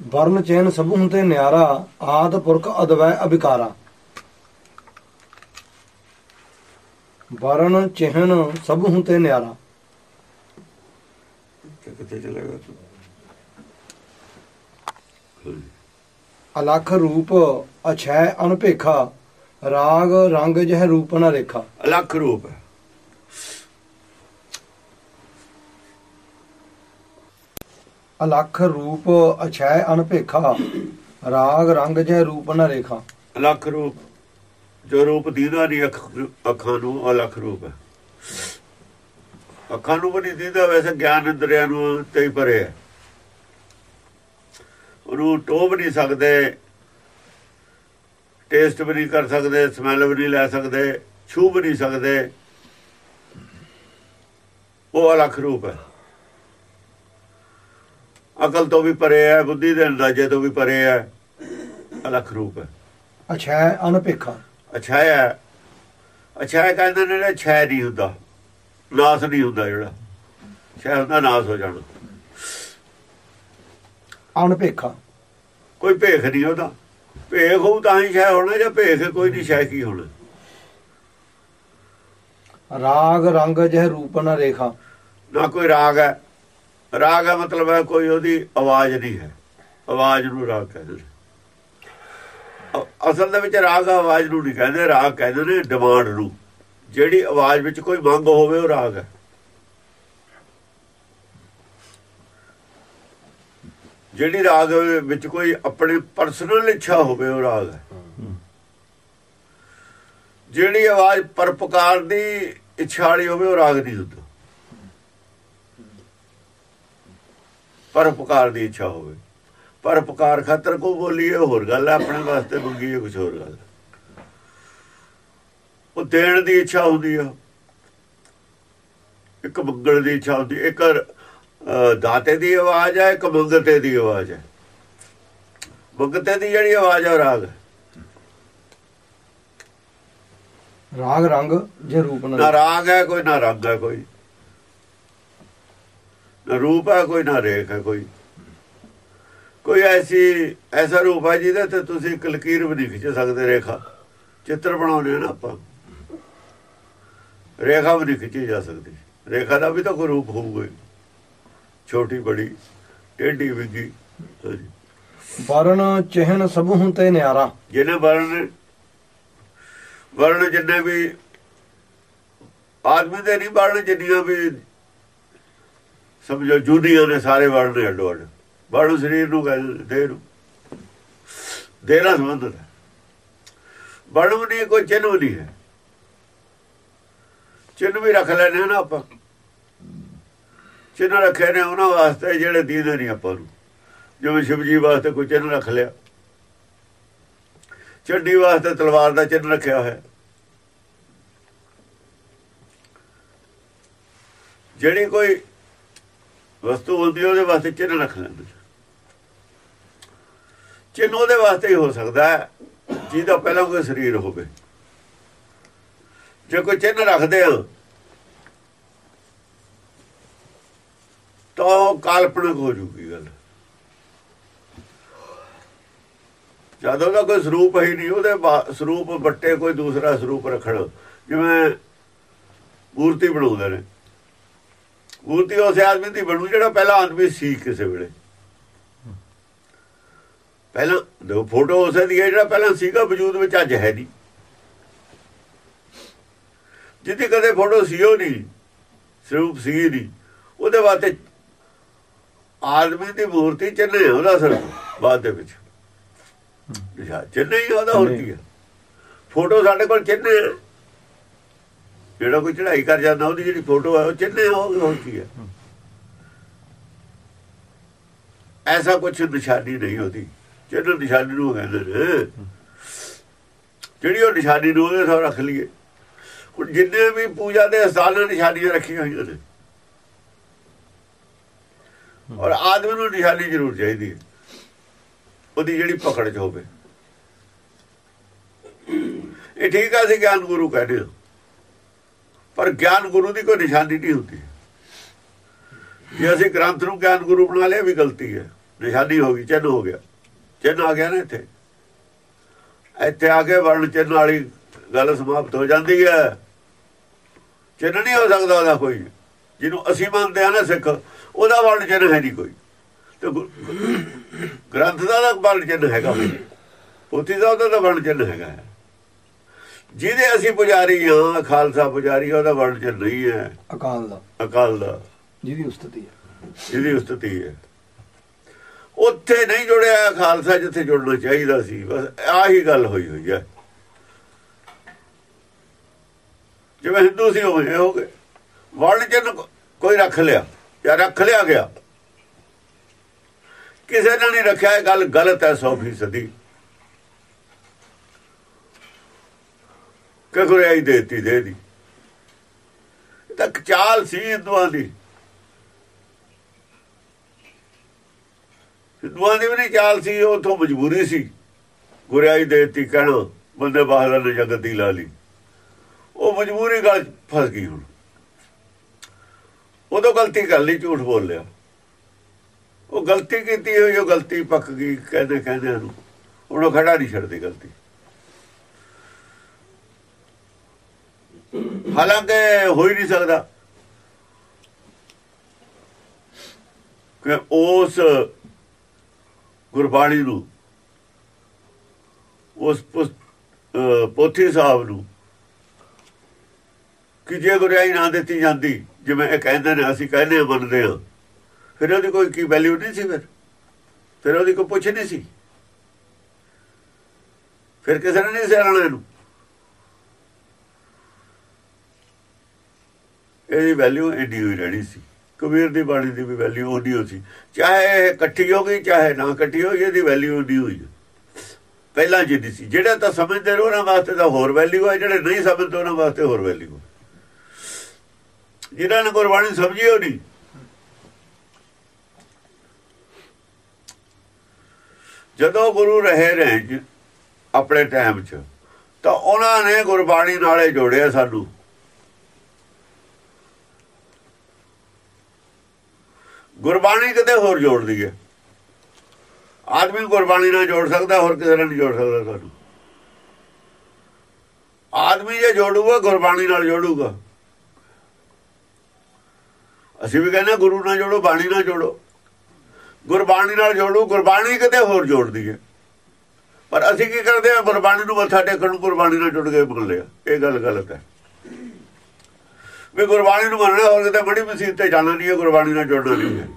ਵਰਨ ਚੈਨ ਸਭ ਹੁੰਤੇ ਨਿਆਰਾ ਆਦ ਪੁਰਖ ਅਦਵੈ ਅਭਿਕਾਰਾ। ਵਰਨ ਚਿਹਨ ਸਭ ਹੁੰਤੇ ਨਿਆਰਾ। ਤੇ ਕਿੱਥੇ ਚਲੇਗਾ ਤੂੰ? ਅਲਖ ਰੂਪ ਅਛੈ ਅਨਪੇਖਾ ਰਾਗ ਰੰਗ ਜਹ ਰੂਪ ਨ ਰੇਖਾ। ਅਲੱਖ ਰੂਪ। ਹੈ ਅਲਖ ਰੂਪ ਅਛੈ ਅਨਪੇਖਾ ਰਾਗ ਰੰਗ ਜਹ ਰੂਪ ਨ ਰੇਖਾ। ਅਲੱਖ ਰੂਪ, ਜੋ ਰੂਪ ਦੀਦਾ ਨਹੀਂ ਅੱਖਾਂ ਨੂੰ, ਅਲੱਖ ਰੂਪ ਹੈ। ਅੱਖਾਂ ਨੂੰ ਵੀ ਨਹੀਂ ਦੀਦਾ, ਵੈਸੇ ਗਿਆਨ ਇੰਦਰੀਆਂ ਨੂੰ ਤੇ ਹੀ ਪਰੇ ਹੈ। ਉਹਨੂੰ ਟੋਬ ਨਹੀਂ ਸਕਦੇ ਟੇਸਟ ਵੀ ਨਹੀਂ ਕਰ ਸਕਦੇ ਸਮੈਲ ਵੀ ਨਹੀਂ ਲੈ ਸਕਦੇ ਛੂ ਵੀ ਨਹੀਂ ਸਕਦੇ। ਉਹ ਅਲੱਖ ਰੂਪ ਹੈ। ਅਕਲ ਤੋਂ ਵੀ ਪਰੇ ਹੈ ਬੁੱਧੀ ਦੇ ਅੰਦਾਜ਼ੇ ਤੋਂ ਵੀ ਪਰੇ ਹੈ। ਅਲੱਖ ਰੂਪ ਹੈ। ਅਛੈ ਅਨਪੇਖਾ। ਅੱਛਾ ਹੈ। ਅੱਛਾ ਹੈ ਕਹਿੰਦੇ ਨੇ ਨਾ ਛੈ ਨਹੀਂ ਹੁੰਦਾ। ਨਾਸ ਨਹੀਂ ਹੁੰਦਾ ਜਿਹੜਾ। ਛੈ ਹੁੰਦਾ ਨਾਸ ਹੋ ਜਾਣਾ। ਅਨਪੇਖਾ। ਕੋਈ ਭੇਖ ਨਹੀਂ ਉਹਦਾ। ਭੇਖ ਹੋਊ ਤਾਂ ਹੀ ਛੈ ਹੋਣਾ ਜਾਂ ਭੇਖ ਕੋਈ ਨਹੀਂ ਛੈ ਕੀ ਹੋਣਾ? ਰਾਗ ਰੰਗ ਜਹ ਰੂਪ ਨ ਰੇਖਾ। ਨਾ ਕੋਈ ਰਾਗ ਹੈ। ਰਾਗ ਹੈ ਮਤਲਬ ਹੈ ਕੋਈ ਉਹਦੀ ਆਵਾਜ਼ ਨਹੀਂ ਹੈ। ਆਵਾਜ਼ ਨੂੰ ਰਾਗ ਕਹਿੰਦੇ ਨੇ। ਅਸਲ ਦੇ ਵਿੱਚ ਰਾਗ ਆਵਾਜ਼ ਨੂੰ ਨਹੀਂ ਕਹਿੰਦੇ, ਰਾਗ ਕਹਿੰਦੇ ਨੇ ਡਿਮਾਂਡ ਨੂੰ। ਜਿਹੜੀ ਆਵਾਜ਼ ਵਿੱਚ ਕੋਈ ਮੰਗ ਹੋਵੇ, ਉਹ ਰਾਗ ਹੈ। ਜਿਹੜੀ ਰਾਗ ਵਿੱਚ ਕੋਈ ਆਪਣੀ ਪਰਸਨਲ ਇੱਛਾ ਹੋਵੇ, ਉਹ ਰਾਗ ਹੈ। ਜਿਹੜੀ ਆਵਾਜ਼ ਪਰਪਕਾਰ ਦੀ ਇੱਛਾ ਵਾਲੀ ਹੋਵੇ, ਉਹ ਰਾਗ ਨਹੀਂ ਹੁੰਦਾ। ਪਰਪਕਾਰ ਦੀ ਇੱਛਾ ਹੋਵੇ ਪਰਪਕਾਰ ਖਾਤਰ ਕੋ ਬੋਲੀਏ ਹੋਰ ਗੱਲ ਹੈ ਆਪਣੇ ਵਾਸਤੇ ਮੰਗੀਏ ਕੁਝ ਹੋਰ ਗੱਲ। ਉਹ ਦੇਣ ਦੀ ਇੱਛਾ ਹੁੰਦੀ ਆ ਇੱਕ ਮੰਗਣ ਦੀ ਇੱਛਾ ਹੁੰਦੀ ਇੱਕ ਦਾਤੇ ਦੀ ਆਵਾਜ਼ ਹੈ ਇੱਕ ਮੰਗਤੇ ਦੀ ਆਵਾਜ਼ ਹੈ ਮੰਗਤੇ ਦੀ ਜਿਹੜੀ ਆਵਾਜ਼ ਹੈ ਰਾਗ। ਰਾਗ ਰੰਗ ਜਹ ਰੂਪ ਨ ਰਾਗ ਹੈ ਕੋਈ ਨਾ ਰੰਗ ਹੈ ਕੋਈ ਰੂਪ ਹੈ ਕੋਈ ਨਾ ਰੇਖ ਹੈ ਕੋਈ। ਕੋਈ ਐਸੀ ਐਸਾ ਰੂਪ ਹੈ ਜਿਹਦੇ ਤੇ ਤੁਸੀਂ ਇੱਕ ਲਕੀਰ ਵੀ ਨਹੀਂ ਖਿੱਚ ਸਕਦੇ ਰੇਖਾ। ਚਿੱਤਰ ਬਣਾਉਣੇ ਨਾ ਆਪਾਂ। ਰੇਖਾ ਵੀ ਨਹੀਂ ਖਿੱਚੀ ਜਾ ਸਕਦੀ। ਰੇਖਾ ਦਾ ਵੀ ਤਾਂ ਕੋਈ ਰੂਪ ਹੋਊਗਾ। ਛੋਟੀ ਬੜੀ ਟੇਢੀ ਵਿੰਗੀ। ਵਰਨ ਚਿਹਨ ਸਭ ਹੁੰਤੇ ਨਿਆਰਾ। ਜਿਹਨੇ ਵਰਣ ਵਰਣ ਜਿੰਨੇ ਵੀ ਆਦਮੀ ਦੇ ਨਹੀਂ ਵਰਣ ਜਿੰਨੀਆਂ ਵੀ ਸਮਝੋ ਜੁਦੀਆਂ ਨੇ ਸਾਰੇ ਵਰਣ ਨੇ ਅੱਡੋ ਅੱਡ। ਵਰਣ ਸਰੀਰ ਨੂੰ ਕਹਿੰਦੇ ਨੇ, ਦੇਹ ਨੂੰ। ਦੇਹ ਨਾਲ ਸੰਬੰਧਿਤ ਹੈ ਵਰਣ ਨਹੀਂ ਕੋਈ ਚਿੰਨ੍ਹ ਨਹੀਂ ਹੈ। ਚਿੰਨ੍ਹ ਵੀ ਰੱਖ ਲੈਣੇ ਨਾ ਆਪਾਂ। ਚਿੰਨ੍ਹ ਰੱਖੇ ਨੇ ਉਹਨਾਂ ਵਾਸਤੇ ਜਿਹੜੇ ਦੀਦੇ ਨਹੀਂ ਆਪਾਂ ਨੂੰ। ਜਿਵੇਂ ਸ਼ਿਵ ਜੀ ਵਾਸਤੇ ਕੋਈ ਚਿੰਨ੍ਹ ਰੱਖ ਲਿਆ। ਚੱਡੀ ਵਾਸਤੇ ਤਲਵਾਰ ਦਾ ਚਿੰਨ੍ਹ ਰੱਖਿਆ ਹੋਇਆ। ਜਿਹੜੀ ਕੋਈ ਵਸਤੂ ਹੁੰਦੀ ਹੈ, ਉਹਦੇ ਵਾਸਤੇ ਚਿੰਨ੍ਹ ਰੱਖ ਲੈਂਦੇ ਚਿੰਨ੍ਹ ਉਹਦੇ ਵਾਸਤੇ ਹੀ ਹੋ ਸਕਦਾ ਹੈ ਜਿਹਦਾ ਪਹਿਲਾਂ ਕੋਈ ਸਰੀਰ ਹੋਵੇ। ਜੇ ਕੋਈ ਚਿੰਨ੍ਹ ਰੱਖਦੇ ਆ ਤਾਂ ਉਹ ਕਾਲਪਨਿਕ ਹੋ ਜੂਗੀ ਗੱਲ। ਜਦ ਉਹਦਾ ਕੋਈ ਸਰੂਪ ਹੀ ਨਹੀਂ ਉਹਦੇ ਬਾ- ਸਰੂਪ ਬੱਟੇ ਕੋਈ ਦੂਸਰਾ ਸਰੂਪ ਰੱਖਣਾ ਜਿਵੇਂ ਮੂਰਤੀ ਬਣਾਉਂਦੇ ਨੇ। ਮੂਰਤੀ ਉਸ ਆਦਮੀ ਦੀ ਬਣੂ ਜਿਹੜਾ ਪਹਿਲਾ ਆਦਮੀ ਸੀ ਕਿਸੇ ਵੇਲੇ। ਪਹਿਲਾਂ ਦੋ ਫੋਟੋ ਉਸੇ ਦੀ ਹੈ ਜਿਹੜਾ ਪਹਿਲਾਂ ਸੀਗਾ ਵਜੂਦ ਵਿੱਚ ਅੱਜ ਹੈ ਨਹੀਂ। ਜਿਹਦੀ ਕਦੇ ਫੋਟੋ ਸੀ ਉਹ ਨਹੀਂ ਸਰੂਪ ਸੀ ਨਹੀਂ। ਉਹਦੇ ਵਾਸਤੇ ਆਦਮੀ ਦੀ ਮੂਰਤੀ ਚੰਨੇ ਉਹਦਾ ਸਰ ਬਾਅਦ ਦੇ ਵਿੱਚ। ਚੰਨੇ ਹੀ ਉਹਦਾ ਹੋਰ ਕੀ ਹੈ ਫੋਟੋ ਸਾਡੇ ਕੋਲ ਚੰਨੇ ਜਿਹੜਾ ਕੋਈ ਚੜ੍ਹਾਈ ਕਰ ਜਾਂਦਾ, ਉਹਦੀ ਜਿਹੜੀ ਫੋਟੋ ਹੈ ਉਹ ਚਿੰਨੇ ਹੋ ਹੋਰ ਕੀ ਹੈ ਐਸਾ ਕੁਝ ਨਿਸ਼ਾਨੀ ਨਹੀਂ ਹੁੰਦੀ ਜਿਹਨੂੰ ਨਿਸ਼ਾਨੀ ਨੂੰ ਕਹਿੰਦੇ ਨੇ, ਜਿਹੜੀ ਉਹ ਨਿਸ਼ਾਨੀ ਨੂੰ ਉਹਦੇ ਸਾਹ ਰੱਖ ਲਈਏ। ਹੁਣ ਜਿੰਨੇ ਵੀ ਪੂਜਾ ਦੇ ਸਥਾਨਾਂ ਨਿਸ਼ਾਨੀਆਂ ਰੱਖੀਆਂ ਹੋਈਆਂ ਨੇ। ਔਰ ਆਦਮੀ ਨੂੰ ਨਿਸ਼ਾਨੀ ਜ਼ਰੂਰ ਚਾਹੀਦੀ ਹੈ। ਉਹਦੀ ਜਿਹੜੀ ਪਕੜ ਚ ਹੋਵੇ। ਇਹ ਠੀਕ ਆ ਸੀ ਗਿਆਨ ਗੁਰੂ ਕਹਿੰਦੇ ਹਾਂ। ਪਰ ਗਿਆਨ ਗੁਰੂ ਦੀ ਕੋਈ ਨਿਸ਼ਾਨੀ ਨਹੀਂ ਹੁੰਦੀ। ਜੇ ਅਸੀਂ ਗ੍ਰੰਥ ਨੂੰ ਗਿਆਨ ਗੁਰੂ ਬਣਾ ਲਿਆ ਵੀ ਗਲਤੀ ਹੈ। ਨਿਸ਼ਾਨੀ ਹੋ ਗਈ ਚਿੰਨ ਹੋ ਗਿਆ। ਚਿੰਨ ਆ ਗਿਆ ਨਾ ਇੱਥੇ। ਇੱਥੇ ਆ ਕੇ ਵਰਣ ਚਿੰਨ ਵਾਲੀ ਗੱਲ ਸਮਾਪਤ ਹੋ ਜਾਂਦੀ ਹੈ। ਚਿੰਨ ਨਹੀਂ ਹੋ ਸਕਦਾ ਉਹਦਾ ਕੋਈ। ਜਿਹਨੂੰ ਅਸੀਂ ਮੰਨਦੇ ਆ ਨਾ ਸਿੱਖ, ਉਹਦਾ ਵਰਣ ਚਿੰਨ ਹੈ ਨਹੀਂ ਕੋਈ। ਤੇ ਗ੍ਰੰਥ ਦਾ ਵਰਣ ਚਿੰਨ ਹੈਗਾ। ਪੋਥੀ ਦਾ ਉਹਦਾ ਤਾਂ ਵਰਣ ਚਿੰਨ ਹੈਗਾ। ਜਿਹਦੇ ਅਸੀਂ ਪੁਜਾਰੀ ਹਾਂ ਖਾਲਸਾ ਪੁਜਾਰੀ ਉਹਦਾ ਵਰਣ ਚਿੰਨ ਨਹੀਂ ਹੈ। ਅਕਾਲ ਦਾ। ਅਕਾਲ ਦਾ। ਜਿਹਦੀ ਉਸਤਤੀ ਹੈ। ਜਿਹਦੀ ਉਸਤਤੀ ਹੈ। ਉੱਥੇ ਨਹੀਂ ਜੁੜਿਆ ਖਾਲਸਾ ਜਿੱਥੇ ਜੁੜਨਾ ਚਾਹੀਦਾ ਸੀ। ਬਸ ਆਹੀ ਗੱਲ ਹੋਈ ਹੋਈ ਹੈ। ਜਿਵੇਂ ਹਿੰਦੂ ਸੀ ਉਹ ਹੋ ਗਏ। ਵਰਣ ਚਿੰਨ ਕੋਈ ਰੱਖ ਲਿਆ ਜਾਂ ਰੱਖ ਲਿਆ ਗਿਆ। ਕਿਸੇ ਨੇ ਨਹੀਂ ਰੱਖਿਆ ਇਹ ਗੱਲ ਗਲਤ ਹੈ 100% ਕਿ ਗੁਰਿਆਈ ਦੇਤੀ ਦੇ ਦੀ। ਤੱਕ ਚਾਲ ਸੀ ਹਿੰਦੂਆਂ ਦੀ। ਹਿੰਦੂਆਂ ਦੀ ਵੀ ਚਾਲ ਸੀ, ਉਹ ਤੋਂ ਮਜਬੂਰੀ ਸੀ। ਗੁਰਿਆਈ ਦੇਤੀ, ਕਹਿਣਾ, ਬੰਦੇ ਬਾਹਰ ਨੇ ਜਗਤ ਦੀ ਲਾ ਲਈ। ਉਹ ਮਜਬੂਰੀ ਗੱਲ ਫਸ ਗਈ ਹੁਣ। ਉਦੋਂ ਗਲਤੀ ਕਰ ਲਈ, ਝੂਠ ਬੋਲ ਲਿਆ। ਉਹ ਗਲਤੀ ਕੀਤੀ ਹੋਈ, ਉਹ ਗਲਤੀ ਪੱਕ ਗਈ ਕਹਿੰਦੇ ਕਹਿੰਦੇ ਨੂੰ ਉਹਨੂੰ ਖੜਾ ਨਹੀਂ ਛੱਡਦੀ ਗਲਤੀ। ਹਾਲਾਂਕਿ ਹੋ ਹੀ ਨਹੀਂ ਸਕਦਾ। ਕਿ ਉਸ ਗੁਰਬਾਣੀ ਨੂੰ, ਉਸ ਪੋਥੀ ਸਾਹਿਬ ਨੂੰ ਕਿ ਜੇ ਗੁਰਿਆਈ ਨਾ ਦਿੱਤੀ ਜਾਂਦੀ, ਜਿਵੇਂ ਇਹ ਕਹਿੰਦੇ ਨੇ, ਅਸੀਂ ਕਹਿੰਦੇ ਆ ਮੰਨਦੇ ਹਾਂ। ਫਿਰ ਉਹਦੀ ਕੋਈ ਕੀ ਵੈਲਿਊ ਨਹੀਂ ਸੀ ਫਿਰ? ਫਿਰ ਉਹਦੀ ਕੋਈ ਪੁੱਛ ਨਹੀਂ ਸੀ? ਫਿਰ ਕਿਸੇ ਨੇ ਨਹੀਂ ਸਿਆਣਾ ਇਹਨੂੰ। ਇਹਦੀ ਵੈਲਿਊ ਇੰਨੀ ਹੋਈ ਰਹਿਣੀ ਸੀ। ਕਬੀਰ ਦੀ ਬਾਣੀ ਦੀ ਵੀ ਵੈਲਿਊ ਉਹਦੀ ਹੋ ਸੀ। ਚਾਹੇ ਇਹ ਇਕੱਠੀ ਹੋ ਗਈ, ਚਾਹੇ ਨਾ ਇਕੱਠੀ ਹੋਈ ਇਹਦੀ ਵੈਲਿਊ ਉਹਦੀ ਹੋਈ ਪਹਿਲਾਂ ਜਿੱਦੀ ਸੀ। ਜਿਹੜੇ ਤਾਂ ਸਮਝਦੇ ਨੇ, ਉਹਨਾਂ ਵਾਸਤੇ ਤਾਂ ਹੋਰ ਵੈਲਿਊ ਹੈ ਜਿਹੜੇ ਨਹੀਂ ਸਮਝਦੇ, ਉਹਨਾਂ ਵਾਸਤੇ ਹੋਰ ਵੈਲਿਊ ਜਿਹਨਾਂ ਨੇ ਗੁਰਬਾਣੀ ਸਮਝੀ ਹੋਣੀ ਜਦੋਂ ਗੁਰੂ ਰਹੇ ਰਹੇ ਆਪਣੇ ਟਾਈਮ 'ਚ, ਤਾਂ ਉਹਨਾਂ ਨੇ ਗੁਰਬਾਣੀ ਨਾਲੇ ਜੋੜਿਆ ਸਾਨੂੰ। ਗੁਰਬਾਣੀ ਕਿਤੇ ਹੋਰ ਜੋੜਦੀ ਹੈ। ਆਦਮੀ ਗੁਰਬਾਣੀ ਨਾਲ ਜੋੜ ਸਕਦਾ, ਹੋਰ ਕਿਸੇ ਨਾਲ ਨਹੀਂ ਜੋੜ ਸਕਦਾ ਸਾਨੂੰ ਆਦਮੀ ਜੇ ਜੋੜੂਗਾ, ਗੁਰਬਾਣੀ ਨਾਲ ਜੋੜੂਗਾ। ਅਸੀਂ ਵੀ ਕਹਿੰਦੇ ਗੁਰੂ ਨਾਲ ਜੋੜੋ, ਬਾਣੀ ਨਾਲ ਜੋੜੋ। ਗੁਰਬਾਣੀ ਨਾਲ ਜੋੜੋ, ਗੁਰਬਾਣੀ ਕਿਤੇ ਹੋਰ ਜੋੜਦੀ ਹੈ। ਪਰ ਅਸੀਂ ਕੀ ਕਰਦੇ ਆ ਗੁਰਬਾਣੀ ਨੂੰ ਮੱਥਾ ਟੇਕਣ ਨੂੰ ਗੁਰਬਾਣੀ ਨਾਲ ਜੁੜ ਕੇ ਬੋਲ ਲਿਆ ਇਹ ਗੱਲ ਗਲਤ ਹੈ। ਵੀ ਗੁਰਬਾਣੀ ਨੂੰ ਮੰਨਣਾ ਹੋਵੇ ਤਾਂ ਬੜੀ ਮਸੀਤ ਤੇ ਜਾਣਾ ਨਹੀਂ ਹੈ, ਗੁਰਬਾਣੀ ਨਾਲ ਜੁੜਨਾ ਨਹੀਂ ਹੈ।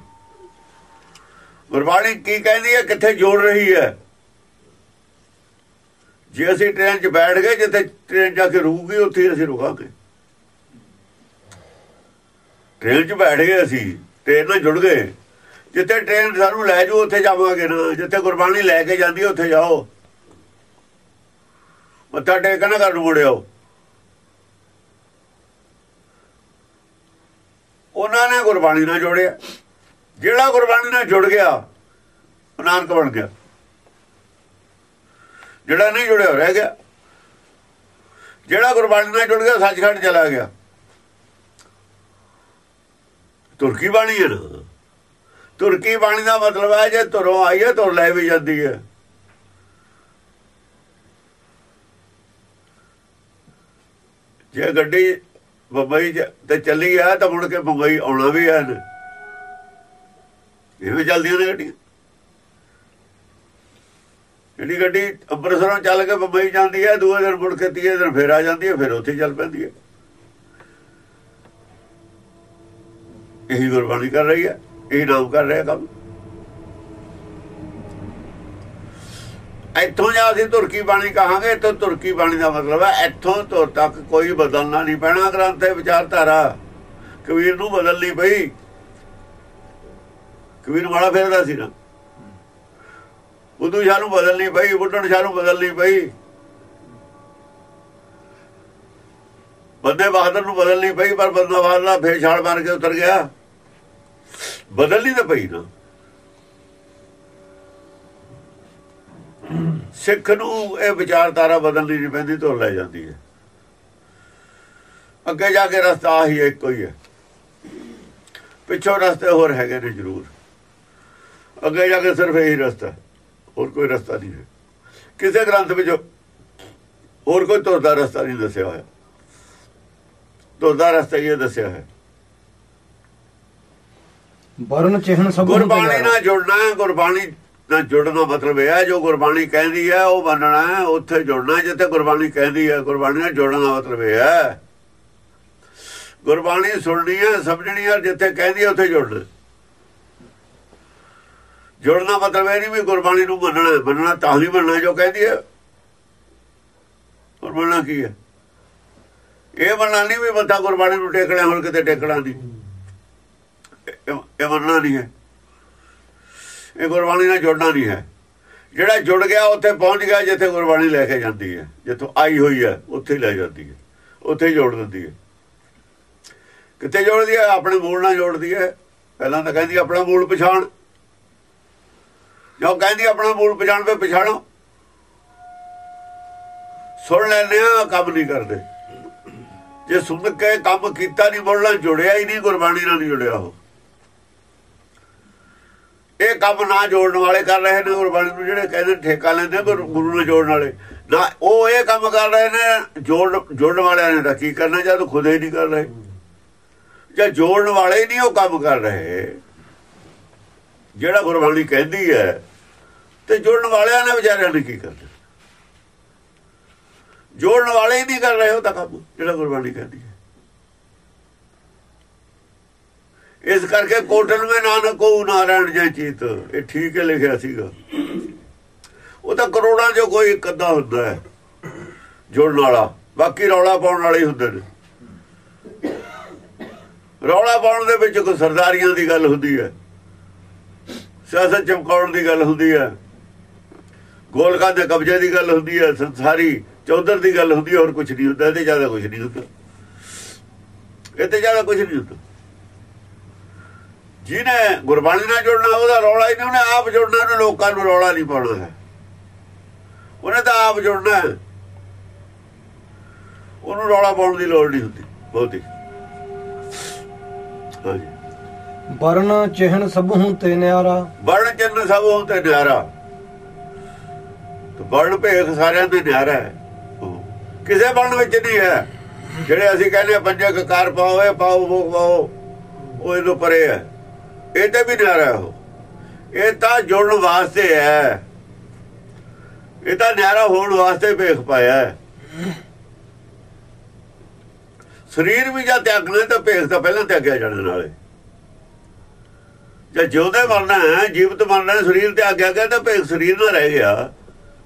ਗੁਰਬਾਣੀ ਕੀ ਕਹਿੰਦੀ ਹੈ? ਕਿੱਥੇ ਜੋੜ ਰਹੀ ਹੈ? ਜੇ ਅਸੀਂ ਟ੍ਰੇਨ 'ਚ ਬੈਠ ਗਏ, ਜਿੱਥੇ ਟ੍ਰੇਨ ਜਾ ਕੇ ਰੁਕੂਗੀ, ਉੱਥੇ ਅਸੀਂ ਰੁਕਾਂਗੇ। ਟ੍ਰੇਨ 'ਚ ਬੈਠ ਗਏ ਅਸੀਂ, ਟ੍ਰੇਨ ਨਾਲ ਜੁੜ ਗਏ। ਜਿੱਥੇ ਟ੍ਰੇਨ ਸਾਨੂੰ ਲੈ ਜਾਓ, ਉੱਥੇ ਜਾਵਾਂਗੇ ਨਾ। ਜਿੱਥੇ ਗੁਰਬਾਣੀ ਲੈ ਕੇ ਜਾਂਦੀ ਉੱਥੇ ਜਾਓ। ਮੱਥਾ ਟੇਕਣਾ ਕਰ ਮੁੜਿਓ। ਉਹਨਾਂ ਨੇ ਗੁਰਬਾਣੀ ਨਾਲ ਜੋੜਿਆ। ਜਿਹੜਾ ਗੁਰਬਾਣੀ ਨਾਲ ਜੁੜ ਗਿਆ ਨਾਨਕ ਬਣ ਗਿਆ। ਜਿਹੜਾ ਨਹੀਂ ਜੁੜਿਆ ਰਹਿ ਗਿਆ। ਜਿਹੜਾ ਗੁਰਬਾਣੀ ਨਾਲ ਜੁੜ ਗਿਆ ਸੱਚਖੰਡ ਚਲਾ ਗਿਆ। ਤੁਰਕੀ ਬਾਣੀ ਹੈ ਨਾ। ਤੁਰਕੀ ਬਾਣੀ ਦਾ ਮਤਲਬ ਹੈ, ਜੇ ਤੁਰੋਂ ਆਈ ਹੈ, ਤੁਰ ਲੈ ਵੀ ਜਾਂਦੀ ਹੈ। ਜੇ ਗੱਡੀ ਬੰਬਈ ਤੇ ਚੱਲੀ ਆ ਤਾਂ ਮੁੜ ਕੇ ਬੰਬਈ ਆਉਣਾ ਵੀ ਹੈ ਨਾ ਇਹ ਵੀ ਚੱਲਦੀਆਂ ਨੇ ਗੱਡੀਆਂ। ਜਿਹੜੀ ਗੱਡੀ ਅੰਮ੍ਰਿਤਸਰੋਂ ਚੱਲ ਕੇ ਬੰਬਈ ਜਾਂਦੀ ਹੈ ਦੂਏ ਦਿਨ ਮੁੜ ਕੇ ਤੀਏ ਦਿਨ ਫੇਰ ਆ ਜਾਂਦੀ ਹੈ ਫਿਰ ਉੱਥੇ ਚੱਲ ਪੈਂਦੀ ਹੈ ਇਹੀ ਗੁਰਬਾਣੀ ਕਰ ਰਹੀ ਹੈ ਇਹੀ ਨਾਮ ਕਰ ਰਿਹਾ ਕੰਮ। ਇੱਥੋਂ ਜਾਂ ਅਸੀਂ ਤੁਰਕੀ ਬਾਣੀ ਕਹਾਂਗੇ ਤਾਂ ਤੁਰਕੀ ਬਾਣੀ ਦਾ ਮਤਲਬ ਹੈ, ਇੱਥੋਂ ਤੋਂ ਤੱਕ ਕੋਈ ਬਦਲਣਾ ਨਹੀਂ ਪੈਣਾ ਗ੍ਰੰਥ ਦੇ ਵਿਚਾਰਧਾਰਾ। ਕਬੀਰ ਨੂੰ ਬਦਲਣੀ ਪਈ। ਕਬੀਰ ਵਾਲਾ ਫੇਰਦਾ ਸੀ ਨਾ। ਉਦੋਂ ਸ਼ਾਹ ਨੂੰ ਬਦਲਣੀ ਪਈ, ਬੁੱਢਣ ਸ਼ਾਹ ਨੂੰ ਬਦਲਣੀ ਪਈ। ਬੰਦੇ ਬਹਾਦਰ ਨੂੰ ਬਦਲਣੀ ਪਈ, ਪਰ ਬੰਦਾ ਬਹਾਦਰ ਫੇਰ ਛਾਲ ਮਾਰ ਕੇ ਉਤਰ ਗਿਆ। ਬਦਲਣੀ ਤਾਂ ਪਈ ਨਾ। ਸਿੱਖ ਨੂੰ ਇਹ ਵਿਚਾਰਧਾਰਾ ਬਦਲਣੀ ਨਹੀਂ ਪੈਂਦੀ ਤੋਂ ਲੈ ਜਾਂਦੀ ਹੈ। ਅੱਗੇ ਜਾ ਕੇ ਰਸਤਾ ਆਹੀ ਇੱਕੋ ਹੀ ਹੈ। ਪਿੱਛੋਂ ਰਸਤੇ ਹੋਰ ਹੈਗੇ ਨੇ ਜ਼ਰੂਰ। ਅੱਗੇ ਜਾ ਕੇ ਸਿਰਫ ਇਹੀ ਰਸਤਾ ਹੈ। ਹੋਰ ਕੋਈ ਰਸਤਾ ਨਹੀਂ ਹੈ। ਕਿਸੇ ਗ੍ਰੰਥ ਵਿੱਚ ਹੋਰ ਕੋਈ ਤੁਰਦਾ ਰਸਤਾ ਨਹੀਂ ਦੱਸਿਆ ਹੋਇਆ। ਤੁਰਦਾ ਰਸਤਾ ਹੀ ਇਹ ਦੱਸਿਆ ਹੈ। ਵਰਨ ਚਿਹਨ ਸਭ ਗੁਰਬਾਣੀ ਨਾਲ ਜੁੜਨਾ ਹੈ ਗੁਰਬਾਣੀ ਨਾਲ ਜੁੜਨ ਦਾ ਮਤਲਬ ਇਹ ਹੈ, ਜੋ ਗੁਰਬਾਣੀ ਕਹਿੰਦੀ ਹੈ, ਉਹ ਮੰਨਣਾ ਹੈ, ਉੱਥੇ ਜੁੜਨਾ ਜਿੱਥੇ ਗੁਰਬਾਣੀ ਕਹਿੰਦੀ ਹੈ, ਗੁਰਬਾਣੀ ਨਾਲ ਜੁੜਨ ਦਾ ਮਤਲਬ ਇਹ ਹੈ। ਗੁਰਬਾਣੀ ਸੁਣਨੀ ਹੈ, ਸਮਝਣੀ ਹੈ, ਜਿੱਥੇ ਕਹਿੰਦੀ ਹੈ, ਉੱਥੇ ਜੁੜਨਾ। ਹੈ। ਮਤਲਬ ਇਹ ਨਹੀਂ ਵੀ ਗੁਰਬਾਣੀ ਨੂੰ ਮੰਨਣਾ ਮੰਨਣਾ ਤਾਂ ਹੀ ਮੰਨਣਾ ਜੋ ਕਹਿੰਦੀ ਹੈ। ਹੋਰ ਮੰਨਣਾ ਕੀ ਹੈ? ਇਹ ਮੰਨਣਾ ਨਹੀਂ ਵੀ ਬੰਦਾ ਗੁਰਬਾਣੀ ਨੂੰ ਟੇਕਣਾ ਹੁਣ ਕਿਤੇ ਟੇਕਣਾ ਨਹੀਂ। ਇਹ ਮੰਨਣਾ ਨਹੀਂ ਹੈ। ਇਹ ਗੁਰਬਾਣੀ ਨਾਲ ਜੁੜਨਾ ਨਹੀਂ ਹੈ। ਜਿਹੜਾ ਜੁੜ ਗਿਆ, ਉੱਥੇ ਪਹੁੰਚ ਗਿਆ, ਜਿੱਥੇ ਗੁਰਬਾਣੀ ਲੈ ਕੇ ਜਾਂਦੀ ਹੈ। ਜਿੱਥੋਂ ਆਈ ਹੋਈ ਹੈ, ਉੱਥੇ ਲੈ ਜਾਂਦੀ ਹੈ। ਉੱਥੇ ਹੀ ਜੋੜ ਦਿੰਦੀ ਹੈ। ਕਿੱਥੇ ਜੋੜਦੀ ਹੈ? ਆਪਣੇ ਮੂਲ ਨਾਲ ਜੋੜਦੀ ਹੈ। ਪਹਿਲਾਂ ਤਾਂ ਕਹਿੰਦੀ ਆਪਣਾ ਮੂਲ ਪਛਾਣ। ਜੋ ਕਹਿੰਦੀ ਆਪਣਾ ਮੂਲ ਪਛਾਣ ਤੇ ਪਛਾਣੋ। ਸੁਣ ਲੈਂਦੇ ਆ ਕੰਮ ਨਹੀਂ ਕਰਦੇ। ਜੇ ਸੁਣ ਕੇ ਕੰਮ ਕੀਤਾ ਨਹੀਂ ਬੋਲਣਾ ਜੁੜਿਆ ਹੀ ਨਹੀਂ, ਗੁਰਬਾਣੀ ਨਾਲ ਨਹੀਂ ਜੁੜਿਆ ਉਹ। ਇਹ ਕੰਮ ਨਾ ਜੋੜਨ ਵਾਲੇ ਕਰ ਰਹੇ ਨੇ ਗੁਰਬਾਣੀ ਨੂੰ ਜਿਹੜੇ ਕਹਿੰਦੇ ਠੇਕਾ ਲੈਂਦੇ ਗੁਰੂ ਗੁਰੂ ਨਾਲ ਜੋੜਨ ਵਾਲੇ। ਨਾ, ਉਹ ਇਹ ਕੰਮ ਕਰ ਰਹੇ ਨੇ ਜੋੜ ਜੋੜਨ ਵਾਲਿਆਂ ਨੇ ਤਾਂ ਕੀ ਕਰਨਾ ਜਦ ਖੁਦ ਹੀ ਨਹੀਂ ਕਰ ਰਹੇ। ਜਾਂ ਜੋੜਨ ਵਾਲੇ ਹੀ ਨਹੀਂ ਉਹ ਕੰਮ ਕਰ ਰਹੇ। ਜਿਹੜਾ ਗੁਰਬਾਣੀ ਕਹਿੰਦੀ ਹੈ, ਤੇ ਜੋੜਨ ਵਾਲਿਆਂ ਨੇ ਵਿਚਾਰਿਆਂ ਨੇ ਕੀ ਕਰਨਾ? ਜੋੜਨ ਵਾਲੇ ਹੀ ਨਹੀਂ ਕਰ ਰਹੇ ਉਹ ਤਾਂ ਕੰਮ, ਜਿਹੜਾ ਗੁਰਬਾਣੀ ਕਹਿੰਦੀ ਹੈ। ਇਸ ਕਰਕੇ ਕੋਟਨ ਮੇ ਨਾਨਕ ਕੋ ਨਾਰਾਇਣ ਜੈ ਚੀਤ। ਇਹ ਠੀਕ ਹੈ ਲਿਖਿਆ ਸੀਗਾ। ਉਹ ਤਾਂ ਕਰੋੜਾਂ ਚੋਂ ਕੋਈ ਇੱਕ ਅੱਧਾ ਹੁੰਦਾ ਹੈ, ਜੁੜਨ ਵਾਲਾ। ਬਾਕੀ ਰੌਲਾ ਪਾਉਣ ਵਾਲੇ ਹੁੰਦੇ ਨੇ। ਰੌਲਾ ਪਾਉਣ ਦੇ ਵਿੱਚ ਕੋਈ ਸਰਦਾਰੀਆਂ ਦੀ ਗੱਲ ਹੁੰਦੀ ਹੈ, ਸਿਆਸਤ ਚਮਕਾਉਣ ਦੀ ਗੱਲ ਹੁੰਦੀ ਹੈ, ਗੋਲਕਾਂ ਦੇ ਕਬਜ਼ੇ ਦੀ ਗੱਲ ਹੁੰਦੀ ਹੈ, ਸੰਸਾਰੀ ਚੌਧਰ ਦੀ ਗੱਲ ਹੁੰਦੀ ਹੈ, ਹੋਰ ਕੁਝ ਨਹੀਂ ਹੁੰਦਾ। ਇਹਦੇ ਜ਼ਿਆਦਾ ਕੁਝ ਨਹੀਂ ਹੁੰਦਾ। ਇਹਦੇ ਜ਼ਿਆਦਾ ਕੁਝ ਨਹੀਂ ਹੁੰਦਾ। ਜਿਹਨੇ ਗੁਰਬਾਣੀ ਨਾਲ ਜੁੜਨਾ ਉਹਦਾ ਰੌਲਾ ਹੀ ਨਹੀਂ ਉਹਨੇ ਆਪ ਜੁੜਨਾ ਉਹਨੇ ਲੋਕਾਂ ਨੂੰ ਰੌਲਾ ਨਹੀਂ ਪਾਉਣਾ। ਹੈ ਉਹਨੇ ਤਾਂ ਆਪ ਜੁੜਨਾ। ਹੈ ਉਹਨੂੰ ਰੌਲਾ ਪਾਉਣ ਦੀ ਲੋੜ ਨਹੀਂ ਹੁੰਦੀ ਬਹੁਤੀ। ਹਾਂਜੀ। ਵਰਨ ਚਿਹਨ ਸਭ ਹੂੰ ਤੇ ਨਿਆਰਾ। ਵਰਣ ਚਿੰਨ ਸਭ ਤੇ ਨਿਆਰਾ। ਤੇ ਵਰਣ ਭੇਖ ਸਾਰਿਆਂ ਦੇ ਨਿਆਰਾ ਹੈ। ਕਿਸੇ ਵਰਣ ਵਿੱਚ ਨਹੀਂ ਹੈ। ਜਿਹੜੇ ਅਸੀਂ ਕਹਿੰਦੇ ਪੰਜੇ ਕਕਾਰ ਪਾਓ ਇਹ ਪਾਓ ਉਹ ਪਾਓ ਉਹ ਇਹਨੂੰ ਪਰੇ ਹੈ। ਇਹ ਤੇ ਵੀ ਨਿਆਰਾ ਹੈ ਉਹ। ਇਹ ਤਾਂ ਜੁੜਨ ਵਾਸਤੇ ਹੈ। ਇਹ ਤਾਂ ਨਿਆਰਾ ਹੋਣ ਵਾਸਤੇ ਭੇਖ ਪਾਇਆ ਹੈ। ਸਰੀਰ ਵੀ ਜਾਂ ਤਿਆਗਣਾ ਤਾਂ ਭੇਖ ਤਾਂ ਪਹਿਲਾਂ ਤਿਆਗਿਆ ਜਾਣ ਨਾਲੇ। ਜੇ ਜਿਉਂਦੇ ਮਰਨਾ ਹੈ, ਜੀਵਤ ਮਰਨਾ ਸਰੀਰ ਤੇ ਆਗਿਆ ਗਿਆ ਤਾਂ ਭੇਖ ਸਰੀਰ ਨਾਲ ਰਹਿ ਗਿਆ।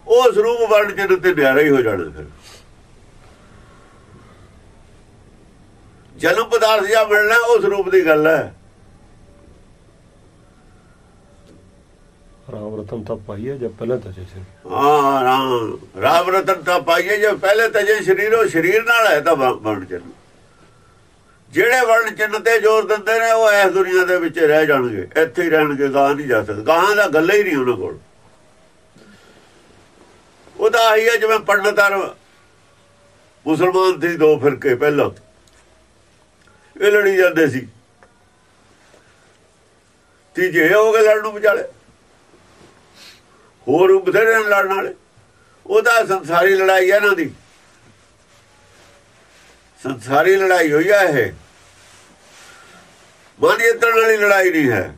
ਉਹ ਸਰੂਪ ਵਰਣ ਚ ਤੇ ਨਿਆਰਾ ਹੀ ਹੋ ਜਾਣਾ ਫਿਰ। ਜਨਮ ਪਦਾਰਥ ਜਾਂ ਮਿਲਣਾ ਉਸ ਰੂਪ ਦੀ ਗੱਲ ਹੈ। ਰਾਮ ਰਤਨ ਤਾਂ ਪਾਈਏ ਜਦ ਪਹਿਲਾਂ ਤਾਂ ਸੀ ਹਾਂ, ਰਾਮ ਰਾਮ ਰਤਨ ਤਾਂ ਪਾਈਏ ਜੇ ਪਹਿਲੇ ਤਾਂ ਜੇ ਸਰੀਰ, ਉਹ ਸਰੀਰ ਨਾਲ ਹੈ ਤਾਂ ਵ- ਵਰਣ ਚਿੰਨ ਜਿਹੜੇ ਵਰਣ ਚਿੰਨ ਤੇ ਜ਼ੋਰ ਦਿੰਦੇ ਨੇ, ਉਹ ਇਸ ਦੁਨੀਆ ਦੇ ਵਿੱਚ ਰਹਿ ਜਾਣਗੇ। ਇੱਥੇ ਹੀ ਰਹਿਣਗੇ ਗਾਂ ਨਹੀਂ ਜਾ ਸਕਦੇ। ਗਾਂ ਦਾ ਗੱਲ ਹੀ ਨਹੀਂ ਉਹਨਾਂ ਕੋਲ। ਉਹਦਾ ਆਹੀ ਹੈ, ਜਿਵੇਂ ਪੰਡਤਾਂ ਮੁਸਲਮਾਨ ਸੀ, ਦੋ ਫਿਰਕੇ ਪਹਿਲਾਂ। ਇਹ ਲੜੀ ਜਾਂਦੇ ਸੀ। ਤੀਜੇ ਹੋ ਗਏ ਲੜਨ ਵਿਚਾਲੇ। ਹੋਰ ਬਥੇਰੇ ਨੇ ਲੜਨ ਵਾਲੇ? ਉਹਦਾ ਸੰਸਾਰੀ ਲੜਾਈ ਹੈ ਇਹਨਾਂ ਦੀ। ਸੰਸਾਰੀ ਲੜਾਈ ਹੋਈ ਹੈ ਇਹ। ਮਨ ਜਿੱਤਣ ਵਾਲੀ ਲੜਾਈ ਨਹੀਂ ਹੈ।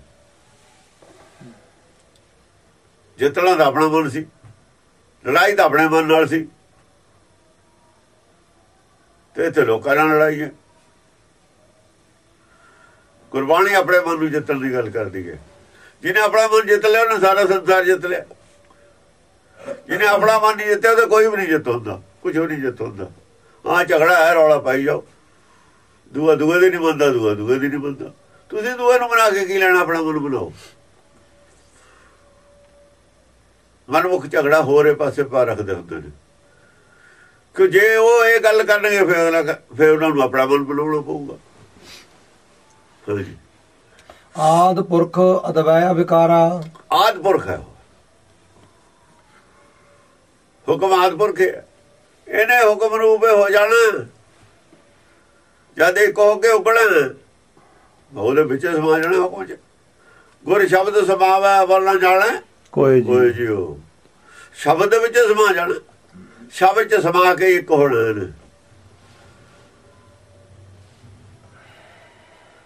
ਜਿੱਤਣਾ ਤਾਂ ਆਪਣਾ ਮਨ ਸੀ। ਲੜਾਈ ਤਾਂ ਆਪਣੇ ਮਨ ਨਾਲ ਸੀ। ਤੇ ਇੱਥੇ ਲੋਕਾਂ ਨਾਲ ਲੜਾਈ ਹੈ। ਗੁਰਬਾਣੀ ਆਪਣੇ ਮਨ ਨੂੰ ਜਿੱਤਣ ਦੀ ਗੱਲ ਕਰਦੀ ਹੈ। ਜਿਹਨੇ ਆਪਣਾ ਮਨ ਜਿੱਤ ਲਿਆ, ਉਹਨੇ ਸਾਰਾ ਸੰਸਾਰ ਜਿੱਤ ਲਿਆ। ਜਿਹਨੇ ਆਪਣਾ ਮਨ ਨਹੀਂ ਜਿੱਤਿਆ ਉਹਦਾ ਕੋਈ ਵੀ ਨਹੀਂ ਜਿੱਤ ਹੁੰਦਾ। ਕੁਝ ਵੀ ਨਹੀਂ ਜਿੱਤ ਹੁੰਦਾ। ਹਾਂ ਝਗੜਾ ਹੈ ਰੌਲਾ ਪਾਈ ਜਾਓ। ਦੂਆ ਦੂਏ ਦੇ ਨਹੀਂ ਬੰਦਾ ਦੂਆ ਦੂਏ ਦੀ ਨਹੀਂ ਬੰਦਾ। ਤੁਸੀਂ ਦੂਏ ਨੂੰ ਬਣਾ ਕੇ ਕੀ ਲੈਣਾ ਆਪਣਾ ਮਨ ਬਣਾਓ। ਮਨਮੁਖ ਝਗੜਾ ਹੋਰੇ ਪਾਸੇ ਪਾ ਰੱਖਦੇ ਹੁੰਦੇ ਨੇ। ਕਿ ਜੇ ਉਹ ਇਹ ਗੱਲ ਕਰਨਗੇ ਫਿਰ ਫਿਰ ਉਹਨਾਂ ਨੂੰ ਆਪਣਾ ਮਨ ਬਣਾਉਣਾ ਪਊਗਾ। ਹਾਂਜੀ। ਆਦ ਪੁਰਖ ਅਦਵੈ ਵਿਕਾਰਾ। ਆਦ ਪੁਰਖ ਹੈ ਉਹ। ਹੁਕਮ ਆਦ ਪੁਰਖ ਹੈ। ਇਹਨੇ ਹੁਕਮ ਰੂਪੇ ਹੋ ਜਾਣਾ। ਜਦ ਇੱਕ ਹੋ ਕੇ ਉਗਣਾ ਉਹਦੇ ਵਿੱਚ ਸਮਾ ਜਾਣਾ ਹੁਕਮ ਚ। ਗੁਰ ਸ਼ਬਦ ਸਮਾਵੈ ਵਰਨਾ ਜਾਣੈ। ਕੋਈ ਕੋਈ ਜੀ ਸ਼ਬਦ ਵਿੱਚ ਸਮਾ ਜਾਣਾ। ਸ਼ਬਦ ਚ ਸਮਾ ਕੇ ਇੱਕ ਹੋਣਾ ਨੇ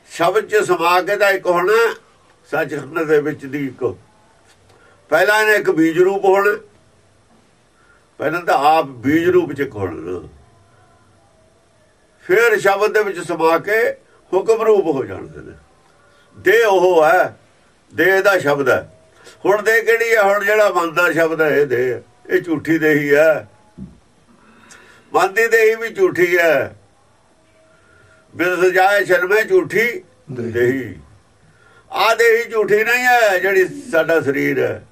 ਸ਼ਬਦ ਚ ਸਮਾ ਕੇ ਤਾਂ ਇੱਕ ਹੋਣਾ ਸੱਚਖੰਡ ਦੇ ਵਿੱਚ ਦੀ ਇੱਕ। ਪਹਿਲਾਂ ਇਹਨੇ ਇੱਕ ਬੀਜ ਰੂਪ ਹੋਣਾ। ਪਹਿਲਾਂ ਤਾਂ ਆਪ ਬੀਜ ਰੂਪ ਚ ਹੋਣਾ ਫਿਰ ਸ਼ਬਦ ਦੇ ਵਿੱਚ ਸਮਾ ਕੇ ਹੁਕਮ ਰੂਪ ਹੋ ਜਾਂਦੇ ਨੇ। ਦੇ ਉਹ ਹੈ ਦੇ ਦਾ ਸ਼ਬਦ ਹੈ। ਹੁਣ ਦੇ ਕਿਹੜੀ ਹੈ? ਹੁਣ ਜਿਹੜਾ ਮਨ ਦਾ ਸ਼ਬਦ ਹੈ ਇਹ ਦੇ। ਇਹ ਝੂਠੀ ਦੇਹੀ ਹੈ ਮਨ ਦੀ ਦੇਹੀ ਵੀ ਝੂਠੀ ਹੈ। ਬਿਨ ਸਜਾਏ ਸ਼ਰਮੇ ਝੂਠੀ ਦੇਹੀ। ਦੇਹੀ ਆ ਦੇਹੀ ਝੂਠੀ ਨਹੀਂ ਹੈ ਜਿਹੜੀ ਸਾਡਾ ਸਰੀਰ ਹੈ।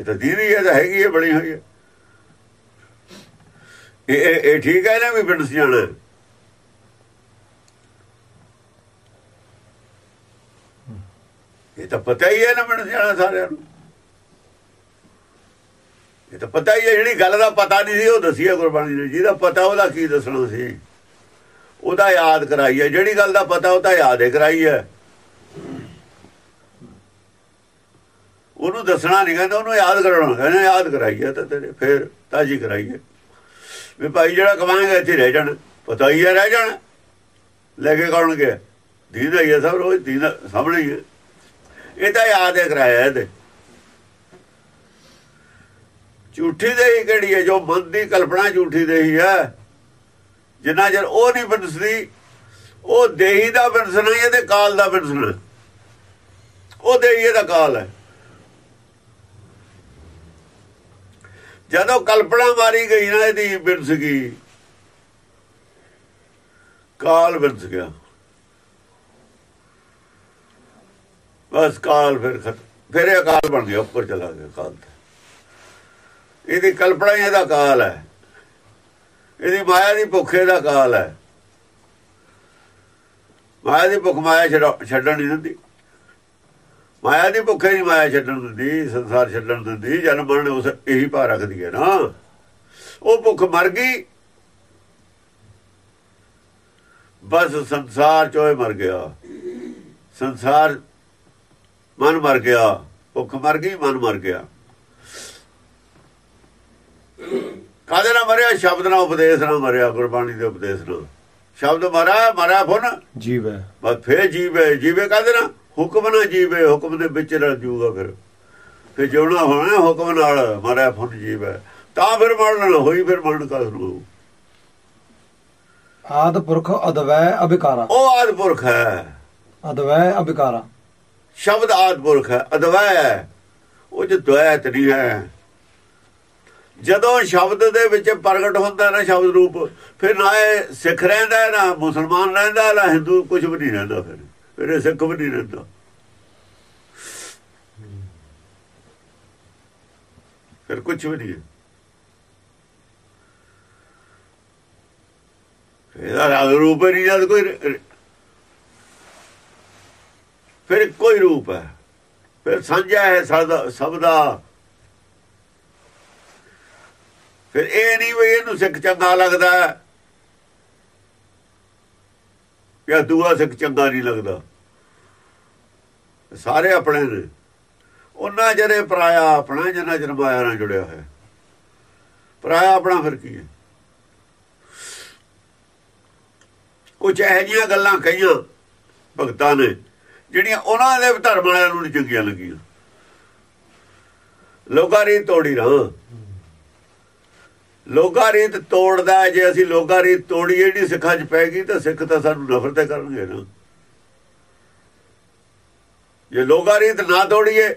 ਇਹ ਤਾਂ ਦੀਦੀ ਹੈ ਤਾਂ ਹੈਗੀ ਹੈ ਬਣੀ ਹੋਈ ਹੈ। ਇਹ ਇਹ- ਠੀਕ ਹੈ ਨਾ ਵੀ ਬਿਨ ਸਜਾਣਾ ਇਹ ਤਾਂ ਪਤਾ ਹੀ ਹੈ ਨਾ ਬਿਨ ਸਜਾਣਾ ਸਾਰਿਆਂ ਨੂੰ। ਇਹ ਤਾਂ ਪਤਾ ਹੀ ਹੈ, ਜਿਹੜੀ ਗੱਲ ਦਾ ਪਤਾ ਨਹੀਂ ਸੀ, ਉਹ ਦੱਸੀ ਹੈ ਗੁਰਬਾਣੀ ਨੇ। ਜਿਹਦਾ ਪਤਾ ਉਹਦਾ ਕੀ ਦੱਸਣਾ ਸੀ? ਉਹਦਾ ਯਾਦ ਕਰਾਈ ਹੈ। ਜਿਹੜੀ ਗੱਲ ਦਾ ਪਤਾ, ਉਹ ਤਾਂ ਯਾਦ ਹੀ ਕਰਾਈ ਹੈ। ਉਹਨੂੰ ਦੱਸਣਾ ਨਹੀਂ ਕਹਿੰਦਾ, ਉਹਨੂੰ ਯਾਦ ਕਰਾਉਣਾ। ਕਹਿੰਦਾ ਯਾਦ ਕਰਾਈ ਹੈ ਤਾਂ ਤੇਰੇ, ਫੇਰ ਤਾਜੀ ਕਰਾਈ ਹੈ। ਵੀ ਭਾਈ ਜਿਹੜਾ ਕਮਾਏਗਾ ਇੱਥੇ ਰਹਿ ਜਾਣਾ। ਪਤਾ ਹੀ ਹੈ ਰਹਿ ਜਾਣਾ। ਲੈ ਕੇ ਕੌਣ ਗਿਆ ਦੀਦਾ ਹੀ ਹੈ ਸਭ ਰੋਜ਼ ਦੀਦਾ ਸਾਹਮਣੇ ਹੀ ਹੈ ਇਹ ਤਾਂ ਯਾਦ ਹੈ ਕਰਾਇਆ ਇਹਦੇ। ਝੂਠੀ ਦੇਹੀ ਕਿਹੜੀ ਹੈ? ਜੋ ਮਨ ਦੀ ਕਲਪਨਾ ਝੂਠੀ ਦੇਹੀ ਹੈ ਜਿੰਨਾ ਚਿਰ ਉਹ ਨਹੀਂ ਬਿਨਸਦੀ, ਉਹ ਦੇਹੀ ਦਾ ਬਿਨਸਣਾ ਹੀ ਤੇ ਕਾਲ ਦਾ ਬਿਨਸਣਾ? ਉਹ ਦੇਹੀ ਦਾ ਕਾਲ ਹੈ। ਜਦੋਂ ਕਲਪਨਾ ਮਾਰੀ ਗਈ ਨਾ ਇਹਦੀ ਬਿਨਸ ਗਈ ਕਾਲ ਬਿਨਸ ਗਿਆ। ਬਸ ਕਾਲ ਫਿਰ ਖਤਮ ਫਿਰ ਇਹ ਕਾਲ ਬਣ ਗਿਆ ਉੱਪਰ ਚਲਾ ਗਿਆ ਕਾਲ ਤੇ। ਇਹਦੀ ਕਲਪਨਾ ਹੀ ਇਹਦਾ ਕਾਲ ਹੈ। ਇਹਦੀ ਮਾਇਆ ਦੀ ਭੁੱਖੇ ਦਾ ਕਾਲ ਹੈ। ਮਾਇਆ ਦੀ ਭੁੱਖ ਮਾਇਆ ਛੱਡ- ਛੱਡਣ ਨਹੀਂ ਦਿੰਦੀ। ਮਾਇਆ ਦੀ ਭੁੱਖੇ ਨਹੀਂ ਮਾਇਆ ਛੱਡਣ ਦਿੰਦੀ ਸੰਸਾਰ ਛੱਡਣ ਦਿੰਦੀ ਜਨਮ ਮਰਨ ਉਸ ਇਹੀ ਪਾ ਰੱਖਦੀ ਹੈ ਨਾ। ਉਹ ਭੁੱਖ ਮਰ ਗਈ। ਬਸ ਸੰਸਾਰ ਚੋਏ ਮਰ ਗਿਆ। ਸੰਸਾਰ ਮਨ ਮਰ ਗਿਆ। ਭੁੱਖ ਮਰ ਗਈ ਮਨ ਮਰ ਗਿਆ। ਕਾਦੇ ਨਾਲ ਮਰਿਆ? ਸ਼ਬਦ ਨਾਲ ਉਪਦੇਸ਼ ਨਾਲ ਮਰਿਆ ਗੁਰਬਾਣੀ ਦੇ ਉਪਦੇਸ਼ ਨਾਲ। ਸ਼ਬਦ ਮਰਾ ਮਰਾ ਫੁਨ ਜੀਵ। ਹੈ ਬਸ ਫੇਰ ਜੀਵੇ। ਜੀਵੇ ਕਾਦੇ ਨਾਲ? ਹੁਕਮ ਨਾਲ ਜੀਵੇ ਹੁਕਮ ਦੇ ਵਿੱਚ ਰਲ ਜੂਗਾ ਫਿਰ। ਫਿਰ ਜਿਉਣਾ ਹੋਣਾ ਹੁਕਮ ਨਾਲ ਮਰਿਆ ਫੁਨ ਜੀਵੇ। ਤਾਂ ਫਿਰ ਮਰਨ ਹੋਈ ਫਿਰ ਮਰਨ ਕਸ ਨੂੰ? ਆਦ ਪੁਰਖ ਅਦਵੈ ਅਭਿਕਾਰਾ। ਉਹ ਆਦਪੁਰਖ ਹੈ। ਅਦਵੈ ਅਭਿਕਾਰਾ। ਸ਼ਬਦ ਆਦਪੁਰਖ ਹੈ। ਅਦਵੈ ਉਹ ਚ ਦੁਐਤ ਨਹੀਂ ਹੈ। ਜਦੋਂ ਸ਼ਬਦ ਦੇ ਵਿੱਚ ਪ੍ਰਗਟ ਹੁੰਦਾ ਨਾ ਸ਼ਬਦ ਰੂਪ ਫਿਰ ਨਾ ਇਹ ਸਿੱਖ ਰਹਿੰਦਾ ਨਾ ਮੁਸਲਮਾਨ ਰਹਿੰਦਾ ਨਾ ਹਿੰਦੂ ਕੁਝ ਵੀ ਨਹੀਂ ਰਹਿੰਦਾ ਫਿਰ। ਫਿਰ ਇਹ ਸਿੱਖ ਵੀ ਨਹੀਂ ਰਹਿੰਦਾ। ਫਿਰ ਕੁਝ ਵੀ ਨਹੀਂ ਇਹਦਾ ਰੰਗ ਰੂਪ ਨਹੀਂ, ਜਦ ਕੋਈ ਰ- ਫਿਰ ਕੋਈ ਰੂਪ ਹੈ। ਫਿਰ ਸਾਂਝਾ ਹੈ ਸਭ ਦਾ। ਫਿਰ ਇਹ ਨਹੀਂ ਵੀ ਇਹਨੂੰ ਸਿੱਖ ਚੰਗਾ ਲੱਗਦਾ ਹੈ, ਜਾਂ ਦੂਆ ਸਿੱਖ ਚੰਗਾ ਨਹੀਂ ਲੱਗਦਾ। ਸਾਰੇ ਆਪਣੇ ਨੇ। ਉਹਨਾਂ ਜਿਹੜੇ ਪਰਾਇਆ ਆਪਣਾ ਜਿਹਨਾਂ ਜਨਮਾਇਆ ਨਾਲ ਜੁੜਿਆ ਹੋਇਆ। ਪਰਾਇਆ ਆਪਣਾ ਫਿਰ ਕੀ ਹੈ? ਕੁਝ ਇਹੋ ਜਿਹੀਆਂ ਗੱਲਾਂ ਕਹੀਆਂ ਭਗਤਾਂ ਨੇ ਜਿਹੜੀਆਂ ਉਹਨਾਂ ਦੇ ਧਰਮ ਵਾਲਿਆਂ ਨੂੰ ਨਹੀਂ ਚੰਗੀਆਂ ਲੱਗੀਆਂ। ਲੋਕਾਂ ਰੀਤ ਤੋੜੀ ਨਾ ਲੋਕਾਂ ਰੀਤ ਤੋੜਦਾ ਜੇ ਅਸੀਂ ਲੋਕਾਂ ਰੀਤ ਤੋੜੀਏ ਨਹੀਂ ਸਿੱਖਾਂ 'ਚ ਪੈ ਗਈ ਤਾਂ ਸਿੱਖ ਤਾਂ ਸਾਨੂੰ ਨਫ਼ਰਤ ਕਰਨਗੇ ਨਾ। ਜੇ ਲੋਕਾਂ ਰੀਤ ਨਾ ਤੋੜੀਏ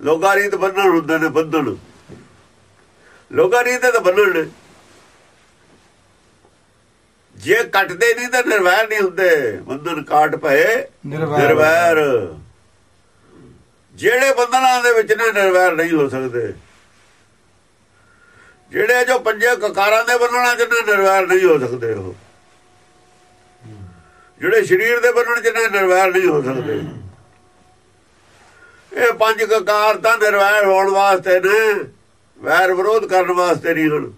ਲੋਕਾਂ ਰੀਤ ਬੰਨਣ ਹੁੰਦੇ ਨੇ ਬੰਧਨ ਲੋਕਾਂ ਰੀਤ ਤਾਂ ਬੰਨਣ ਨੇ। ਜੇ ਕੱਟਦੇ ਨਹੀਂ ਤਾਂ ਨਿਰਵੈਰ ਨਹੀਂ ਹੁੰਦੇ। ਬੰਧਨ ਕਾਟ ਪਏ ਨਿਰਵੈਰ। ਨਿਰਵੈਰ। ਜਿਹੜੇ ਬੰਧਨਾਂ ਦੇ ਵਿੱਚ ਨੇ ਨਿਰਵੈਰ ਨਹੀਂ ਹੋ ਸਕਦੇ। ਜਿਹੜੇ ਜੋ ਪੰਜੇ ਕਕਾਰਾਂ ਦੇ ਬੰਨਣਾ ਚ ਨਿਰਵੈਰ ਨਹੀਂ ਹੋ ਸਕਦੇ ਉਹ। ਜਿਹੜੇ ਸਰੀਰ ਦੇ ਬੰਨਣ ਚ ਨਿਰਵੈਰ ਨਹੀਂ ਹੋ ਸਕਦੇ। ਇਹ ਪੰਜ ਕਕਾਰ ਤਾਂ ਨਿਰਵੈਰ ਹੋਣ ਵਾਸਤੇ ਨੇ, ਵੈਰ ਵਿਰੋਧ ਕਰਨ ਵਾਸਤੇ ਨਹੀਂ ਹਨ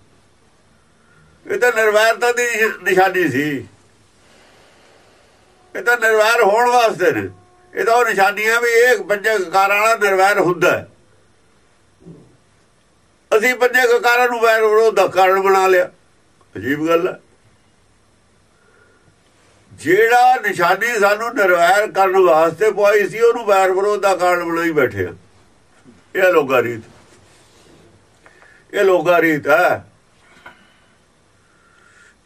ਇਹ ਤਾਂ ਨਿਰਵੈਰਤਾ ਦੀ ਨਿਸ਼ਾਨੀ ਸੀ। ਇਹ ਤਾਂ ਨਿਰਵੈਰ ਹੋਣ ਵਾਸਤੇ ਨੇ। ਇਹ ਤਾਂ ਉਹ ਨਿਸ਼ਾਨੀ ਹੈ ਵੀ ਇਹ ਪੰਜੇ ਕਕਾਰਾਂ ਵਾਲਾ ਨਿਰਵੈਰ ਹੁੰਦਾ ਹੈ। ਅਸੀਂ ਪੰਜੇ ਕਕਾਰਾਂ ਨੂੰ ਵੈਰ ਵਿਰੋਧ ਦਾ ਕਾਰਨ ਬਣਾ ਲਿਆ। ਅਜੀਬ ਗੱਲ ਹੈ। ਜਿਹੜਾ ਨਿਸ਼ਾਨੀ ਸਾਨੂੰ ਨਿਰਵੈਰ ਕਰਨ ਵਾਸਤੇ ਪਾਈ ਸੀ, ਉਹਨੂੰ ਵੈਰ ਵਿਰੋਧ ਦਾ ਕਾਰਨ ਬਣਾਈ ਬੈਠੇ ਆ। ਇਹ ਲੋਗਾ ਰੀਤ। ਇਹ ਲੋਗਾ ਰੀਤ ਹੈ।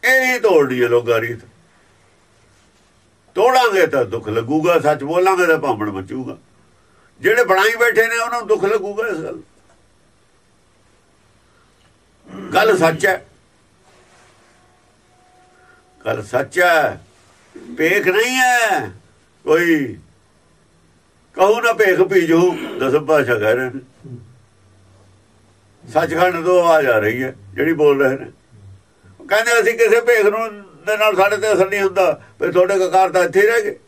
ਇਹ ਹੀ ਤੋੜਨੀ ਹੈ ਲੋਗਾ ਰੀਤ। ਤੋੜਾਂਗੇ ਤਾਂ ਦੁੱਖ ਲੱਗੂਗਾ, ਸੱਚ ਬੋਲਾਂਗੇ ਤਾਂ ਭਾਂਬੜ ਮਚੂਗਾ। ਜਿਹੜੇ ਬਣਾਈ ਬੈਠੇ ਨੇ, ਉਹਨਾਂ ਨੂੰ ਦੁੱਖ ਲੱਗੂਗਾ ਇਸ ਗੱਲ ਗੱਲ ਸੱਚ ਹੈ। ਗੱਲ ਸੱਚ ਹੈ। ਭੇਖ ਨਹੀਂ ਹੈ। ਕੋਈ ਕਹੂ ਨਾ ਭੇਖ ਪੀਜੂ ਦਸਮ ਭਾਸ਼ਾ ਕਹਿ ਰਹੇ ਨੇ। ਸੱਚਖੰਡ ਤੋਂ ਆਵਾਜ਼ ਆ ਰਹੀ ਹੈ, ਜਿਹੜੀ ਬੋਲ ਰਹੇ ਨੇ। ਕਹਿੰਦੇ ਅਸੀਂ ਕਿਸੇ ਭੇਖ ਨੂੰ ਦੇ ਨਾਲ ਸਾਡੇ ਤੇ ਅਸਰ ਨਹੀਂ ਹੁੰਦਾ, ਫਿਰ ਤੁਹਾਡੇ ਕਕਾਰ ਤਾਂ ਇੱਥੇ ਰਹਿ ਗਏ।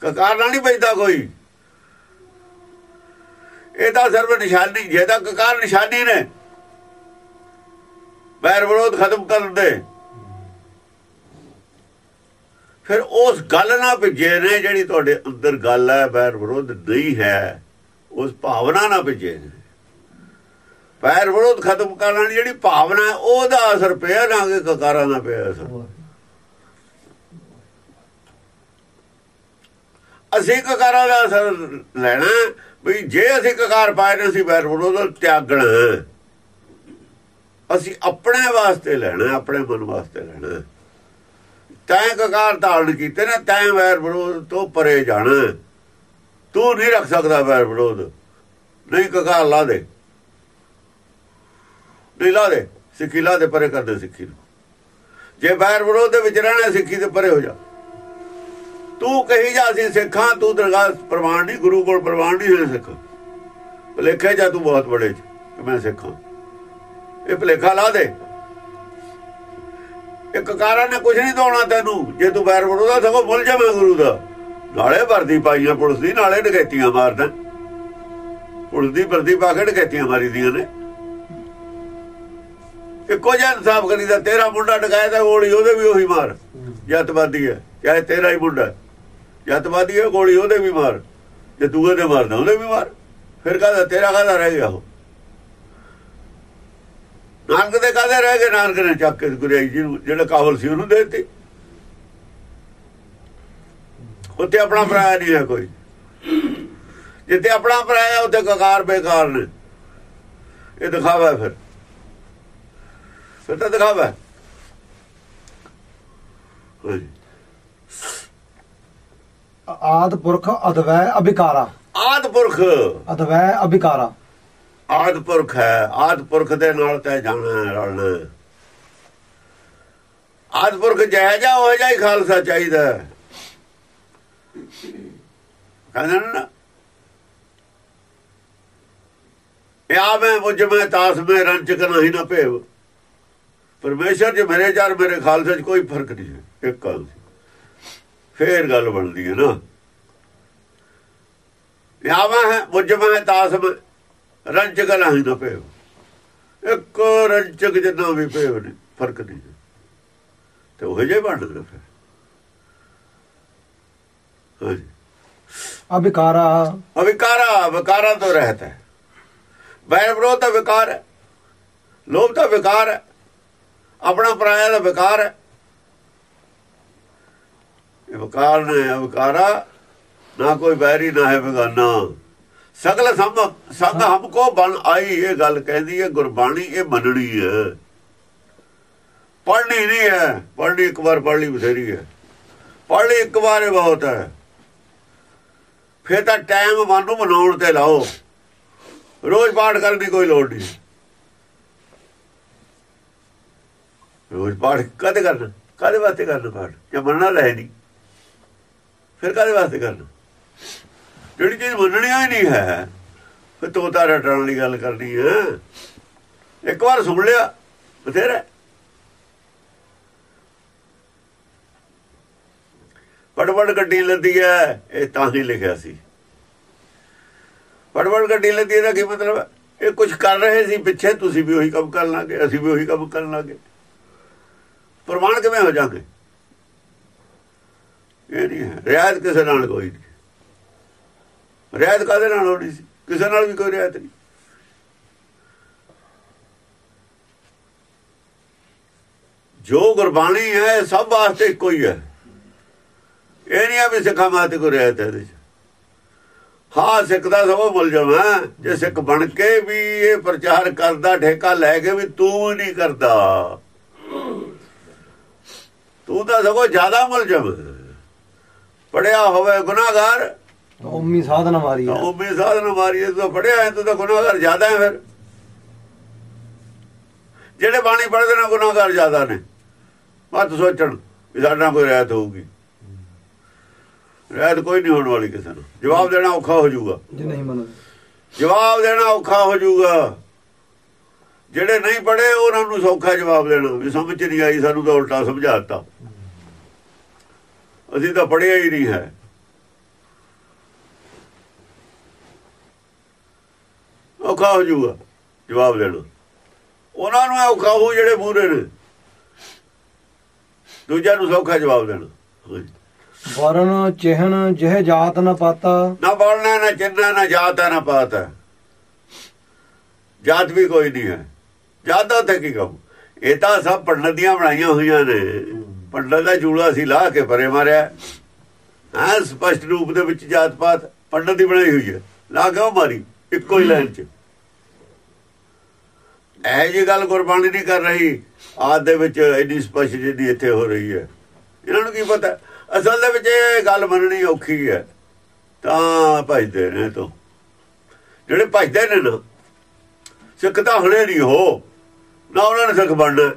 ਕਕਾਰ ਨਾਲ ਨਹੀਂ ਬਚਦਾ ਕੋਈ। ਇਹ ਤਾਂ ਸਿਰਫ ਨਿਸ਼ਾਨੀ, ਜੇ ਤਾਂ ਕਕਾਰ ਨਿਸ਼ਾਨੀ ਨੇ? ਬੈਰ ਵਿਰੋਧ ਖਤਮ ਕਰਨ ਦੇ। ਫਿਰ ਉਸ ਗੱਲ ਨਾਲ ਭਿੱਜੇ ਨੇ ਜਿਹੜੀ ਤੁਹਾਡੇ ਅੰਦਰ ਗੱਲ ਹੈ, ਵੈਰ ਵਿਰੋਧ ਨਹੀਂ ਹੈ, ਉਸ ਭਾਵਨਾ ਨਾਲ ਭਿੱਜੇ ਨੇ। ਬੈਰ ਵਿਰੋਧ ਖਤਮ ਕਰਨ ਵਾਲੀ ਜਿਹੜੀ ਭਾਵਨਾ ਹੈ, ਉਹਦਾ ਅਸਰ ਪਿਆ ਨਾ ਕਿ ਕਕਾਰਾਂ ਦਾ ਪਿਆ ਅਸਰ? ਅਸੀਂ ਕਕਾਰਾਂ ਦਾ ਅਸਰ ਲੈਣਾ ਵੀ ਜੇ ਅਸੀਂ ਕਕਾਰ ਪਾਏ ਨੇ, ਅਸੀਂ ਬੈਰ ਵਿਰੋਧ ਤਿਆਗਣਾ ਅਸੀਂ ਆਪਣੇ ਵਾਸਤੇ ਲੈਣਾ ਆਪਣੇ ਮਨ ਵਾਸਤੇ ਲੈਣਾ ਤੈਂ ਕਕਾਰ ਧਾਰਨ ਕੀਤੇ ਨਾ, ਤੈਂ ਵੈਰ ਵਿਰੋਧ ਤੋਂ ਪਰੇ ਜਾਣਾ ਤੂੰ ਨਹੀਂ ਰੱਖ ਸਕਦਾ ਵੈਰ ਵਿਰੋਧ ਨਹੀਂ ਕਕਾਰ ਲਾ ਦੇ ਨਹੀਂ ਲਾ ਦੇ ਸਿੱਖੀ ਲਾ ਦੇ ਪਰੇ ਕਰ ਦੇ ਸਿੱਖੀ ਨੂੰ। ਜੇ ਵੈਰ ਵਿਰੋਧ ਦੇ ਵਿੱਚ ਰਹਿਣਾ ਸਿੱਖੀ ਦੇ ਪਰੇ ਹੋ ਜਾ। ਤੂੰ ਕਹੀ ਜਾ ਅਸੀਂ ਸਿੱਖਾਂ, ਤੂੰ ਦਰਗਾਹ ਪ੍ਰਵਾਨ ਨਹੀਂ, ਗੁਰੂ ਕੋਲ ਪ੍ਰਵਾਨ ਨਹੀਂ ਹੈ ਸਿੱਖ। ਭਲੇਖੇ ਜਾ ਤੂੰ ਬਹੁਤ ਬੜੇ ਕਿ ਮੈਂ ਸਿੱਖਾਂ। ਇਹ ਭਲੇਖਾ ਲਾ ਦੇ। ਇੱਕ ਕਾਰਨ ਨੇ ਕੁਝ ਨਹੀਂ ਦੋਣਾ ਤੈਨੂੰ, ਜੇ ਤੂੰ ਬੈਰ ਵਿਰੋਧਾ ਸਗੋਂ ਭੁੱਲ ਜਾਵੇਂ ਗੁਰੂ ਦਾ। ਨਾਲੇ ਵਰਦੀ ਪਾਈਆਂ ਪੁਲਿਸ ਦੀ, ਨਾਲੇ ਡਕੈਤੀਆਂ ਮਾਰਦਾ। ਪੁਲਿਸ ਦੀ ਵਰਦੀ ਪਾ ਕੇ ਡਕੈਤੀਆਂ ਮਾਰੀਦੀਆਂ ਨੇ। ਇੱਕੋ ਜਿਹਾ ਇਨਸਾਫ ਕਰੀਦਾ, ਤੇਰਾ ਮੁੰਡਾ ਡਕਾਇਆ ਤਾਂ ਗੋਲੀ ਉਹਦੇ ਵੀ ਉਹੀ ਮਾਰ। ਜੱਤਵਾਦੀ ਹੈ, ਚਾਹੇ ਤੇਰਾ ਹੀ ਮੁੰਡਾ ਜੱਤਵਾਦੀ ਹੈ, ਗੋਲੀ ਉਹਦੇ ਵੀ ਮਾਰ, ਜੇ ਤੂੰ ਉਹਦੇ ਮਾਰਦਾ ਉਹਦੇ ਵੀ ਮਾਰ। ਫਿਰ ਕਹਦਾ, ਤੇਰਾ ਕਹਦਾ ਰਹਿ ਗਿਆ ਉਹ? ਨਾਨਕ ਦੇ ਕਾਦੇ ਰਹਿ ਗਏ? ਨਾਨਕ ਨੇ ਚੱਕ ਕੇ ਗੁਰਿਆਈ ਜੀ ਨੂੰ, ਜਿਹੜਾ ਕਾਬਲ ਸੀ ਉਹਨੂੰ ਦੇ ਦਿੱਤੀ। ਉੱਤੇ ਆਪਣਾ ਪਰਾਇਆ ਨਹੀਂ ਹੈ ਕੋਈ। ਜਿੱਤੇ ਆਪਣਾ ਪਰਾਇਆ ਉੱਤੇ ਕਕਾਰ ਬੇਕਾਰ ਨੇ। ਇਹ ਦਿਖਾਵਾ ਫਿਰ। ਫਿਰ ਤਾਂ ਦਿਖਾਵਾ ਹਾਂਜੀ। ਆਦ ਪੁਰਖ ਅਦਵੈ ਅਭਿਕਾਰਾ। ਆਦ ਪੁਰਖ। ਅਦਵੈ ਅਭਿਕਾਰਾ। ਆਦ ਪੁਰਖ ਹੈ। ਆਦ ਪੁਰਖ ਦੇ ਨਾਲ ਤੈ ਜਾਣਾ ਹੈ, ਰਲਣਾ। ਆਦ ਪੁਰਖ ਜਹ ਜਾ ਹੋ ਜਾਈ ਖਾਲਸਾ ਚਾਹੀਦਾ ਹੈ। ਕਹਿੰਦੇ ਯਾ ਮੈਂ ਮੁਝ ਮੈਂ ਤਾਸ ਮੈਂ ਰੰਚਕ ਨਹੀਂ ਨਾ ਭੇਵ। ਪਰਮੇਸ਼ਰ ਜੇ ਮੇਰੇ ਚਾਰ ਮੇਰੇ ਖਾਲਸੇ 'ਚ ਕੋਈ ਫ਼ਰਕ ਨਹੀਂ ਹੈ। ਇੱਕ ਗੱਲ ਸੀ। ਫੇਰ ਗੱਲ ਬਣਦੀ ਹੈ ਨਾ। ਯਾ ਮੈਂ ਮੁਝ ਮੈਂ ਤਾਸ ਮੈਂ ਰੰਚਕ ਨਹੀਂ ਨਾ ਭੇਵ ਇੱਕ ਰੰਚਕ ਜਿੰਨਾ ਵੀ ਭੇਵ ਨਹੀਂ ਫ਼ਰਕ ਨਹੀਂ। ਹੈ। ਤੇ ਉਹ ਜੇ ਬਣਦਾ ਫਿਰ। ਹਾਂਜੀ। ਅਭਿਕਾਰਾ ਅਵਿਕਾਰਾ ਵਿਕਾਰਾਂ ਤੋਂ ਰਹਿਤ ਹੈ। ਵੈਰ ਵਿਰੋਧ ਦਾ ਵਿਕਾਰ ਹੈ। ਲੋਭ ਦਾ ਵਿਕਾਰ ਹੈ। ਆਪਣਾ ਪਰਾਇਆ ਦਾ ਵਿਕਾਰ ਹੈ। ਵਿਕਾਰ ਨੇ ਅਵਿਕਾਰਾ ਨਾ ਕੋਈ ਵੈਰੀ ਨਾ ਹੈ ਬਗਾਨਾ। ਸਗਲ ਸੰਭ, ਸੰਗ ਹਮਕੋ ਬਣ ਆਈ, ਇਹ ਗੱਲ ਕਹਿੰਦੀ ਹੈ, ਗੁਰਬਾਣੀ ਇਹ ਮੰਨਣੀ ਹੈ। ਪੜ੍ਹਨੀ ਨਹੀਂ ਹੈ, ਪੜ੍ਹਨੀ ਇੱਕ ਵਾਰ ਪੜ੍ਹ ਲਈ ਬਥੇਰੀ ਹੈ। ਪੜ੍ਹ ਲਈ ਇੱਕ ਵਾਰ ਹੀ ਬਹੁਤ ਹੈ। ਫਿਰ ਤਾਂ ਟਾਈਮ ਮਨ ਨੂੰ ਮਨਾਉਣ ਤੇ ਲਾਓ। ਰੋਜ਼ ਪਾਠ ਕਰਨ ਦੀ ਕੋਈ ਲੋੜ ਨਹੀਂ। ਰੋਜ਼ ਪਾਠ ਕਦੇ ਕਰਨਾ, ਕਦੇ ਵਾਸਤੇ ਕਰਨਾ ਪਾਠ? ਜੇ ਮੰਨਣਾ ਲੈ ਨਹੀਂ। ਫਿਰ ਕਦੇ ਵਾਸਤੇ ਕਰਨਾ? ਜਿਹੜੀ ਚੀਜ਼ ਮੰਨਣੀ ਹੀ ਨਹੀਂ ਹੈ, ਫਿਰ ਤੋਤਾ ਰਟਣ ਵਾਲੀ ਗੱਲ ਕਰਨੀ ਹੈ ਇੱਕ ਵਾਰ ਸੁਣ ਲਿਆ, ਬਥੇਰਾ ਪੜਵੜ ਗੱਡੀ ਲੱਦੀ ਹੈ, ਇਹ ਤਾਂ ਹੀ ਲਿਖਿਆ ਸੀ। ਪੜਵੜ ਗੱਡੀ ਲੱਦੀ ਇਹਦਾ ਕੀ ਮਤਲਬ ਹੈ? ਇਹ ਕੁਝ ਕਰ ਰਹੇ ਸੀ ਪਿੱਛੇ, ਤੁਸੀਂ ਵੀ ਉਹੀ ਕੰਮ ਕਰਨ ਲੱਗੇ ਅਸੀਂ ਵੀ ਉਹੀ ਕੰਮ ਕਰਨ ਲੱਗੇ ਪ੍ਰਮਾਣ ਕਿਵੇਂ ਹੋ ਜਾਗੇ ਇਹ ਨਹੀਂ ਹੈ। ਰਿਆਇਤ ਕਿਸੇ ਨਾਲ ਕੋਈ ਨਹੀਂ। ਰਿਆਇਤ ਕਾਦੇ ਨਾਲ ਹੋਣੀ ਸੀ? ਕਿਸੇ ਨਾਲ ਵੀ ਕੋਈ ਰਿਆਇਤ ਨਹੀਂ। ਜੋ ਗੁਰਬਾਣੀ ਹੈ ਸਭ ਵਾਸਤੇ ਇੱਕੋ ਹੀ ਹੈ। ਇਹ ਨਹੀਂ ਆ ਵੀ ਸਿੱਖਾਂ ਵਾਸਤੇ ਕੋਈ ਰਿਆਇਤ ਹੈ ਇਹਦੇ 'ਚ। ਹਾਂ, ਸਿੱਖ ਦਾ ਸਭ ਮੁਲਜ਼ਮ ਹੈ। ਜੇ ਸਿੱਖ ਬਣ ਕੇ ਵੀ ਇਹ ਪ੍ਰਚਾਰ ਕਰਦਾ, ਠੇਕਾ ਲੈ ਕੇ ਵੀ ਤੂੰ ਨਹੀਂ ਕਰਦਾ। ਤੂੰ ਤਾਂ ਸਗੋਂ ਜ਼ਿਆਦਾ ਮੁਲਜ਼ਮ ਪੜਿਆ ਹੋਵੇ ਗੁਨਾਹਗਾਰ। ਉਮੀ ਸਾਧਨ ਮਾਰੀ ਤਾਂ ਹੈ। ਵੀ ਸਾਧਨ ਮਾਰੀ ਤੂੰ ਤਾਂ ਪੜਿਆ ਹੈ ਤੂੰ ਤਾਂ ਗੁਨਾਹਗਾਰ ਜ਼ਿਆਦਾ ਹੈ ਫਿਰ। ਜਿਹੜੇ ਬਾਣੀ ਪੜਦੇ ਨੇ ਗੁਨਾਹਗਾਰ ਜ਼ਿਆਦਾ ਨੇ। ਮਤ ਸੋਚਣ ਵੀ ਸਾਡਾ ਕੋਈ ਰਹਿਤ ਹੋਊਗੀ। ਰਹਿਤ ਕੋਈ ਨਹੀਂ ਹੋਣ ਵਾਲੀ ਕਿਸੇ ਨੂੰ ਜਵਾਬ ਦੇਣਾ ਔਖਾ ਹੋ ਜਾਊਗਾ। ਜੇ ਨਹੀਂ ਮੰਨਦੇ। ਜਵਾਬ ਦੇਣਾ ਔਖਾ ਹੋ ਜਾਊਗਾ। ਜਿਹੜੇ ਨਹੀਂ ਪੜੇ ਉਹਨਾਂ ਨੂੰ ਸੌਖਾ ਜਵਾਬ ਦੇਣਾ। ਵੀ ਸਮਝ ਨਹੀਂ ਆਈ ਸਾਨੂੰ ਤਾਂ ਉਲਟਾ ਸਮਝਾਤਾ ਅਸੀਂ ਤਾਂ ਪੜਿਆ ਹੀ ਨਹੀਂ ਹੈ। ਔਖਾ ਹੋ ਜਾਊਗਾ ਜਵਾਬ ਦੇਣਾ ਉਹਨਾਂ ਨੂੰ ਔਖਾ ਹੋ ਜਿਹੜੇ ਮੂਰੇ ਨੇ। ਦੂਜਿਆਂ ਨੂੰ ਸੌਖਾ ਜਵਾਬ ਦੇਣਾ। ਵਰਨ ਚਿਹਨ ਜਿਹ ਜਾਤ ਨ ਪਾਤਾ। ਨਾ ਬੋਲਣਾ ਨਾ ਚਿੰਨਾ ਨਾ ਜਾਤ ਨਾ ਪਾਤ। ਜਾਤ ਵੀ ਕੋਈ ਨਹੀਂ ਹੈ। ਜਾਤਾਂ ਤੇ ਕੀ ਕਹੂੰ? ਇਹ ਤਾਂ ਸਭ ਪੰਡਤ ਦੀਆਂ ਬਣਾਈਆਂ ਹੋਈਆਂ ਨੇ। ਪੰਡਤ ਦਾ ਜੂੜਾ ਸੀ, ਲਾਹ ਕੇ ਫਰੇ ਮਾਰਿਆ। ਹਾਂ, ਸਪਸ਼ਟ ਰੂਪ ਦੇ ਵਿੱਚ ਜਾਤ ਪਾਤ ਪੰਡਤ ਦੀ ਬਣਾਈ ਹੋਈ ਹੈ। ਲਾ ਕੇ ਉਹ ਮਾਰੀ? ਇੱਕੋ ਹੀ ਲਾਈਨ 'ਚ। ਇਹ ਜੀ ਗੱਲ ਗੁਰਬਾਣੀ ਨਹੀਂ ਕਰ ਰਹੀ। ਆਦ ਦੇ ਵਿੱਚ ਇੰਨੀ ਸਪਸ਼ਟ ਜਿਹੀ ਇੱਥੇ ਹੋ ਰਹੀ ਹੈ। ਇਹਨਾਂ ਨੂੰ ਕੀ ਪਤਾ? ਅਸਲ ਦੇ ਵਿੱਚ ਇਹ ਗੱਲ ਮੰਨਣੀ ਔਖੀ ਹੈ। ਤਾਂ ਭਜਦੇ ਨੇ ਤੋਂ। ਜਿਹੜੇ ਭਜਦੇ ਨੇ ਨਾ, ਸਿੱਖ ਤਾਂ ਹਲੇ ਨਹੀਂ ਹੋ। ਨਾ ਉਹਨਾਂ ਨੇ ਸਿੱਖ ਬਣਨਾ।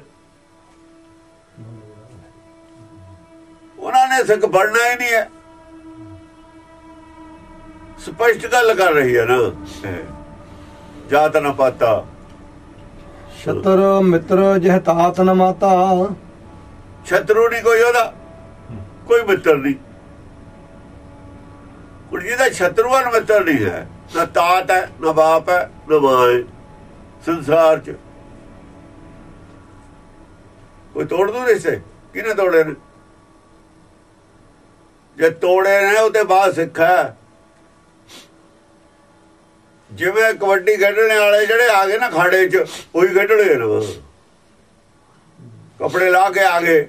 ਉਹਨਾਂ ਨੇ ਸਿੱਖ ਬਣਨਾ ਹੀ ਨਹੀਂ ਹੈ। ਸਪਸ਼ਟ ਗੱਲ ਕਰ ਰਹੀ ਹੈ ਨਾ। ਜਾਤ ਨਾ ਪਾਤਾ। ਛਤਰ ਮਿੱਤਰ ਜਿਹ ਤਾਤ ਨ ਮਾਤਾ। ਸ਼ਤਰੂ ਨਹੀਂ ਕੋਈ ਉਹਦਾ। ਕੋਈ ਮਿੱਤਰ ਨਹੀਂ। ਜਿਹਦਾ ਸ਼ਤਰੂ ਹੈ ਮਿੱਤਰ ਨਹੀਂ ਹੈ ਨਾ ਤਾਤ ਹੈ ਨਾ ਬਾਪ ਹੈ ਨਾ ਮਾਂ ਹੈ ਸੰਸਾਰ 'ਚ। ਕੋਈ ਤੋੜ ਦੂ ਰਿਸ਼ਤੇ? ਕਿਹਨੇ ਤੋੜੇ ਨੇ? ਜੇ ਤੋੜੇ ਨੇ, ਉਹਦੇ ਬਾਅਦ ਸਿੱਖਾ ਜਿਵੇਂ ਕਬੱਡੀ ਖੇਡਣ ਵਾਲੇ ਜਿਹੜੇ ਆ ਗਏ ਨਾ ਖਾੜੇ 'ਚ, ਉਹੀ ਖੇਡਣੇ ਨੇ ਕੱਪੜੇ ਲਾ ਕੇ ਆ ਗਏ।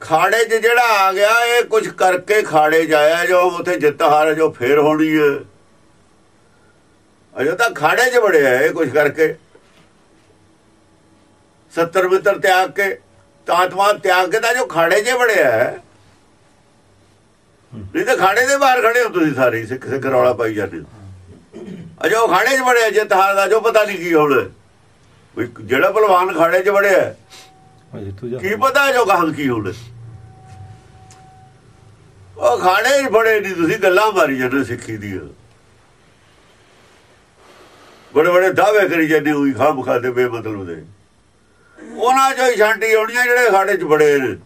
ਖਾੜੇ 'ਚ ਜਿਹੜਾ ਆ ਗਿਆ, ਇਹ ਕੁਝ ਕਰਕੇ ਖਾੜੇ ਜਾਇਆ ਜੋ ਉਥੇ ਜਿੱਤ ਹਾਰ ਜੋ ਫੇਰ ਹੋਣੀ ਹੈ। ਅਜੇ ਤਾਂ ਖਾੜੇ 'ਚ ਬੜਿਆ ਇਹ ਕੁਝ ਕਰਕੇ। 70 ਮਿੱਤਰ ਤਿਆਗ ਕੇ ਤਾਤਮਾ ਤਿਆਗ ਕੇ ਤਾਂ ਜੋ ਖਾੜੇ 'ਚ ਬੜਿਆ ਹੈ। ਨਹੀਂ ਤਾਂ ਖਾੜੇ ਦੇ ਬਾਹਰ ਖੜੇ ਹੋ ਤੁਸੀਂ ਸਾਰੇ ਸਿੱਖ ਸਿੱਖ ਰੌਲਾ ਪਾਈ ਜਾਂਦੇ ਅਜੇ ਖਾੜੇ 'ਚ ਵੜਿਆ ਜਿੱਤ ਹਾਰ ਦਾ ਜੋ ਪਤਾ ਨਹੀਂ ਕੀ ਹੋਣਾ। ਜਿਹੜਾ ਪਹਿਲਵਾਨ ਖਾੜੇ 'ਚ ਵੜਿਆ ਜਾ। ਕੀ ਪਤਾ ਜੋ ਗਾਹਾਂ ਕੀ ਹੋਣਾ। ਉਹ ਖਾੜੇ ਹੀ ਬੜੇ ਨਹੀਂ ਤੁਸੀਂ ਗੱਲਾਂ ਮਾਰੀ ਜਾਂਦੇ ਸਿੱਖੀ ਦੀਆਂ। ਬੜੇ ਬੜੇ ਦਾਅਵੇ ਕਰੀ ਜਾਂਦੇ ਹੋਈ ਖਾਮ ਖਾਦੇ ਬੇਮਤਲਬ ਦੇ। ਉਹਨਾਂ ਚੋਂ ਹੀ ਛਾਂਟੀ ਆਉਣੀਆਂ ਜਿਹੜੇ ਖਾੜੇ 'ਚ ਬੜੇ ਨੇ।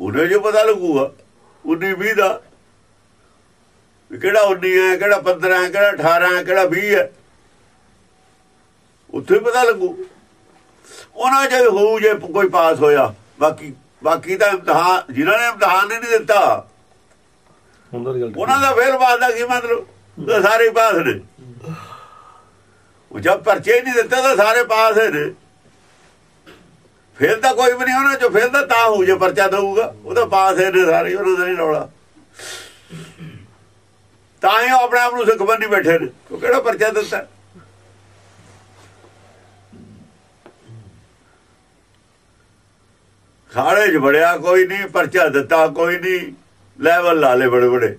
ਉਹਨੇ ਜੋ ਪਤਾ ਲੱਗੂਗਾ। 19 20 ਦਾ। ਕਿਹੜਾ 19 ਹੈ ਕਿਹੜਾ 15 ਹੈ ਕਿਹੜਾ 18 ਹੈ ਕਿਹੜਾ 20 ਹੈ? ਉੱਥੇ ਪਤਾ ਲੱਗੂ। ਉਹਨਾਂ ਜੇ ਹੋਊ ਜੇ ਕੋਈ ਪਾਸ ਹੋਇਆ। ਬਾਕੀ ਬਾਕੀ ਦਾ ਇਮਤਿਹਾਨ ਜਿਨ੍ਹਾਂ ਨੇ ਇਮਤਿਹਾਨ ਨਹੀਂ ਦਿੱਤਾ। ਉਹਨਾਂ ਦਾ ਫੇਲ ਪਾਸ ਦਾ ਕੀ ਮਤਲਬ? ਸਾਰੇ ਪਾਸ ਨੇ। ਉਹ ਜਦ ਪਰਚੇ ਨਹੀਂ ਦਿੱਤੇ ਤਾਂ ਸਾਰੇ ਪਾਸ ਨੇ। ਫੇਲ ਤਾਂ ਕੋਈ ਵੀ ਨਹੀਂ ਉਹਨਾਂ ਚੋਂ ਫੇਲ ਤਾਂ ਤਾਂ ਹੋਊ, ਜੇ ਪਰਚਾ ਦਊਗਾ। ਉਹ ਤਾਂ ਪਾਸ ਹੈ ਸਾਰੇ, ਉਹਨਾਂ ਨਹੀਂ ਰੌਲਾ। ਤਾਂ ਹੀ ਉਹ ਆਪਣੇ ਆਪ ਨੂੰ ਸਿੱਖ ਬੰਨੀ ਬੈਠੇ ਨੇ। ਉਹ ਕਿਹੜਾ ਪਰਚਾ ਦਿੱਤਾ? ਖਾੜੇ 'ਚ ਵੜਿਆ ਕੋਈ ਨਹੀਂ, ਪਰਚਾ ਦਿੱਤਾ ਕੋਈ ਨਹੀਂ। ਲੈਵਲ ਲਾ ਲੇ ਬੜੇ ਬੜੇ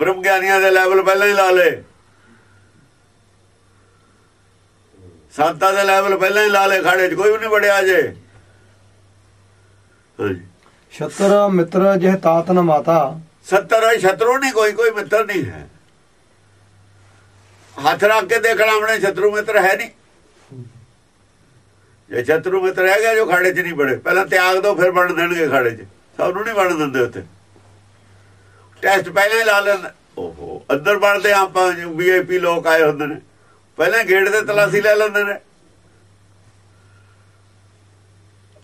ਬ੍ਰਹਮ ਗਿਆਨੀਆਂ ਦੇ ਲੈਵਲ ਪਹਿਲਾਂ ਹੀ ਲਾ ਲੇ ਸੰਤਾਂ ਦੇ ਲੈਵਲ ਪਹਿਲਾਂ ਹੀ ਲਾ ਲੇ ਖਾੜੇ 'ਚ ਕੋਈ ਵੀ ਨਹੀਂ ਬੜਿਆ ਜੇ। ਛਤਰ ਮਿੱਤਰ ਜਿਹ ਤਾਤ ਨ ਮਾਤਾ। ਸੱਤਰ ਹੈ ਸ਼ਤਰੂ ਨਹੀਂ ਕੋਈ ਕੋਈ ਮਿੱਤਰ ਨਹੀਂ ਹੈ। ਹੱਥ ਰੱਖ ਕੇ ਦੇਖਣਾ ਆਪਣੇ ਸ਼ਤਰੂ ਮਿੱਤਰ ਹੈ ਨਹੀਂ। ਜੇ ਸ਼ਤਰੂ ਮਿੱਤਰ ਹੈਗਾ ਜੋ ਖਾੜੇ 'ਚ ਨਹੀਂ ਬੜੇ ਪਹਿਲਾਂ ਤਿਆਗ ਦੋ ਫਿਰ ਬਣ ਦੇਣਗੇ ਖਾੜੇ 'ਚ। ਸਭ ਨੂੰ ਨਹੀਂ ਬਣ ਦਿੰਦੇ ਉੱਥੇ। ਟੈਸਟ ਪਹਿਲਾਂ ਹੀ ਲਾ ਲੈਣ ਓਹੋ ਅੰਦਰ ਬਣਦੇ ਆਪਾਂ ਵੀਆਈਪੀ ਲੋਕ ਆਏ ਹੁੰਦੇ ਨੇ। ਪਹਿਲਾਂ ਗੇਟ ਤੇ ਤਲਾਸੀ ਲੈ ਲੈਂਦੇ ਨੇ।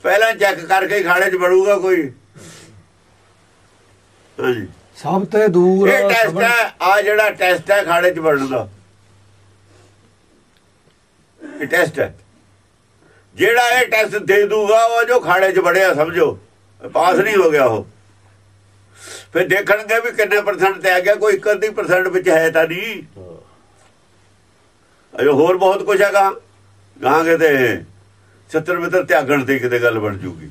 ਪਹਿਲਾਂ ਚੈੱਕ ਕਰਕੇ ਹੀ ਖਾੜੇ 'ਚ ਵੜੂਗਾ ਕੋਈ। ਹਾਂਜੀ ਸਭ ਤੇ ਦੂਰ ਇਹ ਟੈਸਟ ਹੈ ਆ ਜਿਹੜਾ ਟੈਸਟ ਹੈ ਖਾੜੇ 'ਚ ਵੜਨ ਦਾ। ਇਹ ਟੈਸਟ ਹੈ। ਜਿਹੜਾ ਇਹ ਟੈਸਟ ਦੇ ਦੂਗਾ ਉਹ ਜੋ ਖਾੜੇ 'ਚ ਵੜਿਆ ਸਮਝੋ। ਪਾਸ ਨਹੀਂ ਹੋ ਗਿਆ ਉਹ। ਫਿਰ ਦੇਖਣਗੇ ਵੀ ਕਿੰਨੇ ਪਰਸੈਂਟ ਤੇ ਆ ਗਿਆ ਕੋਈ 31% ਵਿੱਚ ਹੈ ਤਾਂ ਨਹੀਂ। ਅਜੋ ਹੋਰ ਬਹੁਤ ਕੁਝ ਹੈਗਾ। ਗਾਂ ਕਿਤੇ 70 ਮਿੱਤਰ ਤਿਆਗਣ ਦੀ ਕਿਤੇ ਗੱਲ ਬਣ ਜੂਗੀ।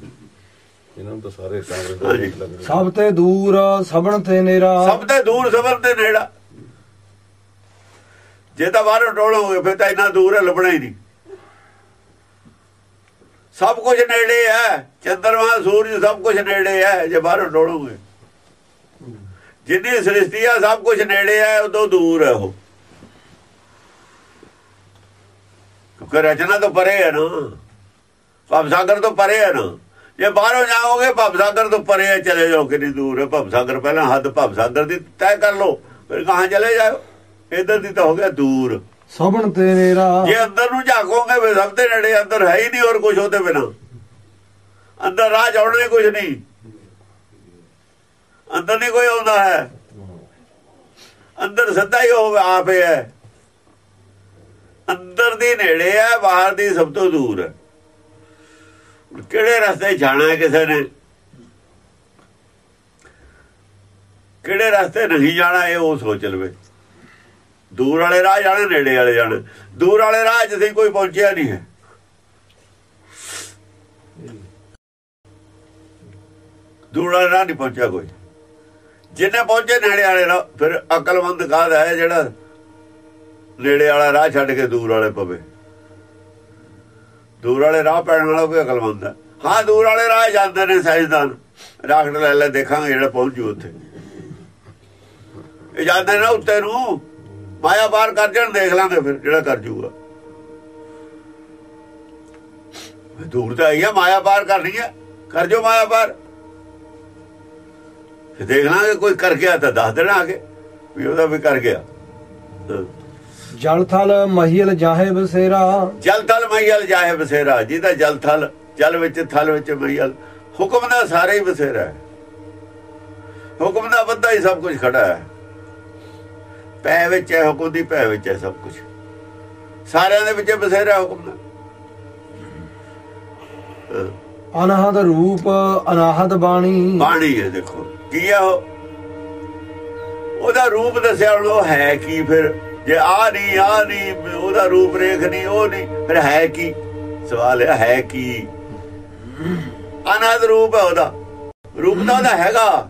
ਇਹਨਾਂ ਨੂੰ ਤਾਂ ਸਾਰੇ ਕਾਂਗਰਸ ਦੇ ਸਭ ਤੇ ਦੂਰ ਸਭਨ ਤੇ ਨੇਰਾ ਸਭ ਤੋਂ ਦੂਰ ਸਬਰ ਤੇ ਨੇੜਾ। ਜੇ ਤਾਂ ਬਾਹਰੋਂ ਟੋਲੋਗੇ ਫਿਰ ਤਾਂ ਇੰਨਾ ਦੂਰ ਹੈ ਲੱਭਣਾ ਹੀ ਨਹੀਂ। ਸਭ ਕੁਝ ਨੇੜੇ ਹੈ। ਚੰਦਰਮਾ ਸੂਰਜ ਸਭ ਕੁਝ ਨੇੜੇ ਹੈ ਜੇ ਬਾਹਰੋਂ ਟੋਲੋਗੇ ਜਿੰਨੀ ਸ੍ਰਿਸ਼ਟੀ ਆ ਸਭ ਕੁਝ ਨੇੜੇ ਹੈ ਉਦੋਂ ਦੂਰ ਹੈ ਉਹ। ਕਿਉਂਕਿ ਰਚਨਾ ਤੋਂ ਪਰੇ ਹੈ ਨਾ। ਭਵ ਸਾਗਰ ਤੋਂ ਪਰੇ ਹੈ ਨਾ। ਜੇ ਬਾਹਰੋਂ ਜਾਓਗੇ ਭਵ ਸਾਗਰ ਤੋਂ ਪਰੇ ਹੈ ਚਲੇ ਜਾਓ ਕਿੰਨੀ ਦੂਰ ਹੈ। ਭਵ ਸਾਗਰ ਪਹਿਲਾਂ ਹੱਦ ਭਵ ਸਾਗਰ ਦੀ ਤੈਅ ਕਰ ਲਓ ਫਿਰ ਕਹਾਂ ਚਲੇ ਜਾਓ ਇਧਰ ਦੀ ਤਾਂ ਹੋ ਗਿਆ ਦੂਰ। ਸਭਨ ਤੇ ਨੇਰਾ ਜੇ ਅੰਦਰ ਨੂੰ ਝਾਕੋਗੇ ਫਿਰ ਸਭ ਦੇ ਨੇੜੇ ਅੰਦਰ ਹੈ ਹੀ ਨਹੀਂ ਹੋਰ ਕੁਝ ਉਹਦੇ ਬਿਨਾ। ਅੰਦਰ ਰਾਹ ਜਾਉਣਾ ਕੁਝ ਨਹੀਂ। ਅੰਦਰ ਨਹੀਂ ਕੋਈ ਆਉਂਦਾ ਹੈ। ਅੰਦਰ ਸੱਦਾ ਹੀ ਹੋਵੇ ਆਪੇ ਹੈ। ਅੰਦਰ ਦੀ ਨੇੜੇ ਹੈ ਬਾਹਰ ਦੀ ਸਭ ਤੋਂ ਦੂਰ। ਹੈ ਕਿਹੜੇ ਰਸਤੇ ਜਾਣਾ ਹੈ ਕਿਸੇ ਨੇ? ਕਿਹੜੇ ਰਸਤੇ ਨਹੀਂ ਜਾਣਾ ਇਹ ਉਹ ਸੋਚ ਲਵੇ। ਦੂਰ ਵਾਲੇ ਰਾਹ ਜਾਣੇ, ਨੇੜੇ ਵਾਲੇ ਜਾਣੇ। ਦੂਰ ਵਾਲੇ ਰਾਹ 'ਚ ਅਸੀਂ ਕੋਈ ਪਹੁੰਚਿਆ ਨਹੀਂ ਹੈ। ਦੂਰ ਵਾਲੇ ਰਾਹ ਨਹੀਂ ਪਹੁੰਚਿਆ ਕੋਈ। ਜਿੰਨੇ ਪਹੁੰਚੇ, ਨੇੜੇ ਵਾਲੇ ਰਾਹ। ਫਿਰ ਅਕਲਮੰਦ ਕਾਹਦਾ ਹੈ ਜਿਹੜਾ ਨੇੜੇ ਵਾਲਾ ਰਾਹ ਛੱਡ ਕੇ ਦੂਰ ਵਾਲੇ ਪਵੇ। ਦੂਰ ਵਾਲੇ ਰਾਹ ਪੈਣ ਵਾਲਾ ਕੋਈ ਅਕਲਮੰਦ ਹੈ। ਹਾਂ, ਦੂਰ ਵਾਲੇ ਰਾਹ ਜਾਂਦੇ ਨੇ ਸਾਇੰਸਦਾਨ ਰਾਖੜ ਲੈ ਲੈ, ਦੇਖਾਂਗੇ ਜਿਹੜਾ ਪਹੁੰਚੂ ਉੱਥੇ। ਇਹ ਜਾਂਦੇ ਨੇ ਉੱਤੇ ਨੂੰ। ਮਾਇਆ ਪਾਰ ਕਰ ਜਾਣ, ਦੇਖ ਲਾਂਗੇ ਫਿਰ ਜਿਹੜਾ ਕਰ ਜੂਗਾ ਦੂਰ ਤਾਂ ਆਈ ਆ, ਮਾਇਆ ਪਾਰ ਕਰਨੀ ਹੈ। ਕਰ ਜੋ ਮਾਇਆ ਪਾਰ ਦੇਖ ਲਾਂਗੇ ਕੋਈ ਕਰ ਗਿਆ ਤਾਂ ਦੱਸ ਦੇਣਾ ਆਗੇ ਵੀ ਉਹਦਾ ਵੀ ਕਰ ਗਿਆ। ਜਲ ਥਲ ਮਹੀਲ ਜਾਹੇ ਬਸੇਰਾ। ਜਲ ਥਲ ਮਈਲ ਜਾਏ ਬਸੇਰਾ ਜਿਹਦਾ ਜਲ ਥਲ ਜਲ ਵਿੱਚ ਥਲ ਵਿੱਚ ਮਈਲ ਹੁਕਮ ਦਾ ਸਾਰੇ ਹੀ ਬਸੇਰਾ ਹੈ। ਹੁਕਮ ਦਾ ਬੰਦਾ ਹੀ ਸਭ ਕੁਝ ਖੜਾ ਹੈ। ਪੈ ਵਿੱਚ ਹੈ ਹੁਕਮ ਦੀ ਪੈ ਵਿੱਚ ਹੈ ਸਭ ਕੁਝ। ਸਾਰਿਆਂ ਦੇ ਵਿੱਚ ਬਸੇਰਾ ਹੁਕਮ ਦਾ। ਅਨਹਦ ਰੂਪ ਅਨਾਹਦ ਬਾਣੀ। ਬਾਣੀ ਹੈ ਦੇਖੋ ਕੀ ਉਹ? ਉਹਦਾ ਰੂਪ ਦੱਸਿਆ ਉਹ ਹੈ ਕੀ ਫਿਰ? ਜੇ ਆ ਨਹੀਂ ਆ ਨਹੀਂ, ਉਹਦਾ ਰੂਪ ਰੇਖ ਨਹੀਂ, ਉਹ ਨਹੀਂ, ਫਿਰ ਹੈ ਕੀ? ਸਵਾਲ ਹੈ ਹੈ ਕੀ? ਅਨਾਦ ਰੂਪ ਹੈ ਉਹਦਾ। ਰੂਪ ਤਾਂ ਉਹਦਾ ਹੈਗਾ।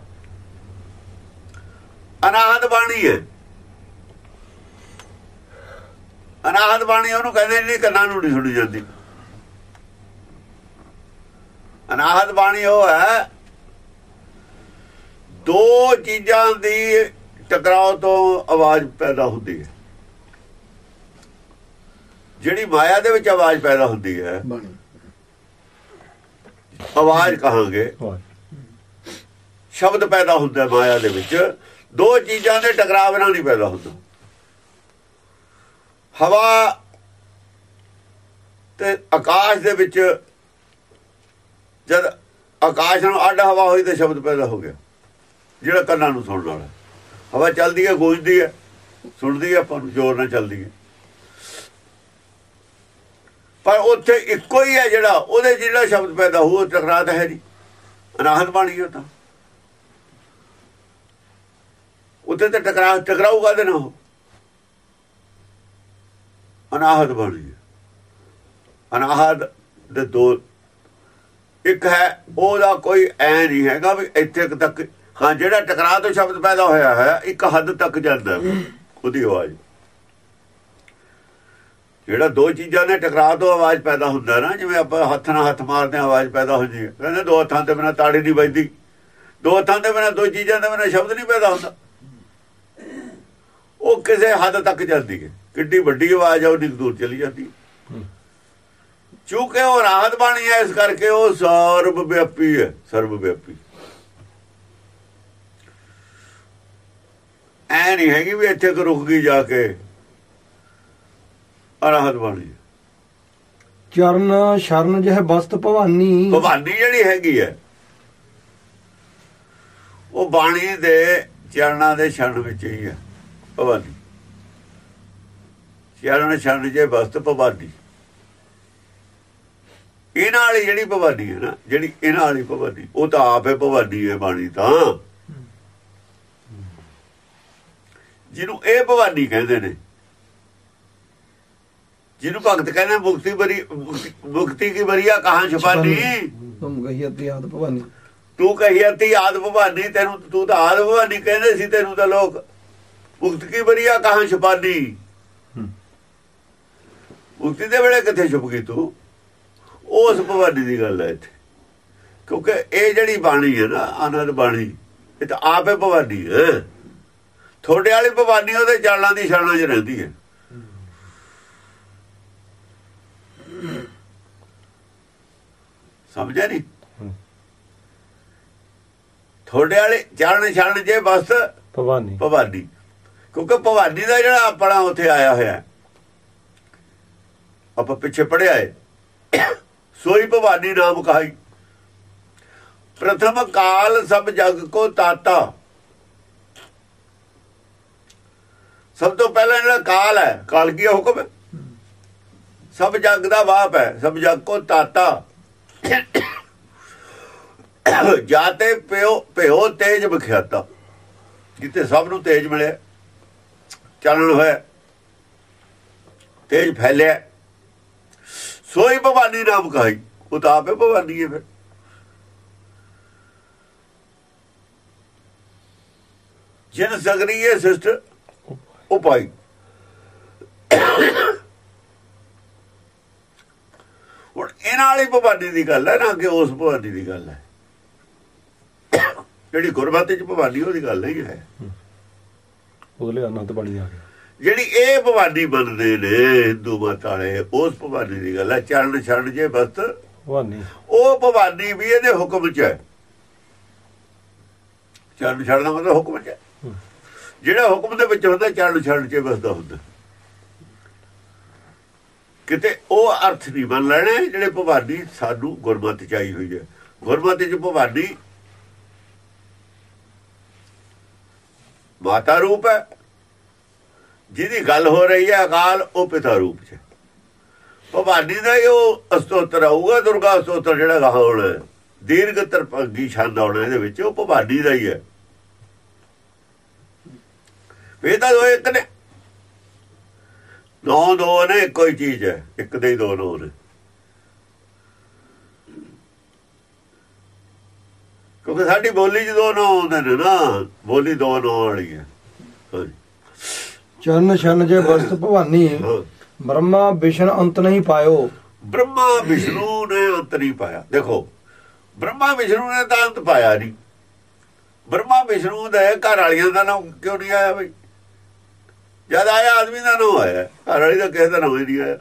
ਅਨਾਹਤ ਬਾਣੀ ਹੈ। ਅਨਾਹਤ ਬਾਣੀ ਉਹਨੂੰ ਕਹਿੰਦੇ ਨਹੀਂ, ਕੰਨਾਂ ਨੂੰ ਨਹੀਂ ਸੁਣੀ ਜਾਂਦੀ। ਅਨਾਹਤ ਬਾਣੀ ਉਹ ਹੈ, ਦੋ ਚੀਜ਼ਾਂ ਦੀ ਟਕਰਾਅ ਤੋਂ ਆਵਾਜ਼ ਪੈਦਾ ਹੁੰਦੀ ਹੈ। ਜਿਹੜੀ ਮਾਇਆ ਦੇ ਵਿੱਚ ਆਵਾਜ਼ ਪੈਦਾ ਹੁੰਦੀ ਹੈ ਆਵਾਜ਼ ਕਹਾਂਗੇ। ਸ਼ਬਦ ਪੈਦਾ ਹੁੰਦਾ ਮਾਇਆ ਦੇ ਵਿੱਚ। ਦੋ ਚੀਜ਼ਾਂ ਦੇ ਟਕਰਾਅ ਨਾਲ ਨਹੀਂ ਪੈਦਾ ਹੁੰਦਾ। ਹਵਾ ਤੇ ਆਕਾਸ਼ ਦੇ ਵਿੱਚ ਜਦ ਆਕਾਸ਼ ਨੂੰ ਅੱਡ ਹਵਾ ਹੋਈ ਤਾਂ ਸ਼ਬਦ ਪੈਦਾ ਹੋ ਗਿਆ। ਜਿਹੜਾ ਕੰਨਾਂ ਨੂੰ ਸੁਣਨ ਵਾਲਾ। ਹਵਾ ਚੱਲਦੀ ਹੈ ਗੂੰਜਦੀ ਹੈ। ਸੁਣਦੀ ਹੈ ਪਰ ਜ਼ੋਰ ਨਾਲ ਚੱਲਦੀ ਹੈ। ਪਰ ਉੱਥੇ ਇੱਕੋ ਹੀ ਹੈ ਜਿਹੜਾ, ਉਹਦੇ ਜਿਹੜਾ ਸ਼ਬਦ ਪੈਦਾ ਹੋਊ, ਉਹ ਟਕਰਾਅ ਹੈ ਜੀ। ਅਨਾਹਤ ਬਾਣੀ ਉਹ ਤਾਂ। ਉੱਥੇ ਤੇ ਟਕਰਾ, ਟਕਰਾਊਗਾ ਤੇ ਨਾ ਉਹ। ਅਨਾਹਤ ਬਾਣੀ ਹੈ। ਅਨਾਹਤ ਦੇ ਦੋ, ਇੱਕ ਹੈ, ਉਹਦਾ ਕੋਈ ਐ ਨਹੀਂ ਹੈਗਾ ਵੀ ਇੱਥੇ ਤੱਕ, ਹਾਂ, ਜਿਹੜਾ ਟਕਰਾਅ ਤੋਂ ਸ਼ਬਦ ਪੈਦਾ ਹੋਇਆ ਹੈ, ਇੱਕ ਹੱਦ ਤੱਕ ਜਾਂਦਾ ਉਹਦੀ ਆਵਾਜ਼। ਜਿਹੜਾ ਦੋ ਚੀਜ਼ਾਂ ਦੇ ਟਕਰਾਅ ਤੋਂ ਆਵਾਜ਼ ਪੈਦਾ ਹੁੰਦਾ ਨਾ ਜਿਵੇਂ ਆਪਾਂ ਹੱਥ ਨਾਲ ਹੱਥ ਮਾਰਦੇ ਹਾਂ ਆਵਾਜ਼ ਪੈਦਾ ਹੋ। ਜੀ ਕਹਿੰਦੇ ਦੋ ਹੱਥਾਂ ਤੇ ਬਿਨਾ ਤਾੜੀ ਨਹੀਂ ਵੱਜਦੀ। ਦੋ ਹੱਥਾਂ ਦੇ ਬਿਨਾ ਦੋ ਚੀਜ਼ਾਂ ਦੇ ਬਿਨਾ ਸ਼ਬਦ ਨਹੀਂ ਪੈਦਾ ਹੁੰਦਾ। ਉਹ ਕਿਸੇ ਹੱਦ ਤੱਕ ਜਾਂਦੀ ਹੈ। ਕਿੱਡੀ ਵੱਡੀ ਆਵਾਜ਼ ਆ ਉਹਦੀ ਦੂਰ ਚਲੀ ਜਾਂਦੀ ਹੈ। ਚੂੰਕਿ ਉਹ ਰਾਹਤ ਬਾਣੀ ਹੈ ਇਸ ਕਰਕੇ ਉਹ ਸਰਬ ਵਿਆਪੀ ਹੈ ਸਰਬ ਵਿਆਪੀ। ਐ ਨਹੀਂ ਹੈਗੀ ਵੀ ਇੱਥੇ ਕੋ ਰੁਕ ਗਈ ਜਾ ਕੇ। ਅਰਾਹਤ ਬਾਣੀ। ਚਰਨ ਸ਼ਰਨ ਜਹ ਬਸਤ ਭਵਾਨੀ। ਭਵਾਨੀ ਜਿਹੜੀ ਹੈਗੀ ਹੈ ਉਹ ਬਾਣੀ ਦੇ ਚਰਨਾਂ ਦੇ ਛਣ ਵਿੱਚ ਹੀ ਹੈ ਭਵਾਨੀ। ਚਰਨ ਛਣ ਜੇ ਵਸਤ ਭਵਾਨੀ। ਇਹਨਾਂ ਵਾਲੀ ਜਿਹੜੀ ਭਵਾਨੀ ਹੈ ਨਾ ਜਿਹੜੀ ਇਹਨਾਂ ਵਾਲੀ ਭਵਾਨੀ ਉਹ ਤਾਂ ਆਪ ਹੈ ਭਵਾਨੀ ਹੈ ਬਾਣੀ ਤਾਂ। ਜਿਹਨੂੰ ਇਹ ਭਵਾਨੀ ਕਹਿੰਦੇ ਨੇ ਜਿਹਨੂੰ ਭਗਤ ਕਹਿੰਦੇ ਮੁਕਤੀ ਬਰੀ ਮੁਕਤੀ- ਕੀ ਬਰੀਆ ਕਹਾਂ ਛੁਪਾਨੀ? ਤੁਮ ਗਈ ਅਤੀ ਆਦ ਭਵਾਨੀ। ਤੂੰ ਕਹੀ ਅਤੀ ਆਦ ਭਵਾਨੀ ਤੈਨੂੰ ਤੂੰ ਤਾਂ ਆਦ ਭਵਾਨੀ ਕਹਿੰਦੇ ਸੀ ਤੈਨੂੰ ਤਾਂ ਲੋਕ। ਮੁਕਤ ਕੀ ਬਰੀਆ ਕਹਾਂ ਛੁਪਾਨੀ। ਮੁਕਤੀ ਦੇ ਵੇਲੇ ਕਿੱਥੇ ਛੁਪ ਗਈ ਤੂੰ? ਉਸ ਭਵਾਨੀ ਦੀ ਗੱਲ ਹੈ ਇੱਥੇ। ਕਿਉਂਕਿ ਇਹ ਜਿਹੜੀ ਬਾਣੀ ਹੈ ਨਾ ਆਨੰਦ ਬਾਣੀ ਇਹ ਤਾਂ ਆਪੇ ਭਵਾਨੀ ਹੈ। ਥੋੜੇ ਵਾਲੀ ਭਵਾਨੀ ਉਹਦੇ ਚਾਲਾਂ ਦੀ ਛਾਲਾਂ 'ਚ ਰਹਿੰਦੀ ਹੈ। ਸਮਝਿਆ ਨਹੀਂ। ਥੋੜੇ ਵਾਲੇ ਚਰਨ ਛਣ ਜੇ ਬਸ ਭਵਾਨੀ। ਭਵਾਨੀ। ਕਿਉਂਕਿ ਭਵਾਨੀ ਦਾ ਜਿਹੜਾ ਆਪਣਾ ਉੱਥੇ ਆਇਆ ਹੋਇਆ ਆਪਾਂ ਪਿੱਛੇ ਪੜਿਆ ਹੈ। ਸੋਈ ਭਵਾਨੀ ਨਾਮ ਕਹਾਈ। ਪ੍ਰਥਮ ਕਾਲ ਸਭ ਜਗ ਕੋ ਤਾਤਾ। ਸਭ ਤੋਂ ਪਹਿਲਾਂ ਜਿਹੜਾ ਕਾਲ ਹੈ ਕਾਲ ਕੀ? ਹੁਕਮ? ਹੈ ਸਭ ਜਗ ਦਾ ਬਾਪ ਹੈ ਸਭ ਜਗ ਕੋ ਤਾਤਾ। ਜਾਤੇ ਪਿਓ ਭਿਓ ਤੇਜ ਬਖਿਆਤਾ ਜਿੱਤੇ ਸਭ ਨੂੰ ਤੇਜ ਮਿਲਿਆ। ਚਾਨਣ ਹੋਇਆ। ਤੇਜ ਫੈਲਿਆ। ਸੋਈ ਭਵਾਨੀ ਨਾਮ ਕਹਾਈ। ਉਹ ਤਾਂ ਆਪੇ ਭਵਾਨੀ ਹੈ ਫਿਰ। ਜਿਨ ਸਗਰੀ ਹੈ ਸਿਸਟ ਉਪਾਈ ਹੁਣ ਇਹਨਾਂ ਵਾਲੀ ਭਵਾਨੀ ਦੀ ਗੱਲ ਹੈ ਨਾ ਕਿ ਉਸ ਭਵਾਨੀ ਦੀ ਗੱਲ ਹੈ। ਜਿਹੜੀ ਗੁਰਬਾਤੇ ਚ ਭਵਾਨੀ ਉਹਦੀ ਗੱਲ ਨਹੀਂ ਹੈ। ਉਹਦੇ ਲਈ ਅਨੰਤ ਬਾਣੀ ਆ ਗਿਆ। ਜਿਹੜੀ ਇਹ ਭਵਾਨੀ ਬੰਦੇ ਨੇ ਹਿੰਦੂ ਮਤ ਵਾਲੇ ਉਸ ਭਵਾਨੀ ਦੀ ਗੱਲ ਹੈ। ਚਰਨ ਛੱਡ ਜੇ ਬਸ। ਭਵਾਨੀ। ਉਹ ਭਵਾਨੀ ਵੀ ਇਹਦੇ ਹੁਕਮ 'ਚ ਹੈ। ਚਰਨ ਛੱਡਦਾ ਮਤਲਬ ਹੁਕਮ 'ਚ ਹੈ। ਜਿਹੜਾ ਹੁਕਮ ਦੇ ਵਿੱਚ ਹੁੰਦਾ ਚਰਨ ਛੱਡ ਕੇ ਬਸਦਾ ਹੁੰਦਾ। ਕਿਤੇ ਉਹ ਅਰਥ ਨਹੀਂ ਮੰਨ ਲੈਣੇ ਜਿਹੜੇ ਭਵਾਨੀ ਸਾਨੂੰ ਗੁਰਮਤਿ ਚ ਆਈ ਹੋਈ ਹੈ। ਗੁਰਮਤਿ ਚ ਭਵਾਨੀ ਮਾਤਾ ਰੂਪ ਹੈ। ਜਿਹਦੀ ਗੱਲ ਹੋ ਰਹੀ ਹੈ ਅਕਾਲ, ਉਹ ਪਿਤਾ ਰੂਪ ਚ ਭਵਾਨੀ ਦਾ ਹੀ ਉਹ ਅਸਤੋਤਰ ਆਊਗਾ, ਦੁਰਗਾ ਅਸਤੋਤਰ ਜਿਹੜਾ ਗਾ ਹੋਣਾ ਹੈ। ਦੀਰਘ ਤਰਪੰਗੀ ਛੰਦ ਆਉਣਾ ਇਹਦੇ ਵਿੱਚ, ਉਹ ਭਵਾਨੀ ਦਾ ਹੀ ਹੈ। ਇਹ ਤਾਂ ਦੋ ਇੱਕ ਨੇ। ਨੌ ਦੋ ਨੇ ਇੱਕੋ ਹੀ ਚੀਜ਼ ਹੈ। ਇੱਕ ਦੇ ਹੀ ਦੋ ਨੌ ਨੇ ਕਿਉਂਕਿ ਸਾਡੀ ਬੋਲੀ 'ਚ ਦੋ ਨੌ ਆਉਂਦੇ ਨੇ ਨਾ। ਬੋਲੀ ਦੋ ਨੌ ਵਾਲੀ ਹੈ। ਚਰਨ ਛਨ ਜੇ ਵਸਤ ਭਵਾਨੀ। ਬ੍ਰਹਮਾ ਵਿਸ਼ਨ ਅੰਤ ਨਹੀਂ ਪਾਇਓ। ਬ੍ਰਹਮਾ ਵਿਸ਼ਨੂੰ ਨੇ ਅੰਤ ਨਹੀਂ ਪਾਇਆ। ਦੇਖੋ ਬ੍ਰਹਮਾ ਵਿਸ਼ਨੂੰ ਨੇ ਤਾਂ ਅੰਤ ਪਾਇਆ ਨਹੀਂ। ਬ੍ਰਹਮਾ ਵਿਸ਼ਨੂੰ ਦੇ ਘਰ ਵਾਲੀਆਂ ਦਾ ਨਾਮ ਕਿਉਂ ਨਹੀਂ ਆਇਆ ਬਈ? ਜਦ ਆਇਆ ਆਦਮੀ ਦਾ ਨਾਮ ਆਇਆ ਘਰ ਵਾਲੀ ਦਾ ਕਿਸੇ ਦਾ ਨਾਮ ਹੀ ਨਹੀਂ ਆਇਆ।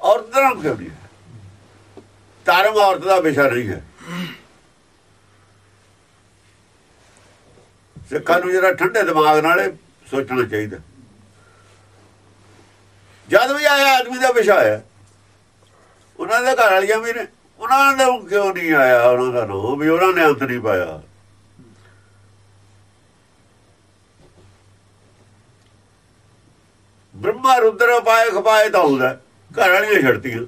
ਔਰਤ ਦਾ ਨਾਮ ਕਿਉਂ ਨਹੀਂ ਆਇਆ? ਧਰਮ ਔਰਤ ਦਾ ਵਿਸ਼ਾ ਨਹੀਂ ਹੈ। ਸਿੱਖਾਂ ਨੂੰ ਜਿਹੜਾ ਠੰਡੇ ਦਿਮਾਗ ਨਾਲ ਸੋਚਣਾ ਚਾਹੀਦਾ। ਜਦ ਵੀ ਆਇਆ ਆਦਮੀ ਦਾ ਵਿਸ਼ਾ ਆਇਆ। ਉਹਨਾਂ ਦੇ ਘਰ ਵਾਲੀਆਂ ਵੀ ਨੇ, ਉਹਨਾਂ ਦਾ ਕਿਉਂ ਨਹੀਂ ਆਇਆ? ਉਹਨਾਂ ਦਾ ਨਾਮ ਵੀ ਉਹਨਾਂ ਨੇ ਅੰਤ ਨਹੀਂ ਪਾਇਆ। ਬ੍ਰਹਮਾ ਰੁਦਰ ਪਾਏ ਖਪਾਏ ਤਾਂ ਹੁੰਦਾ ਘਰ ਵਾਲੀਆਂ ਛੜਤੀਆਂ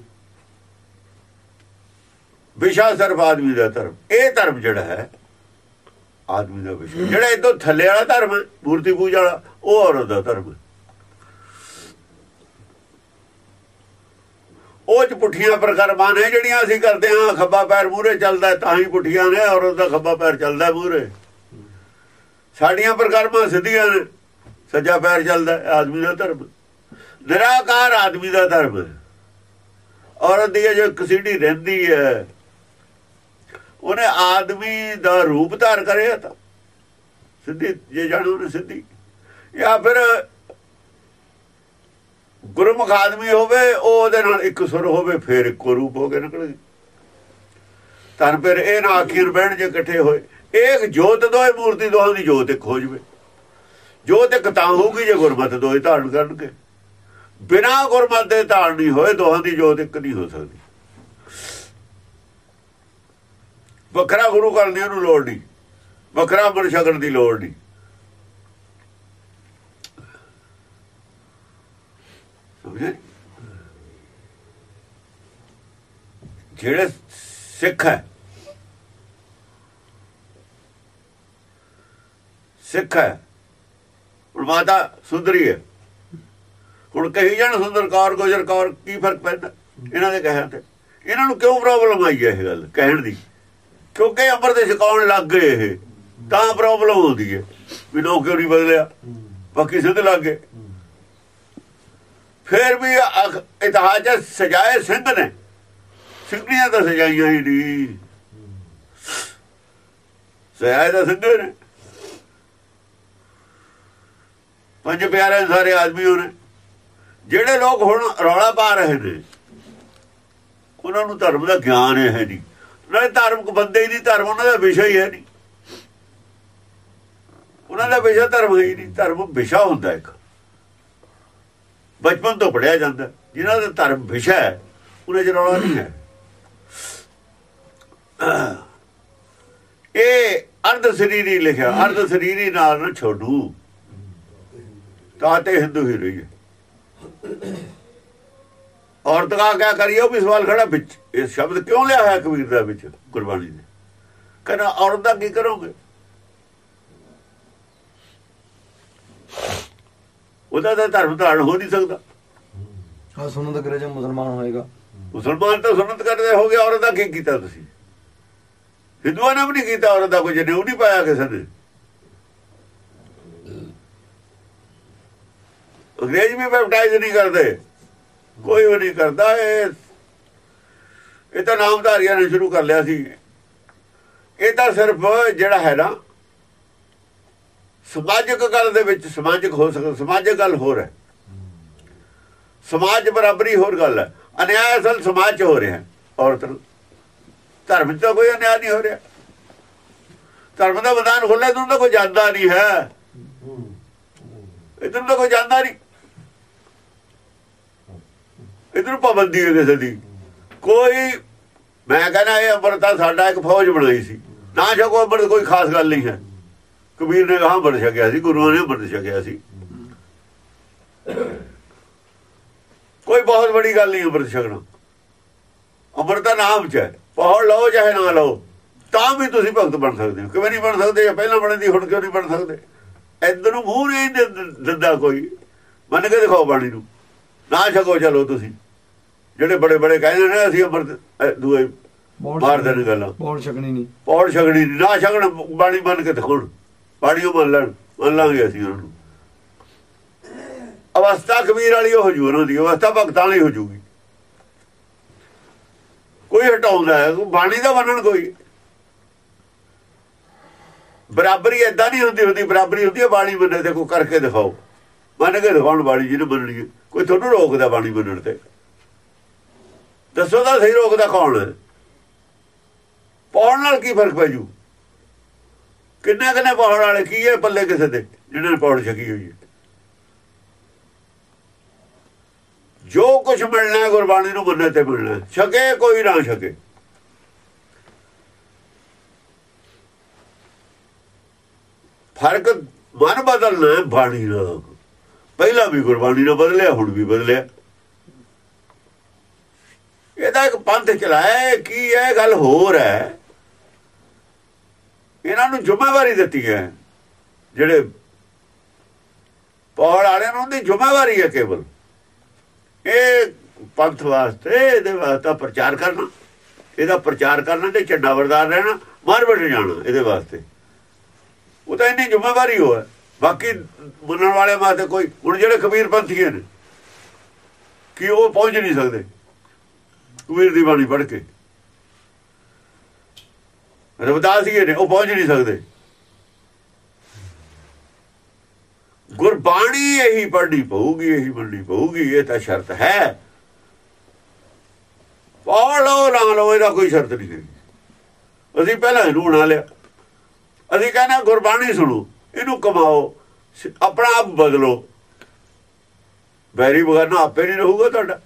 ਵਿਸ਼ਾ ਸਿਰਫ ਆਦਮੀ ਦਾ ਧਰਮ। ਇਹ ਧਰਮ ਜਿਹੜਾ ਹੈ ਆਦਮੀ ਦਾ ਵਿਸ਼ਾ। ਜਿਹੜਾ ਇਦੋਂ ਥੱਲੇ ਵਾਲਾ ਧਰਮ ਹੈ ਮੂਰਤੀ ਪੂਜਾ ਵਾਲਾ ਉਹ ਔਰਤ ਦਾ ਧਰਮ ਉਹ ਚ ਪੁੱਠੀਆਂ ਪ੍ਰਕਰਮਾਂ ਨੇ ਜਿਹੜੀਆਂ ਅਸੀਂ ਕਰਦੇ ਹਾਂ ਖੱਬਾ ਪੈਰ ਮੂਹਰੇ ਚੱਲਦਾ ਤਾਂ ਹੀ ਪੁੱਠੀਆਂ ਨੇ ਔਰਤ ਦਾ ਖੱਬਾ ਪੈਰ ਚੱਲਦਾ ਮੂਹਰੇ। ਸਾਡੀਆਂ ਪ੍ਰਕਰਮਾਂ ਸਿੱਧੀਆਂ ਨੇ ਸੱਜਾ ਪੈਰ ਚੱਲਦਾ ਆਦਮੀ ਦਾ ਧਰਮ ਨਿਰਾਕਾਰ ਆਦਮੀ ਦਾ ਧਰਮ ਔਰਤ ਦੀ ਜੋ ਕਸੀਡੀ ਰਹਿੰਦੀ ਹੈ, ਉਹਨੇ ਆਦਮੀ ਦਾ ਰੂਪ ਧਾਰ ਕਰਿਆ ਤਾਂ। ਸਿੱਧੀ, ਜੇ ਜਾਣੋ ਉਹਨੇ ਸਿੱਧੀ। ਜਾਂ ਫਿਰ ਗੁਰਮੁਖ ਆਦਮੀ ਹੋਵੇ, ਉਹ ਉਹਦੇ ਨਾਲ ਇੱਕ ਸੁਰ ਹੋਵੇ, ਫਿਰ ਇੱਕੋ ਰੂਪ ਹੋ ਕੇ ਨਿਕਲੇ ਤਾਂ ਫਿਰ ਇਹ ਨਾ ਆਖੀਰ ਬਹਿਣ ਜੇ ਇਕੱਠੇ ਹੋਏ। ਇੱਕ ਜੋਤ ਦੋਏ, ਮੂਰਤੀ ਦੋਹਾਂ ਦੀ ਜੋਤ ਇੱਕ ਹੋ ਜਵੇ। ਜੋਤ ਇੱਕ ਤਾਂ ਹੋਊਗੀ ਜੇ ਗੁਰਮਤ ਦੋਏ ਧਾਰਨ ਕਰਨਗੇ। ਬਿਨਾ ਗੁਰਮਤ ਦੇ ਧਾਰਨ ਨਹੀਂ ਹੋਏ, ਦੋਹਾਂ ਦੀ ਜੋਤ ਇੱਕ ਨਹੀਂ ਹੋ ਸਕਦੀ। ਵੱਖਰਾ ਗੁਰੂ ਕਰਨ ਦੀ ਉਹਨੂੰ ਲੋੜ ਨਹੀਂ। ਵੱਖਰਾ ਅੰਮ੍ਰਿਤ ਛਕਣ ਦੀ ਲੋੜ ਨਹੀਂ। ਸਮਝੇ? ਜਿਹੜੇ ਸਿੱਖ ਹੈ ਸਿੱਖ ਹੈ ਮਾਤਾ ਸੁੰਦਰੀ ਹੈ। ਹੁਣ ਕਹੀ ਜਾਣ ਸੁੰਦਰ ਕੌਰ ਗੁਜਰ ਕੌਰ ਕੀ ਫ਼ਰਕ ਪੈਂਦਾ? ਇਹਨਾਂ ਦੇ ਕਹਿਣ ਤੇ। ਇਹਨਾਂ ਨੂੰ ਕਿਉਂ ਪ੍ਰੋਬਲਮ ਆਈ ਹੈ ਇਹ ਗੱਲ ਕਹਿਣ ਦੀ? ਕਿਉਂਕਿ ਅੰਮ੍ਰਿਤ ਦੇ ਛਕਾਉਣ ਲੱਗ ਗਏ ਇਹ। ਤਾਂ ਪ੍ਰੋਬਲਮ ਹੁੰਦੀ ਹੈ। ਵੀ ਲੋਕ ਕਿਉਂ ਨਹੀਂ ਬਦਲਿਆ? ਬਾਕੀ ਸਿੱਧ ਲੱਗ ਗਏ। ਫਿਰ ਵੀ ਇਤਿਹਾਸ 'ਚ ਸਜਾਏ ਸਿੰਘ ਨੇ। ਸਿੰਘੀਆਂ ਤਾਂ ਸਜਾਈਆਂ ਹੀ ਨਹੀਂ। ਸਜਾਏ ਤਾਂ ਸਿੰਘ ਨੇ। ਪੰਜ ਪਿਆਰੇ ਸਾਰੇ ਆਦਮੀ ਹੋਣੇ ਜਿਹੜੇ ਲੋਕ ਹੁਣ ਰੌਲਾ ਪਾ ਰਹੇ ਨੇ, ਉਹਨਾਂ ਨੂੰ ਧਰਮ ਦਾ ਗਿਆਨ ਹੈ ਨਹੀਂ। ਉਹਨਾਂ ਦੇ ਧਾਰਮਿਕ ਬੰਦੇ ਹੀ ਨਹੀਂ ਧਰਮ, ਉਹਨਾਂ ਦਾ ਵਿਸ਼ਾ ਹੀ ਹੈ ਨਹੀਂ। ਉਹਨਾਂ ਦਾ ਵਿਸ਼ਾ ਧਰਮ ਹੀ ਨਹੀਂ। ਧਰਮ ਵਿਸ਼ਾ ਹੁੰਦਾ ਇੱਕ। ਬਚਪਨ ਤੋਂ ਪੜਿਆ ਜਾਂਦਾ। ਜਿਨ੍ਹਾਂ ਦਾ ਧਰਮ ਵਿਸ਼ਾ ਹੈ, ਉਹਨਾਂ 'ਚ ਰੌਲਾ ਨਹੀਂ ਹੈ। ਇਹ ਅਰਧ ਸਰੀਰੀ ਲਿਖਿਆ। ਅਰਧ ਸਰੀਰੀ ਨਾਲ ਨਾ ਛੋਡੂ ਤਾਂ ਤੇ ਹਿੰਦੂ ਹੀ ਰਹੀ ਹੈ ਔਰਤ ਦਾ ਕਿਆ ਕਰੀਏ ਉਹ ਵੀ ਸਵਾਲ ਖੜਾ ਵਿੱਚ। ਇਹ ਸ਼ਬਦ ਕਿਉਂ ਲਿਆ ਹੋਇਆ ਕਬੀਰ ਦਾ ਵਿੱਚ ਗੁਰਬਾਣੀ ਦੇ ਕਹਿੰਦਾ ਔਰਤ ਦਾ ਕੀ ਕਰੋਗੇ? ਉਹਦਾ ਤਾਂ ਧਰਮ ਧਾਰਨ ਹੋ ਨਹੀਂ ਸਕਦਾ। ਆ ਸੁਣਨ ਕਰੇ ਜੇ ਮੁਸਲਮਾਨ ਹੋਏਗਾ। ਮੁਸਲਮਾਨ ਤਾਂ ਸੁਨਤ ਕਰਦੇ ਹੋਗੇ ਔਰਤ ਦਾ ਕੀ ਕੀਤਾ ਤੁਸੀਂ? ਹਿੰਦੂਆਂ ਨੇ ਵੀ ਨਹੀਂ ਕੀਤਾ ਔਰਤ ਦਾ ਕੁਝ ਨਿਉ ਨਹੀਂ ਪਾਇਆ ਕਿਸੇ ਨੇ। ਅੰਗਰੇਜ਼ ਵੀ ਬੈਪਟਾਈਜ਼ ਨਹੀਂ ਕਰਦੇ। ਕੋਈ ਵੀ ਨਹੀਂ ਕਰਦਾ। ਇਹ ਇਹ ਤਾਂ ਨਾਮਧਾਰੀਆਂ ਨੇ ਸ਼ੁਰੂ ਕਰ ਲਿਆ ਸੀ। ਇਹ ਤਾਂ ਸਿਰਫ ਜਿਹੜਾ ਹੈ ਨਾ, ਸਮਾਜਿਕ ਗੱਲ ਦੇ ਵਿੱਚ ਸਮਾਜਿਕ ਹੋ ਸਕਦਾ, ਸਮਾਜਿਕ ਗੱਲ ਹੋਰ ਹੈ। ਸਮਾਜ ਬਰਾਬਰੀ ਹੋਰ ਗੱਲ ਹੈ। ਅਨਿਆਇ ਅਸਲ ਸਮਾਜ 'ਚ ਹੋ ਰਿਹਾ ਔਰਤ ਨੂੰ। ਧਰਮ 'ਚ ਤਾਂ ਕੋਈ ਅਨਿਆਇ ਨਹੀਂ ਹੋ ਰਿਹਾ। ਧਰਮ ਦਾ ਵਿਧਾਨ ਖੋਲੇ ਤੋਂ ਤਾਂ ਕੋਈ ਜਾਂਦਾ ਨਹੀਂ ਹੈ। ਇਧਰ ਤਾਂ ਕੋਈ ਜਾਂਦਾ ਨਹੀਂ। ਇਧਰ ਪਾਬੰਦੀ ਹੈ ਕਿਸੇ ਦੀ। ਕੋਈ, ਮੈਂ ਕਹਿੰਦਾ ਇਹ ਅੰਮ੍ਰਿਤਾ ਸਾਡਾ ਇੱਕ ਫੌਜ ਬਣਾਈ ਸੀ। ਨਾ ਛਕੋ ਅੰਮ੍ਰਿਤ, ਕੋਈ ਖਾਸ ਗੱਲ ਨਹੀਂ ਹੈ। ਕਬੀਰ ਨੇ ਕਹਾ ਬਣ ਛਕਿਆ ਸੀ, ਗੁਰੂਆਂ ਨੇ ਅੰਮ੍ਰਿਤ ਛਕਿਆ ਸੀ। ਕੋਈ ਬਹੁਤ ਬੜੀ ਗੱਲ ਨਹੀਂ ਅੰਮ੍ਰਿਤ ਛਕਣਾ। ਅੰਮ੍ਰਿਤ ਦਾ ਨਾਮ ਚ ਹੈ। ਪੌੜ ਲਓ ਚਾਹੇ ਨਾ ਲਓ, ਤਾਂ ਵੀ ਤੁਸੀਂ ਭਗਤ ਬਣ ਸਕਦੇ ਹੋ। ਕਿਵੇਂ ਨਹੀਂ ਬਣ ਸਕਦੇ? ਜਾਂ ਪਹਿਲਾਂ ਬਣੇ ਦੀ ਹੁਣ ਕਿਉਂ ਨਹੀਂ ਬਣ ਸਕਦੇ? ਇਧਰ ਨੂੰ ਮੂੰਹ ਨਹੀਂ ਦਿੰਦਾ ਕੋਈ। ਮੰਨ ਕੇ ਦਿਖਾਓ ਬਾਣੀ ਨੂੰ। ਨਾ ਛਕੋ ਚਲੋ ਤੁਸੀਂ। ਜਿਹੜੇ ਬੜੇ ਬੜੇ ਕਹਿੰਦੇ ਨੇ ਅਸੀਂ ਅੰਮ੍ਰਿਤ ਦੂਏ ਮਾਰ ਦੇਣ ਗੱਲਾਂ ਬੋਲ ਛਕਣੀ ਨਹੀਂ। ਪੌੜ ਛਕਣੀ ਨੀ, ਨਾ ਛਕਣ ਬਾਣੀ ਮੰਨ ਕੇ ਦਿਖਾਉਣ। ਬਾਣੀ ਉਹ ਮੰਨ ਲੈਣ ਮੰਨ ਲਾਂਗੇ ਅਸੀਂ ਉਹਨਾਂ ਨੂੰ। ਅਵਸਥਾ ਕਬੀਰ ਵਾਲੀ ਉਹ ਹਜੂਰ ਹੁੰਦੀ ਅਵਸਥਾ ਭਗਤਾਂ ਲਈ ਹੋ ਜੂਗੀ। ਕੋਈ ਹਟਾਉਂਦਾ ਹੈ ਬਾਣੀ ਦਾ ਮੰਨਣ ਕੋਈ। ਬਰਾਬਰੀ ਐਦਾਂ ਨਹੀਂ ਹੁੰਦੀ ਹੁੰਦੀ ਬਰਾਬਰੀ ਹੁੰਦੀ ਹੈ ਬਾਣੀ ਮੰਨੇ ਤੇ ਕੋਈ ਕਰਕੇ ਦਿਖਾਓ। ਮੰਨ ਕੇ ਦਿਖਾਉਣ ਬਾਣੀ ਜਿਹਨੂੰ ਮੰਨਣੀ ਹੈ। ਕੋਈ ਤੁਹਾਨੂੰ ਰੋਕਦਾ ਬਾਣੀ ਮੰਨਣ ਤੇ? ਦੱਸੋ ਤਾਂ ਸਹੀ ਰੋਕਦਾ ਕੌਣ? ਹੈ ਪੌਣ ਨਾਲ ਕੀ ਫ਼ਰਕ ਪੈ ਜੂ? ਕਿੰਨੇ ਕਿੰਨੇ ਪਾਉਣ ਵਾਲੇ, ਕੀ ਹੈ ਪੱਲੇ ਕਿਸੇ ਦੇ, ਜਿਹਨਾਂ ਨੇ ਪਾਉਣ ਛਕੀ ਹੋਈ ਹੈ? ਜੋ ਕੁਝ ਮਿਲਣਾ ਗੁਰਬਾਣੀ ਨੂੰ ਮੰਨੇ ਤੇ ਮਿਲਣਾ ਛਕੇ ਕੋਈ ਨਾ ਛਕੇ। ਫ਼ਰਕ ਮਨ ਬਦਲਣਾ ਬਾਣੀ ਨਾਲ। ਪਹਿਲਾਂ ਵੀ ਗੁਰਬਾਣੀ ਨਾਲ ਬਦਲਿਆ, ਹੁਣ ਵੀ ਬਦਲਿਆ। ਇਹਦਾ ਇੱਕ ਪੰਥ ਚਲਾਇਆ ਕੀ ਇਹ ਗੱਲ ਹੋਰ ਹੈ। ਇਹਨਾਂ ਨੂੰ ਜ਼ਿੰਮੇਵਾਰੀ ਦਿੱਤੀ ਹੈ। ਜਿਹੜੇ ਪੌੜ ਵਾਲਿਆਂ ਨੂੰ ਉਹਦੀ ਜ਼ਿੰਮੇਵਾਰੀ ਹੈ ਕੇਵਲ। ਇਹ ਪੰਥ ਵਾਸਤੇ, ਇਹਦੇ ਵਾਸਤੇ ਪ੍ਰਚਾਰ ਕਰਨਾ। ਇਹਦਾ ਪ੍ਰਚਾਰ ਕਰਨਾ ਤੇ ਝੰਡਾ ਵਰਦਾਰ ਰਹਿਣਾ, ਮਾਰ ਬੈਠ ਜਾਣਾ ਇਹਦੇ ਵਾਸਤੇ। ਉਹ ਤਾਂ ਇੰਨੀ ਜ਼ਿੰਮੇਵਾਰੀ ਹੋਇਆ ਬਾਕੀ ਮੰਨਣ ਵਾਲੇ ਵਾਸਤੇ ਕੋਈ, ਹੁਣ ਜਿਹੜੇ ਕਬੀਰ ਪੰਥੀਏ ਨੇ ਕਿ ਉਹ ਪਹੁੰਚ ਨਹੀਂ ਸਕਦੇ? ਕਬੀਰ ਦੀ ਬਾਣੀ ਪੜ੍ਹ ਕੇ। ਰਵਿਦਾਸੀਏ ਨੇ, ਉਹ ਪਹੁੰਚ ਨਹੀਂ ਸਕਦੇ। ਗੁਰਬਾਣੀ ਇਹੀ ਪੜ੍ਹਨੀ ਪਊਗੀ, ਇਹੀ ਮੰਨਣੀ ਪਊਗੀ, ਇਹ ਤਾਂ ਸ਼ਰਤ ਹੈ। ਪੜ੍ਹ ਲਓ, ਨਾ ਲਓ, ਇਹਦਾ ਕੋਈ ਸ਼ਰਤ ਨਹੀਂ ਹੈ ਅਸੀਂ ਪਹਿਲਾਂ ਇਹਨੂੰ ਬਣਾ ਲਿਆ। ਅਸੀਂ ਕਹਿੰਦੇ ਗੁਰਬਾਣੀ ਸੁਣੋ। ਇਹਨੂੰ ਕਮਾਓ ਆਪਣਾ ਆਪ ਬਦਲੋ। ਵੈਰੀ ਬਗਾਨਾ ਆਪੇ ਨਹੀਂ ਰਹੂਗਾ ਤੁਹਾਡਾ।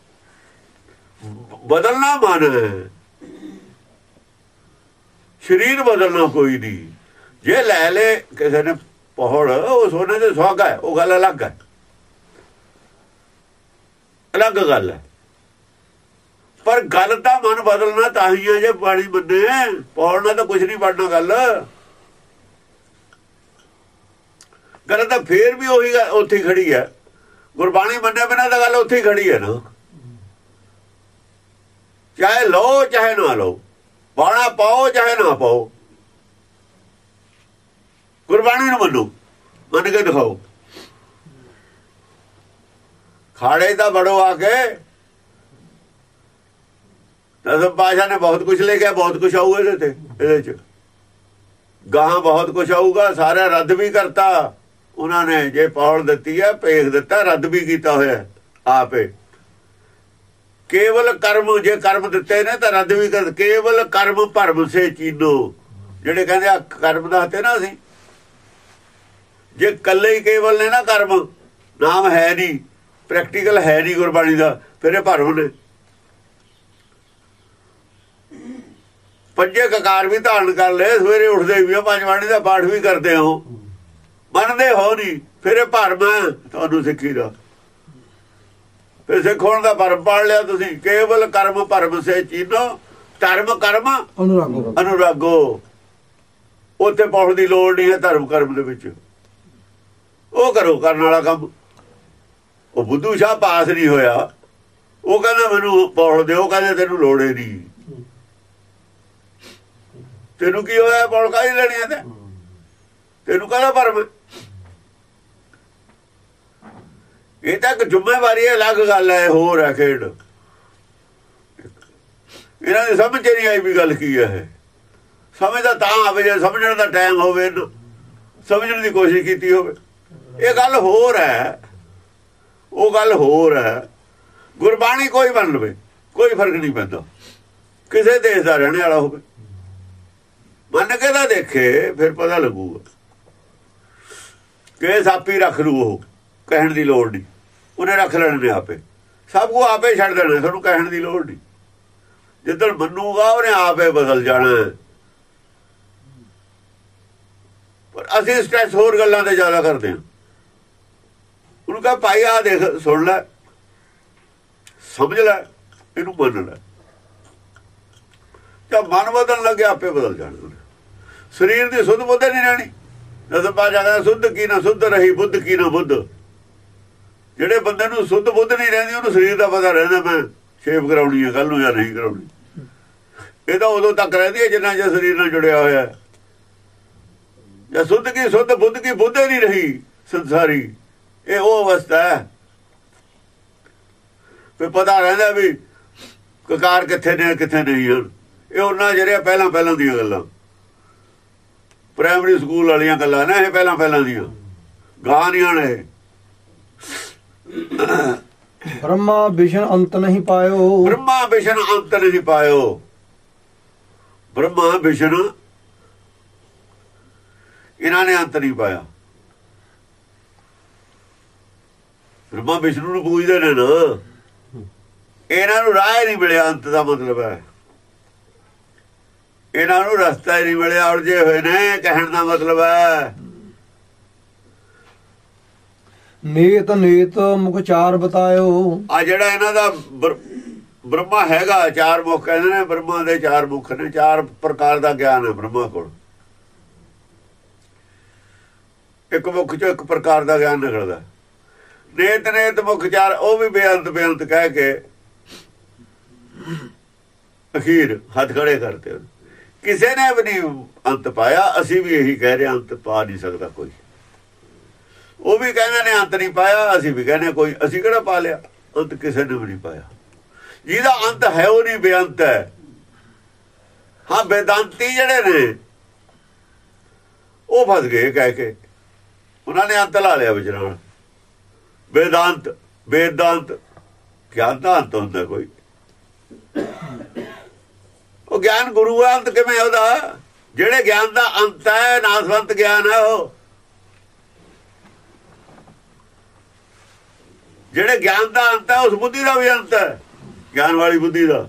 ਬਦਲਣਾ ਮਨ ਹੈ। ਸਰੀਰ ਬਦਲਣਾ ਕੋਈ ਨਹੀਂ। ਜੇ ਲੈ ਲੈ ਕਿਸੇ ਨੇ ਪਹੜ, ਉਹ ਸੋਨੇ ਦੇ ਸੌਗਾ ਹੈ, ਉਹ ਗੱਲ ਅਲੱਗ ਹੈ। ਅਲੱਗ ਗੱਲ ਹੈ। ਪਰ ਗੱਲ ਤਾਂ ਮਨ ਬਦਲਣਾ ਤਾਂ ਹੀ ਹੈ, ਜੇ ਬਾਣੀ ਮੰਨੇ। ਪੌੜ ਤਾਂ ਕੁਝ ਨਹੀਂ ਬਣਨਾ ਗੱਲ। ਗੱਲ ਤਾਂ ਫੇਰ ਵੀ ਉਹੀ ਗੱਲ ਉੱਥੇ ਖੜੀ ਹੈ। ਗੁਰਬਾਣੀ ਮੰਨੇ ਬਿਨਾਂ ਤਾਂ ਗੱਲ ਉੱਥੇ ਖੜੀ ਹੈ ਨਾ। ਚਾਹੇ ਲਓ, ਚਾਹੇ ਨਾ ਲਓ। ਬਾਣਾ ਪਾਓ, ਚਾਹੇ ਨਾ ਪਾਓ। ਗੁਰਬਾਣੀ ਨੂੰ ਮੰਨੋ। ਮੰਨ ਕੇ ਦਿਖਾਓ। ਖਾੜੇ ਦਾ ਬੜੋ ਆ ਕੇ। ਦਸਮ ਪਾਸ਼ਾ ਨੇ ਬਹੁਤ ਕੁਝ ਲਿਖਿਆ, ਬਹੁਤ ਕੁਝ ਆਊਗਾ ਇਹਦੇ ਤੇ, ਇਹਦੇ ਚ। ਗਾਹਾਂ ਬਹੁਤ ਕੁਝ ਆਊਗਾ, ਸਾਰਾ ਰੱਦ ਵੀ ਕਰਤਾ। ਉਹਨਾਂ ਨੇ ਜੇ ਪੌੜ ਦਿੱਤੀ ਹੈ ਭੇਖ ਦਿੱਤਾ, ਰੱਦ ਵੀ ਕੀਤਾ ਹੋਇਆ ਆਪੇ। ਕੇਵਲ ਕਰਮ, ਜੇ ਕਰਮ ਦਿੱਤੇ ਨੇ ਤਾਂ ਰੱਦ ਵੀ ਕਰ, ਕੇਵਲ ਕਰਮ ਭਰਮ ਸੇ ਚੀਨੋ। ਜਿਹੜੇ ਕਹਿੰਦੇ ਆ, ਕਰਮ ਦੱਸਦੇ ਨਾ ਅਸੀਂ। ਜੇ ਕੱਲੇ ਹੀ ਕੇਵਲ ਨੇ ਨਾ ਕਰਮ, ਨਾਮ ਹੈ ਨਹੀਂ ਪ੍ਰੈਕਟੀਕਲ ਹੈ ਨਹੀਂ ਗੁਰਬਾਣੀ ਦਾ, ਫਿਰ ਇਹ ਭਰਮ ਨੇ। ਪੰਜੇ ਕਕਾਰ ਵੀ ਧਾਰਨ ਕਰ ਲਏ, ਸਵੇਰੇ ਉੱਠਦੇ ਵੀ ਆ, ਪੰਜ ਬਾਣੀ ਦਾ ਪਾਠ ਵੀ ਕਰਦੇ ਹੋ ਮੰਨਦੇ ਹੋ ਨਹੀਂ। ਫਿਰ ਇਹ ਭਰਮ ਤੁਹਾਨੂੰ ਸਿੱਖੀ ਦਾ। ਫਿਰ ਸਿੱਖ ਹੋਣ ਦਾ ਭਰਮ ਪੜ ਲਿਆ ਤੁਸੀਂ। ਕੇਵਲ ਕਰਮ ਭਰਮ ਸੇ ਚੀਨੋ। ਧਰਮ ਕਰਮ ਅਨੁਰਾਗੋ। ਅਨੁਰਾਗੋ। ਉੱਥੇ ਪਹੁੰਚ ਦੀ ਲੋੜ ਨਹੀਂ ਹੈ ਧਰਮ ਕਰਮ ਦੇ ਵਿੱਚ। ਉਹ ਕਰੋ ਕਰਨ ਵਾਲਾ ਕੰਮ। ਉਹ ਬੁੱਧੂ ਸ਼ਾਹ ਪਾਸ ਨਹੀਂ ਹੋਇਆ। ਉਹ ਕਹਿੰਦਾ ਮੈਨੂੰ ਪੌੜ ਦਿਓ। ਕਹਿੰਦੇ ਤੈਨੂੰ ਲੋੜ ਹੀ ਨਹੀਂ। ਤੈਨੂੰ ਕੀ ਹੋਇਆ? ਪੌੜ ਕਾਹਦੀ ਲੈਣੀ ਹੈ ਤੇ? ਤੈਨੂੰ ਕਹਦਾ ਭਰਮ ਇਹ ਤਾਂ ਇੱਕ ਜ਼ਿੰਮੇਵਾਰੀ ਹੈ, ਅਲੱਗ ਗੱਲ ਹੈ, ਹੋਰ ਹੈ ਖੇਡ। ਇਹਨਾਂ ਦੀ ਸਮਝ ਨਹੀਂ ਆਈ ਵੀ ਗੱਲ ਕੀ ਹੈ ਸਮਝਦਾ ਤਾਂ ਆਵੇ, ਜੇ ਸਮਝਣ ਦਾ ਟਾਈਮ ਹੋਵੇ ਨਾ ਸਮਝਣ ਦੀ ਕੋਸ਼ਿਸ਼ ਕੀਤੀ ਹੋਵੇ। ਇਹ ਗੱਲ ਹੋਰ ਹੈ। ਉਹ ਗੱਲ ਹੋਰ ਹੈ। ਗੁਰਬਾਣੀ ਕੋਈ ਬਣ ਲਵੇ, ਕੋਈ ਫ਼ਰਕ ਨਹੀਂ ਪੈਂਦਾ। ਕਿਸੇ ਦੇਸ਼ ਦਾ ਰਹਿਣ ਵਾਲਾ ਹੋਵੇ। ਮੰਨ ਕੇ ਤਾਂ ਦੇਖੇ, ਫਿਰ ਪਤਾ ਲੱਗੂਗਾ। ਕਿ ਸਾਪੀ ਰੱਖ ਲੂ ਉਹ, ਕਹਿਣ ਦੀ ਲੋੜ ਨਹੀਂ। ਉਹਨੇ ਰੱਖ ਲੈਣੇ ਆਪੇ। ਸਭ ਕੁ ਆਪੇ ਛੱਡ ਦੇਣਾ, ਤੁਹਾਨੂੰ ਕਹਿਣ ਦੀ ਲੋੜ ਨਹੀਂ। ਜਿੱਦਣ ਮੰਨੂਗਾ, ਉਹਨੇ ਆਪੇ ਬਦਲ ਜਾਣਾ। ਪਰ ਅਸੀਂ ਸਟ੍ਰੈਸ ਹੋਰ ਗੱਲਾਂ ਤੇ ਜ਼ਿਆਦਾ ਕਰਦੇ ਹਾਂ। ਉਹਨੂੰ ਕਹ, ਭਾਈ ਆ ਦੇਖ, ਸੁਣ ਲੈ। ਸਮਝ ਲੈ, ਇਹਨੂੰ ਮੰਨ ਲੈ। ਜਦ ਮਨ ਬਦਲਣ ਲੱਗਿਆ ਆਪੇ ਬਦਲ ਜਾਣਾ ਉਹਨੇ। ਸਰੀਰ ਦੀ ਸੁੱਧ ਬੁੱਧ ਨਹੀਂ ਰਹਿਣੀ। ਜਦੋਂ ਪਾ ਜਾਂਦਾ ਸੁੱਧ ਕੀ ਨਾ ਸੁੱਧ ਰਹੀ, ਬੁੱਧ ਕੀ ਨਾ ਬੁੱਧ। ਜਿਹੜੇ ਬੰਦੇ ਨੂੰ ਸੁੱਧ ਬੁੱਧ ਨਹੀਂ ਰਹਿੰਦੀ, ਉਹਨੂੰ ਸਰੀਰ ਦਾ ਪਤਾ ਰਹਿੰਦਾ ਮੈਂ ਸ਼ੇਪ ਕਰਾਉਣੀ ਹੈ ਕੱਲ ਨੂੰ ਜਾਂ ਨਹੀਂ ਕਰਾਉਣੀ। ਇਹ ਤਾਂ ਉਦੋਂ ਤੱਕ ਰਹਿੰਦੀ ਹੈ ਜਿੰਨਾ ਜੇ ਸਰੀਰ ਨਾਲ ਜੁੜਿਆ ਹੋਇਆ ਹੈ। ਜਾਂ ਸੁੱਧ ਕੀ ਸੁੱਧ, ਬੁੱਧ ਕੀ ਬੁੱਧ ਨਹੀਂ ਰਹੀ ਸੰਸਾਰੀ। ਇਹ ਉਹ ਅਵਸਥਾ ਹੈ। ਫਿਰ ਪਤਾ ਰਹਿੰਦਾ ਵੀ ਕਕਾਰ ਕਿੱਥੇ ਨੇ, ਕਿੱਥੇ ਨਹੀਂ ਹਨ। ਇਹ ਉਹਨਾਂ ਜਿਹੜੇ ਪਹਿਲਾਂ ਪਹਿਲਾਂ ਦੀਆਂ ਗੱਲਾਂ। ਪ੍ਰਾਇਮਰੀ ਸਕੂਲ ਵਾਲੀਆਂ ਗੱਲਾਂ ਨੇ ਇਹ ਪਹਿਲਾਂ ਪਹਿਲਾਂ ਦੀਆਂ। ਗਾਂ ਗਾਣੀਆਂ ਨੇ ਬ੍ਰਹਮਾ ਵਿਸ਼ਨ ਅੰਤ ਨਹੀਂ ਪਾਇਓ। ਬ੍ਰਹਮਾ ਵਿਸ਼ਨ ਅੰਤ ਨਹੀਂ ਪਾਇਓ। ਬ੍ਰਹਮਾ ਵਿਸ਼ਨ ਇਹਨਾਂ ਨੇ ਅੰਤ ਨਹੀਂ ਪਾਇਆ। ਬ੍ਰਹਮਾ ਵਿਸ਼ਨੂੰ ਨੂੰ ਪੂਜਦੇ ਨੇ ਨਾ। ਇਹਨਾਂ ਨੂੰ ਰਾਹ ਹੀ ਨਹੀਂ ਮਿਲਿਆ, ਅੰਤ ਦਾ ਮਤਲਬ ਹੈ। ਇਹਨਾਂ ਨੂੰ ਰਸਤਾ ਹੀ ਨਹੀਂ ਮਿਲਿਆ, ਉਲਝੇ ਹੋਏ ਨੇ, ਕਹਿਣ ਦਾ ਮਤਲਬ ਹੈ। ਨੇਤ ਨੇਤ ਮੁਖ ਚਾਰ ਬਤਾਇਓ। ਆ ਜਿਹੜਾ ਇਹਨਾਂ ਦਾ ਬ੍ਰਹਮਾ ਹੈਗਾ, ਚਾਰ ਮੁਖ ਕਹਿੰਦੇ ਨੇ, ਬ੍ਰਹਮਾ ਦੇ ਚਾਰ ਮੁਖ ਨੇ, ਚਾਰ ਪ੍ਰਕਾਰ ਦਾ ਗਿਆਨ ਹੈ ਬ੍ਰਹਮਾ ਕੋਲ। ਇੱਕ ਮੁਖ ਚੋਂ ਇੱਕ ਪ੍ਰਕਾਰ ਦਾ ਗਿਆਨ ਨਿਕਲਦਾ। ਨੇਤ ਨੇਤ ਮੁਖ ਚਾਰ, ਉਹ ਵੀ ਬੇਅੰਤ ਬੇਅੰਤ ਕਹਿ ਕੇ ਅਖੀਰ ਹੱਥ ਖੜੇ ਕਰਤੇ। ਕਿਸੇ ਨੇ ਵੀ ਨਹੀਂ ਅੰਤ ਪਾਇਆ, ਅਸੀਂ ਵੀ ਇਹੀ ਕਹਿ ਰਹੇ ਅੰਤ ਪਾ ਨਹੀਂ ਸਕਦਾ ਕੋਈ। ਉਹ ਵੀ ਕਹਿੰਦੇ ਨੇ ਅੰਤ ਨਹੀਂ ਪਾਇਆ, ਅਸੀਂ ਵੀ ਕਹਿੰਦੇ ਕੋਈ, ਅਸੀਂ ਕਿਹੜਾ ਪਾ ਲਿਆ? ਅੰਤ ਕਿਸੇ ਨੇ ਵੀ ਨਹੀਂ ਪਾਇਆ। ਜਿਹਦਾ ਅੰਤ ਹੈ, ਉਹ ਨਹੀਂ ਬੇਅੰਤ ਹੈ। ਹਾਂ, ਬੇਦਾਂਤੀ ਜਿਹੜੇ ਨੇ, ਉਹ ਫਸ ਗਏ ਕਹਿ ਕੇ। ਉਹਨਾਂ ਨੇ ਅੰਤ ਲਾ ਲਿਆ ਵਿਚਾਰਾਂ ਵੇਦਾਂਤ ਵੇਦਾਂਤ ਗਿਆਨ ਦਾ ਅੰਤ ਹੁੰਦਾ ਕੋਈ। ਉਹ ਗਿਆਨ ਗੁਰੂ ਦਾ ਅੰਤ ਕਿਵੇਂ ਉਹਦਾ? ਜਿਹੜੇ ਗਿਆਨ ਦਾ ਅੰਤ ਹੈ, ਨਾਸਵੰਤ ਗਿਆਨ ਹੈ ਉਹ। ਜਿਹੜੇ ਗਿਆਨ ਦਾ ਅੰਤ ਹੈ, ਉਸ ਬੁੱਧੀ ਦਾ ਵੀ ਅੰਤ ਹੈ, ਗਿਆਨ ਵਾਲੀ ਬੁੱਧੀ ਦਾ।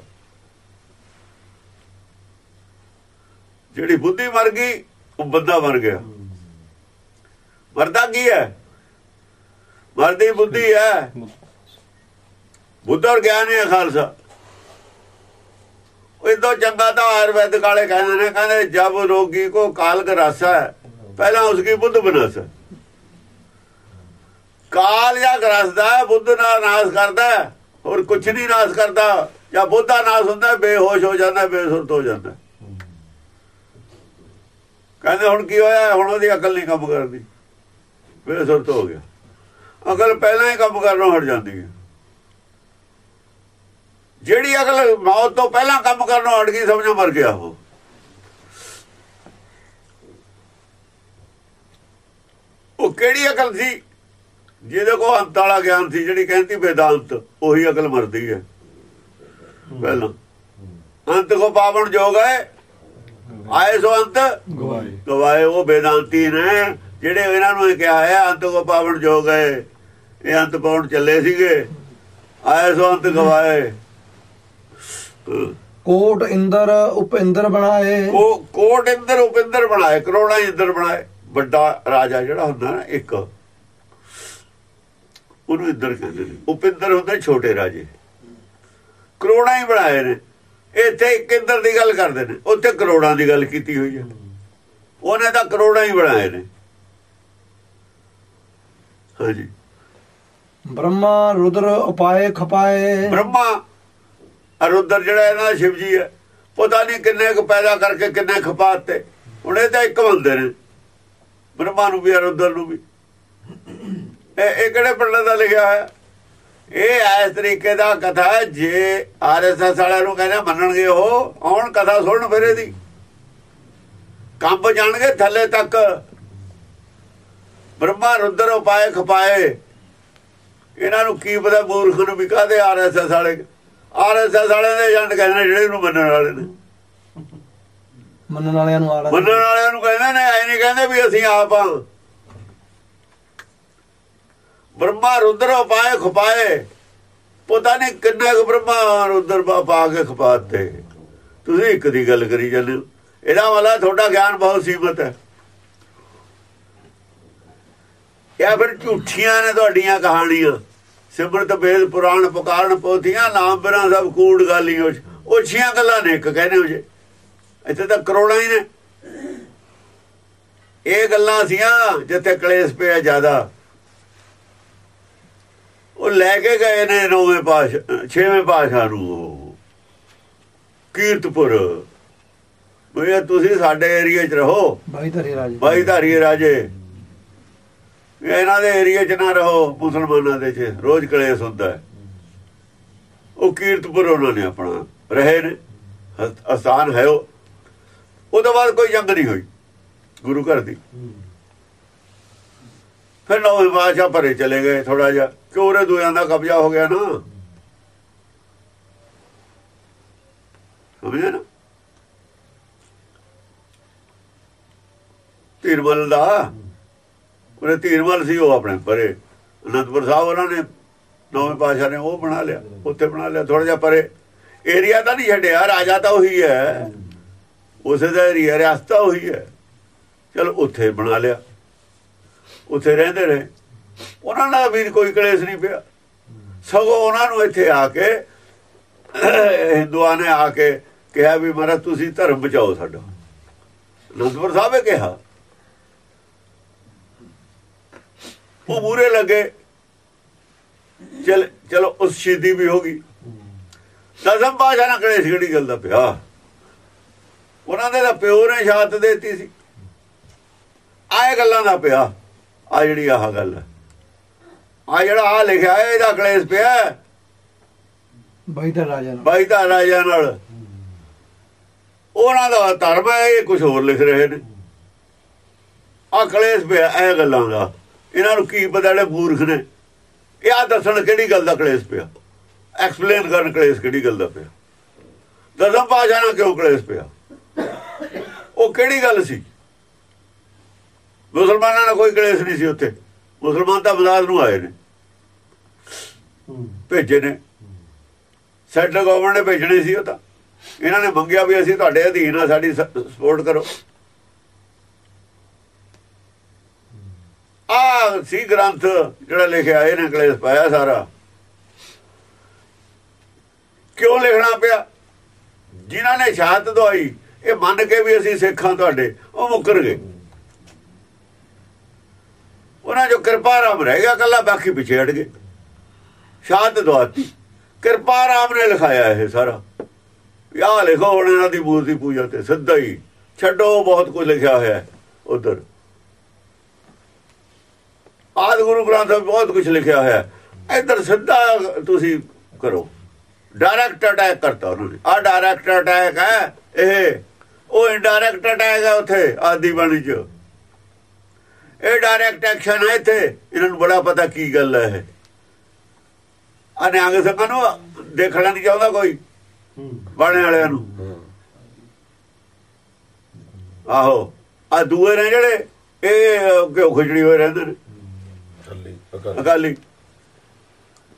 ਜਿਹੜੀ ਬੁੱਧੀ ਮਰ ਗਈ, ਉਹ ਬੰਦਾ ਮਰ ਗਿਆ। ਮਰਦਾ ਕੀ ਹੈ? ਮਰਦੀ ਬੁੱਧੀ ਹੈ। ਬੁੱਧ ਔਰ ਗਿਆਨ ਹੈ ਖਾਲਸਾ। ਉਹ ਇਦੋਂ ਚੰਗਾ ਤਾਂ ਆਯੁਰਵੈਦਿਕ ਵਾਲੇ ਕਹਿੰਦੇ ਨੇ, ਕਹਿੰਦੇ ਜਬ ਰੋਗੀ ਕੋ ਕਾਲ ਗਰਾਸਾ ਹੈ, ਪਹਿਲਾਂ ਉਸकी ਬੁੱਧ ਬਨਾਸਾ ਕਾਲ ਜਾਂ ਗਰਸਦਾ ਬੁੱਧ ਨਾਲ ਨਾਸ ਕਰਦਾ, ਹੋਰ ਕੁਛ ਨਹੀਂ ਨਾਸ ਕਰਦਾ। ਜਾਂ ਬੁੱਧਾ ਨਾਸ ਹੁੰਦਾ, ਬੇਹੋਸ਼ ਹੋ ਜਾਂਦਾ, ਬੇਸੁਰਤ ਹੋ ਜਾਂਦਾ। ਕਹਿੰਦੇ ਹੁਣ ਕੀ ਹੋਇਆ? ਹੁਣ ਉਹਦੀ ਅਕਲ ਨਹੀਂ ਕੰਮ ਕਰਦੀ। ਬੇਸੁਰਤ ਹੋ ਗਿਆ। ਅਕਲ ਪਹਿਲਾਂ ਹੀ ਕੰਮ ਕਰਨੋਂ ਹਟ ਜਾਂਦੀ ਹੈ। ਜਿਹੜੀ ਅਕਲ ਮੌਤ ਤੋਂ ਪਹਿਲਾਂ ਕੰਮ ਕਰਨੋਂ ਹਟ ਗਈ, ਸਮਝੋ ਮਰ ਗਿਆ ਉਹ। ਉਹ ਕਿਹੜੀ ਅਕਲ ਸੀ? ਜਿਹਦੇ ਕੋ ਅੰਤ ਵਾਲਾ ਗਿਆਨ ਸੀ ਜਿਹੜੀ ਕਹਿੰਦੀ ਵੇਦਾਂਤ ਉਹੀ ਅਕਲ ਮਰਦੀ ਹੈ। ਪਹਿਲਾਂ। ਅੰਤ ਕੋ ਪਾਵਨ ਜੋਗ ਹੈ। ਆਏ ਸੋ ਅੰਤ। ਗਵਾਏ। ਗਵਾਏ ਉਹ ਵੇਦਾਂਤੀ ਨੇ ਜਿਹੜੇ ਇਹਨਾਂ ਨੂੰ ਇਹ ਕਿਹਾ ਹੈ ਅੰਤ ਕੋ ਪਾਵਨ ਜੋਗ ਹੈ। ਇਹ ਅੰਤ ਪਾਉਣ ਚੱਲੇ ਸੀਗੇ। ਆਏ ਸੋ ਅੰਤ ਗਵਾਏ। ਕੋਟ ਇੰਦਰ ਉਪਿੰਦਰ ਬਣਾਏ। ਕੋ ਕੋਟ ਇੰਦਰ ਉਪਿੰਦਰ ਬਣਾਏ ਕਰੋੜਾਂ ਇੰਦਰ ਬਣਾਏ। ਵੱਡਾ ਰਾਜਾ ਜਿਹੜਾ ਹੁੰਦਾ ਨਾ ਇੱਕ। ਉਹਨੂੰ ਇੰਦਰ ਕਹਿੰਦੇ ਨੇ। ਉਪਿੰਦਰ ਹੁੰਦੇ ਛੋਟੇ ਰਾਜੇ। ਕਰੋੜਾਂ ਹੀ ਬਣਾਏ ਨੇ। ਇੱਥੇ ਇੱਕ ਇੰਦਰ ਦੀ ਗੱਲ ਕਰਦੇ ਨੇ। ਉੱਥੇ ਕਰੋੜਾਂ ਦੀ ਗੱਲ ਕੀਤੀ ਹੋਈ ਹੈ। ਉਹਨੇ ਤਾਂ ਕਰੋੜਾਂ ਹੀ ਬਣਾਏ ਨੇ। ਹਾਂਜੀ। ਬ੍ਰਹਮਾ ਰੁਦਰ ਉਪਾਏ ਖਪਾਏ। ਬ੍ਰਹਮਾ ਅਰੁਦਰ ਜਿਹੜਾ ਇਹਨਾਂ ਦਾ ਸ਼ਿਵ ਜੀ ਹੈ। ਪਤਾ ਨਹੀਂ ਕਿੰਨੇ ਕੁ ਪੈਦਾ ਕਰਕੇ ਕਿੰਨੇ ਖਪਾਤੇ ਹੁਣ ਇਹ ਤਾਂ ਇੱਕ ਬੰਦੇ ਨੇ। ਬ੍ਰਹਮਾ ਨੂੰ ਵੀ ਅਰੁਦਰ ਨੂੰ ਵੀ। ਇਹ ਇਹ ਕਿਹੜੇ ਪੰਡਤ ਦਾ ਲਿਖਿਆ ਹੋਇਆ? ਇਹ ਇਸ ਤਰੀਕੇ ਦਾ ਕਥਾ ਜੇ ਆਰਐਸਐਸ ਵਾਲਿਆਂ ਨੂੰ ਕਹਿੰਦੇ ਮੰਨਣਗੇ ਉਹ ਆਉਣ ਕਥਾ ਸੁਣਨ ਫਿਰ ਇਹਦੀ। ਕੰਬ ਜਾਣਗੇ ਥੱਲੇ ਤੱਕ। ਬ੍ਰਹਮਾ ਰੁਦਰ ਉਪਾਏ ਖਪਾਏ। ਇਹਨਾਂ ਨੂੰ ਕੀ ਪਤਾ ਮੂਰਖ ਨੂੰ ਵੀ ਕਾਹਦੇ ਆਰਐਸਐਸ ਵਾਲੇ। ਆਰਐਸਐਸ ਵਾਲਿਆਂ ਦੇ ਏਜੰਟ ਕਹਿੰਦੇ ਜਿਹੜੇ ਨੂੰ ਮੰਨਣ ਵਾਲੇ ਨੇ। ਮੰਨਣ ਵਾਲਿਆਂ ਨੂੰ ਆਲਾ ਮੰਨਣ ਵਾਲਿਆਂ ਨੂੰ ਕਹਿੰਦੇ ਨੇ ਐ ਨਹੀਂ ਕਹਿੰਦੇ ਵੀ ਅਸੀਂ ਆਪ ਆ। ਬ੍ਰਹਮਾ ਰੁਦਰ ਉਪਾਏ ਖਪਾਏ। ਪਤਾ ਨਹੀਂ ਕਿੰਨਾ ਕੁ ਬ੍ਰਹਮਾ ਰੁਦਰ ਪਾ- ਕੇ ਖਪਾਤੇ। ਤੁਸੀਂ ਇੱਕ ਦੀ ਗੱਲ ਕਰੀ ਜਾਂਦੇ ਹੋ। ਇਹਦਾ ਵਾਲਾ ਤੁਹਾਡਾ ਗਿਆਨ ਬਹੁਤ ਸੀਮਤ ਹੈ। ਜਾਂ ਫਿਰ ਝੂਠੀਆਂ ਨੇ ਤੁਹਾਡੀਆਂ ਕਹਾਣੀਆਂ। ਸਿਮਰਤ ਬੇਦ ਪੁਰਾਣ ਪੁਕਾਰਨ ਪੋਥੀਆਂ, ਨਾਮ ਬਿਨਾਂ ਸਭ ਕੂੜ ਗਾਲੀ ਉਹ ਉੱਚੀਆਂ ਗੱਲਾਂ ਨੇ ਇੱਕ ਕਹਿੰਦੇ ਹੋ ਜੇ। ਇੱਥੇ ਤਾਂ ਕਰੋੜਾਂ ਹੀ ਨੇ। ਇਹ ਗੱਲਾਂ ਸੀਆਂ ਜਿੱਥੇ ਕਲੇਸ਼ ਪਿਆ ਜ਼ਿਆਦਾ। ਉਹ ਲੈ ਕੇ ਗਏ ਨੇ ਨੌਵੇਂ ਪਾਸ਼ਾ ਛੇਵੇਂ ਪਾਸ਼ਾ ਨੂੰ। ਕੀਰਤਪੁਰ। ਵੀ ਤੁਸੀਂ ਸਾਡੇ ਏਰੀਆ 'ਚ ਰਹੋ। ਬਾਈ ਧਰੇ ਰਾਜ। ਬਾਈ ਧਾਰੀ ਰਾਜੇ ਇਹਨਾਂ ਦੇ ਏਰੀਆ 'ਚ ਨਾ ਰਹੋ ਮੁਸਲਮਾਨਾਂ ਦੇ 'ਚ। ਰੋਜ਼ ਕਲੇਸ਼ ਹੁੰਦਾ ਉਹ ਕੀਰਤਪੁਰ ਉਹਨਾਂ ਨੇ ਆਪਣਾ ਰਹੇ ਨੇ। ਆਸਥਾਨ ਹੈ ਉਹ। ਉਹਦੇ ਬਾਅਦ ਕੋਈ ਜੰਗ ਨਹੀਂ ਹੋਈ ਗੁਰੂ ਘਰ ਦੀ। ਫਿਰ ਨੌਵੇਂ ਬਾਦਸ਼ਾਹ ਭਰੇ ਚਲੇ ਗਏ ਥੋੜਾ ਜਿਹਾ। ਚੋਰੇ ਦੋਆਂ ਦਾ ਕਬਜ਼ਾ ਹੋ ਗਿਆ ਨਾ। ਸਮਝਿਆ ਨਾ? ਧੀਰਮਲ ਦਾ। ਉਹਨੇ ਧੀਰਮਲ ਸੀ ਉਹ ਆਪਣੇ ਪਰੇ। ਅਨੰਦਪੁਰ ਸਾਹਿਬ ਉਹਨਾਂ ਨੇ ਨੌਵੇਂ ਪਾਸ਼ਾ ਨੇ ਉਹ ਬਣਾ ਲਿਆ, ਉੱਥੇ ਬਣਾ ਲਿਆ ਥੋੜਾ ਜਿਹਾ ਪਰੇ। ਏਰੀਆ ਤਾਂ ਨਹੀਂ ਛੱਡਿਆ, ਰਾਜਾ ਤਾਂ ਉਹੀ ਹੈ। ਉਸੇ ਦਾ ਏਰੀਆ ਰਿਆਸਤ ਉਹੀ ਹੈ। ਚਲ ਉੱਥੇ ਬਣਾ ਲਿਆ। ਉੱਥੇ ਰਹਿੰਦੇ ਰਹੇ। ਉਹਨਾਂ ਨਾਲ ਵੀ ਕੋਈ ਕਲੇਸ਼ ਨਹੀਂ ਪਿਆ। ਸਗੋਂ ਉਹਨਾਂ ਨੂੰ ਇੱਥੇ ਆ ਕੇ, ਹਿੰਦੂਆਂ ਨੇ ਆ ਕੇ ਕਿਹਾ ਵੀ ਮਹਾਰਾਜ ਤੁਸੀਂ ਧਰਮ ਬਚਾਓ ਸਾਡਾ। ਅਨੰਦਪੁਰ ਸਾਹਿਬ ਕਿਹਾ। ਉਹ ਮੂਰੇ ਲੱਗੇ। ਚਲ, ਚਲੋ ਉਸ ਸ਼ਹੀਦੀ ਵੀ ਹੋ ਗਈ। ਦਸਮ ਪਾਸ਼ਾ ਨਾਲ ਕਲੇਸ਼ ਕਿਹੜੀ ਗੱਲ ਦਾ ਪਿਆ? ਉਹਨਾਂ ਦੇ ਤਾਂ ਪਿਓ ਨੇ ਸ਼ਹਾਦਤ ਦੇਤੀ ਸੀ। ਆਏ ਗੱਲਾਂ ਦਾ ਪਿਆ। ਆ ਜਿਹੜੀ ਆਹ ਗੱਲ ਹੈ। ਆ ਜਿਹੜਾ ਆ ਲਿਖਿਆ ਇਹਦਾ ਕਲੇਸ਼ ਪਿਆ। ਬਾਈ ਧਰੇ ਰਾਜਾ ਨਾਲ। ਬਾਈ ਦਾ ਰਾਜਾ ਨਾਲ। ਉਹਨਾਂ ਦਾ ਧਰਮ ਹੈ ਇਹ ਕੁਝ ਹੋਰ ਲਿਖ ਰਹੇ ਨੇ। ਆ ਕਲੇਸ਼ ਪਿਆ ਇਹ ਗੱਲਾਂ ਦਾ। ਇਹਨਾਂ ਨੂੰ ਕੀ ਪਤਾ ਜਿਹੜੇ ਮੂਰਖ ਨੇ। ਇਹ ਆ ਦੱਸਣ ਕਿਹੜੀ ਗੱਲ ਦਾ ਕਲੇਸ਼ ਪਿਆ? ਐਕਸਪਲੇਨ ਕਰਨ ਕਲੇਸ਼ ਕਿਹੜੀ ਗੱਲ ਦਾ ਪਿਆ? ਦਸਮ ਪਾਸ਼ਾ ਨਾਲ ਕਿਉਂ ਕਲੇਸ਼ ਪਿਆ? ਉਹ ਕਿਹੜੀ ਗੱਲ ਸੀ? ਮੁਸਲਮਾਨਾਂ ਨਾਲ ਕੋਈ ਕਲੇਸ਼ ਨਹੀਂ ਸੀ ਉੱਥੇ। ਮੁਸਲਮਾਨ ਤਾਂ ਬਜ਼ਾਰ ਨੂੰ ਆਏ ਨੇ। ਭੇਜੇ ਨੇ। ਸੈਂਟਰ ਗਵਰਨਮੈਂਟ ਨੇ ਭੇਜਣੇ ਸੀ ਉਹ ਤਾਂ। ਇਹਨਾਂ ਨੇ ਮੰਗਿਆ ਵੀ ਅਸੀਂ ਤੁਹਾਡੇ ਅਧੀਨ ਆ, ਸਾਡੀ ਸਪੋਰਟ ਕਰੋ। ਆ ਸੀ ਗ੍ਰੰਥ ਜਿਹੜਾ ਲਿਖਿਆ ਇਹਨੇ ਕਲੇਸ਼ ਪਾਇਆ ਸਾਰਾ। ਕਿਉਂ ਲਿਖਣਾ ਪਿਆ? ਜਿਨ੍ਹਾਂ ਨੇ ਸ਼ਹਾਦਤ ਦਵਾਈ, ਇਹ ਮੰਨ ਕੇ ਵੀ ਅਸੀਂ ਸਿੱਖਾਂ ਤੁਹਾਡੇ, ਉਹ ਮੁੱਕਰ ਗਏ ਉਹਨਾਂ ਜੋ ਕਿਰਪਾ ਰਾਮ ਰਹਿ ਗਿਆ ਕੱਲਾ ਬਾਕੀ ਪਿਛੇ ਹਟ ਗਏ। ਸ਼ਾਂਤ ਦਵਾਤੀ ਕਿਰਪਾ ਰਾਮ ਨੇ ਲਿਖਾਇਆ ਇਹ ਸਾਰਾ। ਯਾ ਲਿਖੋ, ਹੁਣ ਇਹਨਾਂ ਦੀ ਮੂਰਤੀ ਪੂਜਾ ਤੇ ਸਿੱਧਾ ਹੀ ਛੱਡੋ, ਬਹੁਤ ਕੁਝ ਲਿਖਿਆ ਹੋਇਆ ਹੈ ਉਧਰ। ਆਦ ਗੁਰੂ ਗ੍ਰੰਥ ਸਾਹਿਬ ਬਹੁਤ ਕੁਝ ਲਿਖਿਆ ਹੋਇਆ ਹੈ। ਇੱਧਰ ਸਿੱਧਾ ਤੁਸੀਂ ਕਰੋ। ਡਾਇਰੈਕਟ ਅਟੈਕ ਕਰਤਾ ਉਹਨਾਂ ਨੇ। ਆ ਡਾਇਰੈਕਟ ਅਟੈਕ ਹੈ ਇਹ। ਉਹ ਇਨਡਾਇਰੈਕਟ ਅਟੈਕ ਹੈ ਉੱਥੇ, ਆਦੀ ਬਾਣੀ ਚ। ਇਹ ਡਾਇਰੈਕਟ ਐਕਸ਼ਨ ਹੈ ਇੱਥੇ। ਇਹਨਾਂ ਨੂੰ ਬੜਾ ਪਤਾ ਕੀ ਗੱਲ ਹੈ ਇਹ। ਆ ਨਿਹੰਗ ਸਿੰਘਾਂ ਨੂੰ ਦੇਖਣਾ ਨਹੀਂ ਚਾਹੁੰਦਾ ਕੋਈ। ਬਾਣੇ ਵਾਲਿਆਂ ਨੂੰ। ਆਹੋ। ਆ ਦੂਏ ਨੇ ਜਿਹੜੇ, ਇਹ ਕਿਉਂ ਖਿਚੜੀ ਹੋਏ ਰਹਿੰਦੇ ਨੇ। ਅਕਾਲੀ।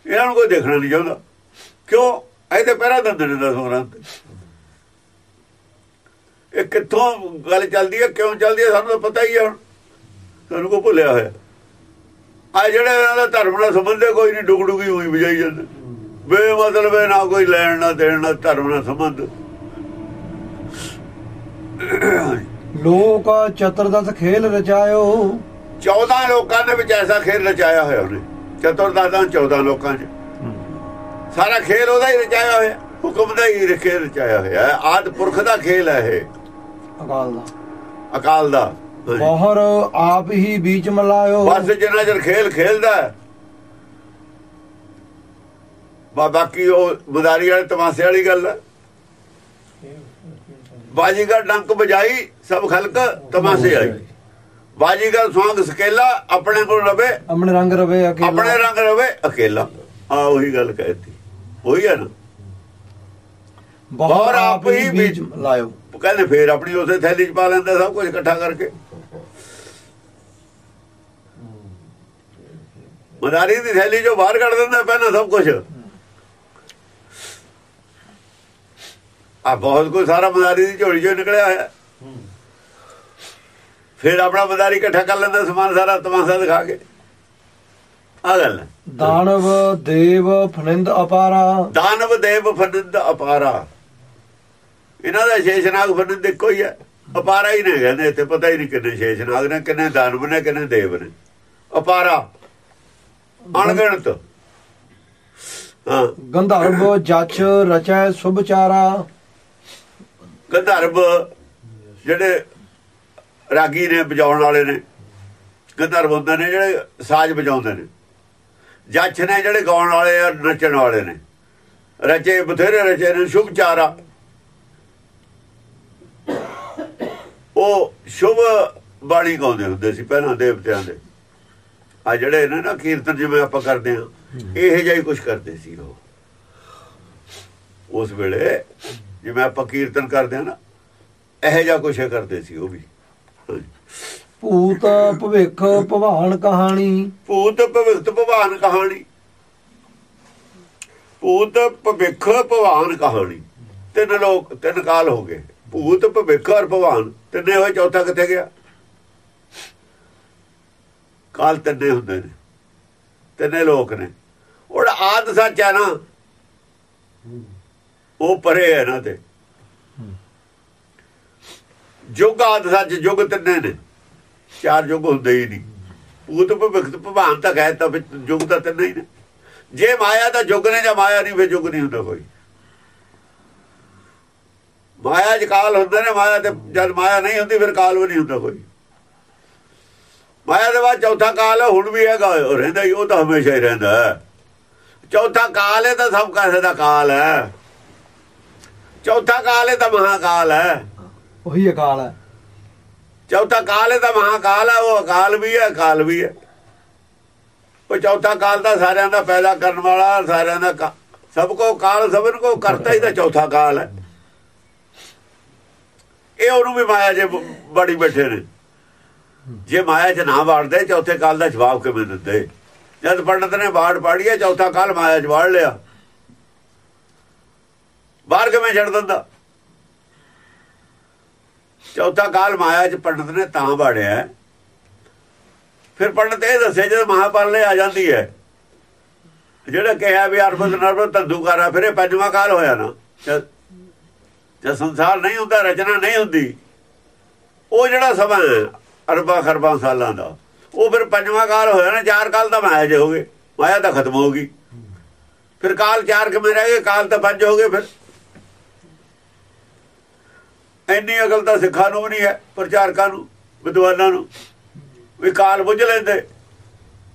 ਇਹਨਾਂ ਨੂੰ ਕੋਈ ਦੇਖਣਾ ਨਹੀਂ ਚਾਹੁੰਦਾ। ਕਿਉਂ? ਇਹਦੇ ਪਹਿਰਾ ਦਿੰਦੇ ਨੇ ਦਸੋਂ ਤੇ ਇਹ ਕਿੱਥੋਂ ਗੱਲ ਚੱਲਦੀ ਹੈ, ਕਿਉਂ ਚੱਲਦੀ ਹੈ, ਸਾਨੂੰ ਤਾਂ ਪਤਾ ਹੀ ਹੈ ਹੁਣ। ਸਾਨੂੰ ਕੋ ਭੁੱਲਿਆ ਹੋਇਆ। ਆ ਜਿਹੜੇ ਇਹਨਾਂ ਦਾ ਧਰਮ ਨਾਲ ਸੰਬੰਧ ਕੋਈ ਨਹੀਂ ਡੁਗਡੁਗੀ ਹੋਈ ਵਜਾਈ ਜਾਂਦੇ। ਬੇ ਮਤਲਬ ਹੈ ਨਾ ਕੋਈ ਲੈਣ ਨਾ ਦੇਣ ਨਾ ਧਰਮ ਨਾਲ ਸੰਬੰਧ। ਲੋਕ ਚਤੁਰਦਸ ਖੇਲ ਰਚਾਇਓ। 14 ਲੋਕਾਂ ਦੇ ਵਿੱਚ ਐਸਾ ਖੇਲ ਰਚਾਇਆ ਹੋਇਆ ਉਹਨੇ। ਚਤੁਰਦਾਸਾਂ 14 ਲੋਕਾਂ 'ਚ। ਸਾਰਾ ਖੇਲ ਉਹਦਾ ਹੀ ਰਚਾਇਆ ਹੋਇਆ। ਹੁਕਮ ਦਾ ਹੀ ਰਚਾਇਆ ਹੋਇਆ। ਆਦ ਪੁਰਖ ਦਾ ਖੇਲ ਹੈ ਇਹ। ਅਕਾਲ ਦਾ। ਅਕਾਲ ਦਾ। ਬਹਰ ਆਪ ਹੀ ਵਿੱਚ ਮਲਾਇਓ। ਬਸ ਜਿੰਨਾ ਚਿਰ ਖੇਲ ਖੇਲਦਾ ਬਾ ਬਾਕੀ ਉਹ ਬਦਾਰੀ ਵਾਲੇ ਤਮਾਸ਼ੇ ਵਾਲੀ ਗੱਲ ਹੈ। ਬਾਜੀਗਰ ਡੰਕ ਬਜਾਈ ਸਭ ਖਲਕ ਤਮਾਸ਼ੇ ਆਈ ਬਾਜੀਗਰ ਸਵਾਂਗ ਸਕੇਲਾ ਆਪਣੇ ਕੋਲ ਰਵੇ। ਆਪਣੇ ਰੰਗ ਰਵੇ ਅਕੇਲਾ। ਆਪਣੇ ਰੰਗ ਰਵੇ ਅਕੇਲਾ। ਆ ਉਹੀ ਗੱਲ ਕਹਿਤੀ ਉਹੀ ਹੈ ਨਾ। ਬਹਰ ਆਪ ਹੀ ਵਿੱਚ ਲਾਇਓ ਕਹਿੰਦੇ ਫੇਰ ਆਪਣੀ ਉਸੇ ਥੈਲੀ 'ਚ ਪਾ ਲੈਂਦਾ ਸਭ ਕੁਝ ਇਕੱਠਾ ਕਰਕੇ। ਮਦਾਰੀ ਦੀ ਥੈਲੀ 'ਚੋਂ ਬਾਹਰ ਕੱਢ ਦਿੰਦਾ ਪਹਿਲਾਂ ਸਭ ਕੁਝ ਆ ਬਹੁਤ ਕੋਈ ਸਾਰਾ ਮਦਾਰੀ ਦੀ ਝੋਲੀ 'ਚੋਂ ਨਿਕਲਿਆ ਹੋਇਆ। ਫਿਰ ਆਪਣਾ ਮਦਾਰੀ ਇਕੱਠਾ ਕਰ ਲੈਂਦਾ ਸਮਾਨ ਸਾਰਾ ਤਮਾਸ਼ਾ ਦਿਖਾ ਕੇ। ਆ ਗੱਲ। ਦਾਨਵ ਦੇਵ ਫਨਿੰਦ ਅਪਾਰਾ। ਦਾਨਵ ਦੇਵ ਫਨਿੰਦ ਅਪਾਰਾ। ਇਹਨਾਂ ਦਾ ਸ਼ੇਸ਼ਨਾਗ ਫਨਿੰਦ ਇੱਕੋ ਹੀ ਹੈ। ਅਪਾਰਾ ਹੀ ਨੇ ਕਹਿੰਦੇ ਇੱਥੇ ਪਤਾ ਹੀ ਨਹੀਂ ਕਿੰਨੇ ਸ਼ੇਸ਼ਨਾਗ ਨੇ ਕਿੰਨੇ ਦਾਨਵ ਨੇ ਕਿੰਨੇ ਦੇਵ ਨੇ। ਅਪਾਰਾ। ਅਣਗਿਣਤ। ਹਾਂ। ਗੰਧਰਵ ਜਚ ਰਚੈ ਸੁਭਚਾਰਾ ਗੰਧਰਵ ਜਿਹੜੇ ਰਾਗੀ ਨੇ ਵਜਾਉਣ ਵਾਲੇ ਨੇ ਗੰਧਰਵ ਹੁੰਦੇ ਨੇ ਜਿਹੜੇ ਸਾਜ਼ ਵਜਾਉਂਦੇ ਨੇ। ਜੱਜ ਨੇ ਜਿਹੜੇ ਗਾਉਣ ਵਾਲੇ ਆ ਨੱਚਣ ਵਾਲੇ ਨੇ। ਰਚੇ ਬਥੇਰੇ ਰਚੇ ਨੇ ਸ਼ੁਭ ਚਾਰਾ। ਉਹ ਸ਼ੁਭ ਬਾਣੀ ਗਾਉਂਦੇ ਹੁੰਦੇ ਸੀ ਪਹਿਲਾਂ ਦੇਵਤਿਆਂ ਦੇ। ਆ ਜਿਹੜੇ ਨੇ ਨਾ ਕੀਰਤਨ ਜਿਵੇਂ ਆਪਾਂ ਕਰਦੇ ਆ ਇਹ ਜਿਹਾ ਹੀ ਕੁਝ ਕਰਦੇ ਸੀ ਉਹ। ਉਸ ਵੇਲੇ ਜਿਵੇਂ ਆਪਾਂ ਕੀਰਤਨ ਕਰਦੇ ਆ ਨਾ ਇਹੋ ਜਿਹਾ ਕੁਝ ਕਰਦੇ ਸੀ ਉਹ ਵੀ। ਭੂਤ ਭਵਿੱਖ ਭਵਾਨ ਕਹਾਣੀ। ਭੂਤ ਭਵਿੱਖ ਭਵਾਨ ਕਹਾਣੀ। ਭੂਤ ਭਵਿੱਖ ਭਵਾਨ ਕਹਾਣੀ। ਤਿੰਨ ਲੋਕ ਤਿੰਨ ਕਾਲ ਹੋ ਗਏ। ਭੂਤ ਭਵਿੱਖ ਔਰ ਭਵਾਨ। ਤਿੰਨੇ ਹੋਏ ਚੌਥਾ ਕਿੱਥੇ ਗਿਆ? ਕਾਲ ਤਿੰਨੇ ਹੁੰਦੇ ਨੇ। ਤਿੰਨੇ ਲੋਕ ਨੇ। ਉਹ ਆਦ ਸੱਚ ਹੈ ਨਾ ਉਹ ਪਰੇ ਹੈ ਨਾ ਤੇ। ਜੁਗ ਆਦ ਸੱਚ ਜੁਗ ਤਿੰਨੇ ਨੇ। ਚਾਰ ਯੁੱਗ ਹੁੰਦੇ ਹੀ ਨਹੀਂ। ਭੂਤ ਭਵਿੱਖ ਭਵਾਨ ਤਾਂ ਕਹਿ ਤਾਂ ਵਿੱਚ ਯੁੱਗ ਤਾਂ ਤਿੰਨੇ ਹੀ ਨੇ। ਜੇ ਮਾਇਆ ਦਾ ਯੁੱਗ ਨੇ ਜਾਂ ਮਾਇਆ ਨਹੀਂ, ਫਿਰ ਯੁੱਗ ਨਹੀਂ ਹੁੰਦਾ ਕੋਈ। ਮਾਇਆ ਚ ਕਾਲ ਹੁੰਦੇ ਨੇ, ਮਾਇਆ ਤੇ ਜਦ ਮਾਇਆ ਨਹੀਂ ਹੁੰਦੀ, ਫਿਰ ਕਾਲ ਵੀ ਨਹੀਂ ਹੁੰਦਾ ਕੋਈ। ਮਾਇਆ ਦੇ ਬਾਅਦ ਚੌਥਾ ਕਾਲ ਹੁਣ ਵੀ ਹੈਗਾ ਰਹਿੰਦਾ ਹੀ ਉਹ ਤਾਂ ਹਮੇਸ਼ਾ ਹੀ ਰਹਿੰਦਾ। ਚੌਥਾ ਕਾਲ ਹੈ ਤਾਂ ਸਭ ਕਾਸੇ ਦਾ ਕਾਲ ਹੈ। ਚੌਥਾ ਕਾਲ ਹੈ ਤਾਂ ਮਹਾਕਾਲ ਹੈ। ਉਹੀ ਅਕਾਲ ਹੈ। ਚੌਥਾ ਕਾਲ ਹੈ ਤਾਂ ਮਹਾਕਾਲ ਹੈ ਉਹ ਅਕਾਲ ਵੀ ਹੈ ਕਾਲ ਵੀ ਹੈ। ਉਹ ਚੌਥਾ ਕਾਲ ਦਾ ਸਾਰਿਆਂ ਦਾ ਪੈਦਾ ਕਰਨ ਵਾਲਾ ਸਾਰਿਆਂ ਦਾ ਸਭ ਕੋ ਕਾਲ ਸਭਨ ਕੋ ਕਰਤਾ ਹੀ ਤਾਂ ਚੌਥਾ ਕਾਲ ਹੈ। ਇਹ ਉਹਨੂੰ ਵੀ ਮਾਇਆ ਜੇ ਬੜੀ ਬੈਠੇ ਨੇ। ਜੇ ਮਾਇਆ ਚ ਨਾ ਵਾੜਦੇ ਚੌਥੇ ਕਾਲ ਦਾ ਜਵਾਬ ਕਿਵੇਂ ਦਿੰਦੇ? ਜਦ ਪੰਡਤ ਨੇ ਬਾੜ ਪਾੜੀਏ ਚੌਥਾ ਕਾਲ ਮਾਇਆ ਚ ਵਾੜ ਲਿਆ। ਬਾਹਰ ਕਿਵੇਂ ਛੱਡ ਦਿੰਦਾ? ਚੌਥਾ ਕਾਲ ਮਾਇਆ ਚ ਪੰਡਤ ਨੇ ਤਾਂ ਵਾੜਿਆ। ਫਿਰ ਪੰਡਤ ਇਹ ਦੱਸੇ ਜਦ ਮਹਾਪਾਲੇ ਆ ਜਾਂਦੀ ਹੈ ਜਿਹੜਾ ਕਿਹਾ ਵੀ ਅਰਬਦ ਨਰਬਦ ਤੰਦੂ ਕਰਾ ਫਿਰ ਇਹ ਪੰਜਵਾਂ ਕਾਲ ਹੋਇਆ ਨਾ। ਜਦ ਜਦ ਸੰਸਾਰ ਨਹੀਂ ਹੁੰਦਾ ਰਚਨਾ ਨਹੀਂ ਹੁੰਦੀ ਉਹ ਜਿਹੜਾ ਸਮਾਂ ਹੈ, ਅਰਬਾਂ ਖਰਬਾਂ ਸਾਲਾਂ ਦਾ। ਉਹ ਫਿਰ ਪੰਜਵਾਂ ਕਾਲ ਹੋਇਆ ਨਾ, ਚਾਰ ਕਾਲ ਤਾਂ ਮਾਇਆ ਜੇ ਹੋ ਗਏ। ਮਾਇਆ ਤਾਂ ਖਤਮ ਹੋ ਗਈ। ਫਿਰ ਕਾਲ ਚਾਰ ਕਿਵੇਂ ਰਹਿ ਗਏ? ਕਾਲ ਤਾਂ ਪੰਜ ਹੋ ਗਏ ਫਿਰ। ਇੰਨੀ ਅਕਲ ਤਾਂ ਸਿੱਖਾਂ ਨੂੰ ਵੀ ਨਹੀਂ ਹੈ, ਪ੍ਰਚਾਰਕਾਂ ਨੂੰ, ਵਿਦਵਾਨਾਂ ਨੂੰ, ਵੀ ਕਾਲ ਬੁੱਝ ਲੈਂਦੇ।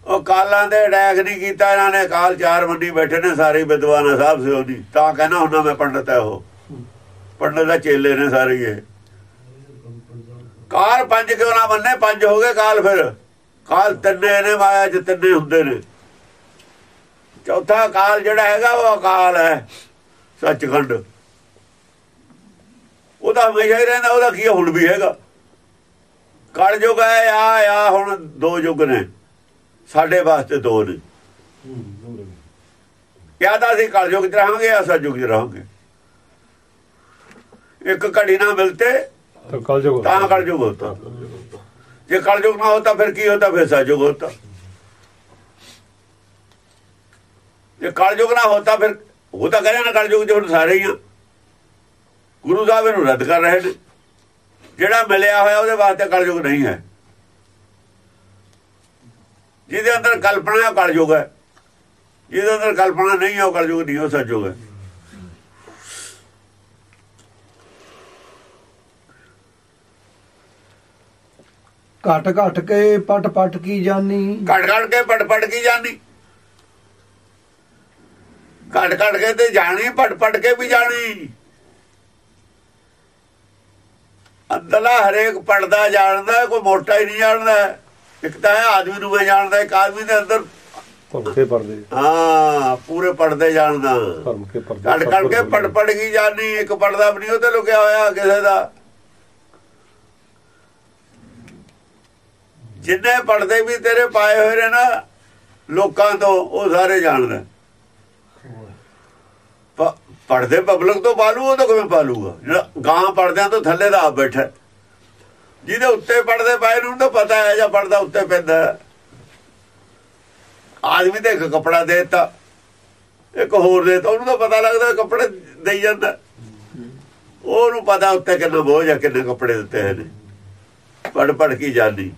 ਉਹ ਕਾਲਾਂ ਦੇ ਅਟੈਕ ਨਹੀਂ ਕੀਤਾ ਇਹਨਾਂ ਨੇ, ਕਾਲ ਚਾਰ ਮੰਡੀ ਬੈਠੇ ਨੇ ਸਾਰੇ ਵਿਦਵਾਨਾਂ ਸਾਹਿਬ ਸਿਓ ਉਹਦੀ ਤਾਂ ਕਹਿਣਾ ਹੁੰਦਾ ਮੈਂ ਪੰਡਤ ਹੈ ਉਹ। ਪੰਡਤ ਦਾ ਚੇਲੇ ਨੇ ਸਾਰੇ ਇਹ। ਕਾਲ ਪੰਜ ਕਿਉਂ ਨਾ ਮੰਨੇ ਪੰਜ ਹੋ ਗਏ ਕਾਲ ਫਿਰ। ਕਾਲ ਤਿੰਨੇ ਨੇ ਮਾਇਆ ਚ, ਤਿੰਨੇ ਹੁੰਦੇ ਨੇ। ਚੌਥਾ ਕਾਲ ਜਿਹੜਾ ਹੈਗਾ, ਉਹ ਅਕਾਲ ਹੈ, ਸੱਚਖੰਡ। ਉਹਦਾ ਹਮੇਸ਼ਾ ਹੀ ਰਹਿੰਦਾ, ਉਹਦਾ ਕੀ ਹੁਣ ਵੀ ਹੈਗਾ। ਕਲ ਯੁਗ ਹੈ, ਆ ਆ, ਹੁਣ ਦੋ ਯੁਗ ਨੇ। ਸਾਡੇ ਵਾਸਤੇ ਦੋ ਨੇ। ਜਾਂ ਤਾਂ ਅਸੀਂ ਕਲ ਯੁਗ ਚ ਰਹਾਂਗੇ ਜਾਂ ਸੱਚ ਯੁਗ ਚ ਰਹਾਂਗੇ। ਇੱਕ ਘੜੀ ਨਾ ਮਿਲਤੇ ਤਾਂ ਕਲ ਜੋ ਤਾਂ ਕਲ ਯੁਗ ਜੇ ਕਲ ਨਾ ਹੋਤਾ ਫਿਰ ਕੀ ਹੋਤਾ ਫਿਰ ਸਤ ਯੁਗ ਜੇ ਕਲ ਨਾ ਹੋਤਾ ਫਿਰ ਉਹ ਤਾਂ ਕਹਿੰਦੇ ਨਾ ਕਲ ਯੁਗ ਹੁਣ ਸਾਰੇ ਹੀ ਆ। ਗੁਰੂ ਸਾਹਿਬ ਇਹਨੂੰ ਰੱਦ ਕਰ ਰਹੇ ਨੇ। ਜਿਹੜਾ ਮਿਲਿਆ ਹੋਇਆ ਉਹਦੇ ਵਾਸਤੇ ਕਲਯੁਗ ਨਹੀਂ ਹੈ। ਜਿਹਦੇ ਅੰਦਰ ਕਲਪਨਾ ਹੈ ਕਲ ਯੁਗ ਹੈ। ਜਿਹਦੇ ਅੰਦਰ ਕਲਪਨਾ ਨਹੀਂ ਹੈ ਉਹ ਕਲਯੁਗ ਨਹੀਂ, ਉਹ ਸਤ ਹੈ। ਘਟ ਘਟ ਕੇ ਪਟ ਪਟ ਕੀ ਜਾਨੀ? ਘੜ ਘੜ ਕੇ ਪੜ ਪੜ ਕੀ ਜਾਣੀ ਘੜ ਘੜ ਕੇ ਤੇ ਜਾਣੀ ਪੜ ਪੜ ਕੇ ਵੀ ਜਾਣੀ। ਅੰਦਰਲਾ ਹਰੇਕ ਪੜਦਾ ਜਾਣਦਾ ਕੋਈ ਮੋਟਾ ਹੀ ਨਹੀਂ ਜਾਣਦਾ। ਇੱਕ ਤਾਂ ਹੈ ਆਦਮੀ ਨੂੰ ਮੈਂ ਜਾਣਦਾ ਇੱਕ ਆਦਮੀ ਦੇ ਅੰਦਰ ਭਰਮ ਕੇ ਪਰਦੇ। ਹਾਂ ਪੂਰੇ ਪੜਦੇ ਜਾਣਦਾ। ਭਰਮ ਕੇ ਪਰਦੇ ਘੜ ਘੜ ਕੇ ਪੜ ਪੜ ਕੀ ਜਾਣੀ ਇੱਕ ਪੜਦਾ ਵੀ ਨਹੀਂ ਉਹਤੇ ਲੁਕਿਆ ਹੋਇਆ ਕਿਸੇ ਦਾ। ਜਿੰਨੇ ਪੜਦੇ ਵੀ ਤੇਰੇ ਪਾਏ ਹੋਏ ਨੇ ਨਾ, ਲੋਕਾਂ ਤੋਂ ਉਹ ਸਾਰੇ ਜਾਣਦਾ। ਪੜਦੇ ਪਬਲਿਕ ਤੋਂ ਪਾਲੂ ਉਹ ਤਾਂ ਕਿਵੇਂ ਪਾਲੂਗਾ ਜਿਹੜਾ ਗਾਂ ਪੜਦਿਆਂ ਤੋਂ ਥੱਲੇ ਦਾ ਆਪ ਬੈਠਾ। ਜਿਹਦੇ ਉੱਤੇ ਪੜਦੇ ਪਾਏ ਨੂੰ ਤਾਂ ਪਤਾ ਹੈ ਜਾਂ ਪੜਦਾ ਉੱਤੇ ਪੈਂਦਾ ਆਦਮੀ ਤੇ ਇੱਕ ਕਪੜਾ ਦੇਤਾ। ਇੱਕ ਹੋਰ ਦੇਤਾ। ਉਹਨੂੰ ਤਾਂ ਪਤਾ ਲੱਗਦਾ ਕੱਪੜੇ ਦੇਈ ਜਾਂਦਾ। ਉਹਨੂੰ ਪਤਾ ਉੱਤੇ ਕਿੰਨਾ ਬੋਝ ਆ, ਕਿੰਨੇ ਕੱਪੜੇ ਦਿੱਤੇ ਹੋਏ ਨੇ। ਪੜ ਪੜ ਕੀ ਜਾਣੀ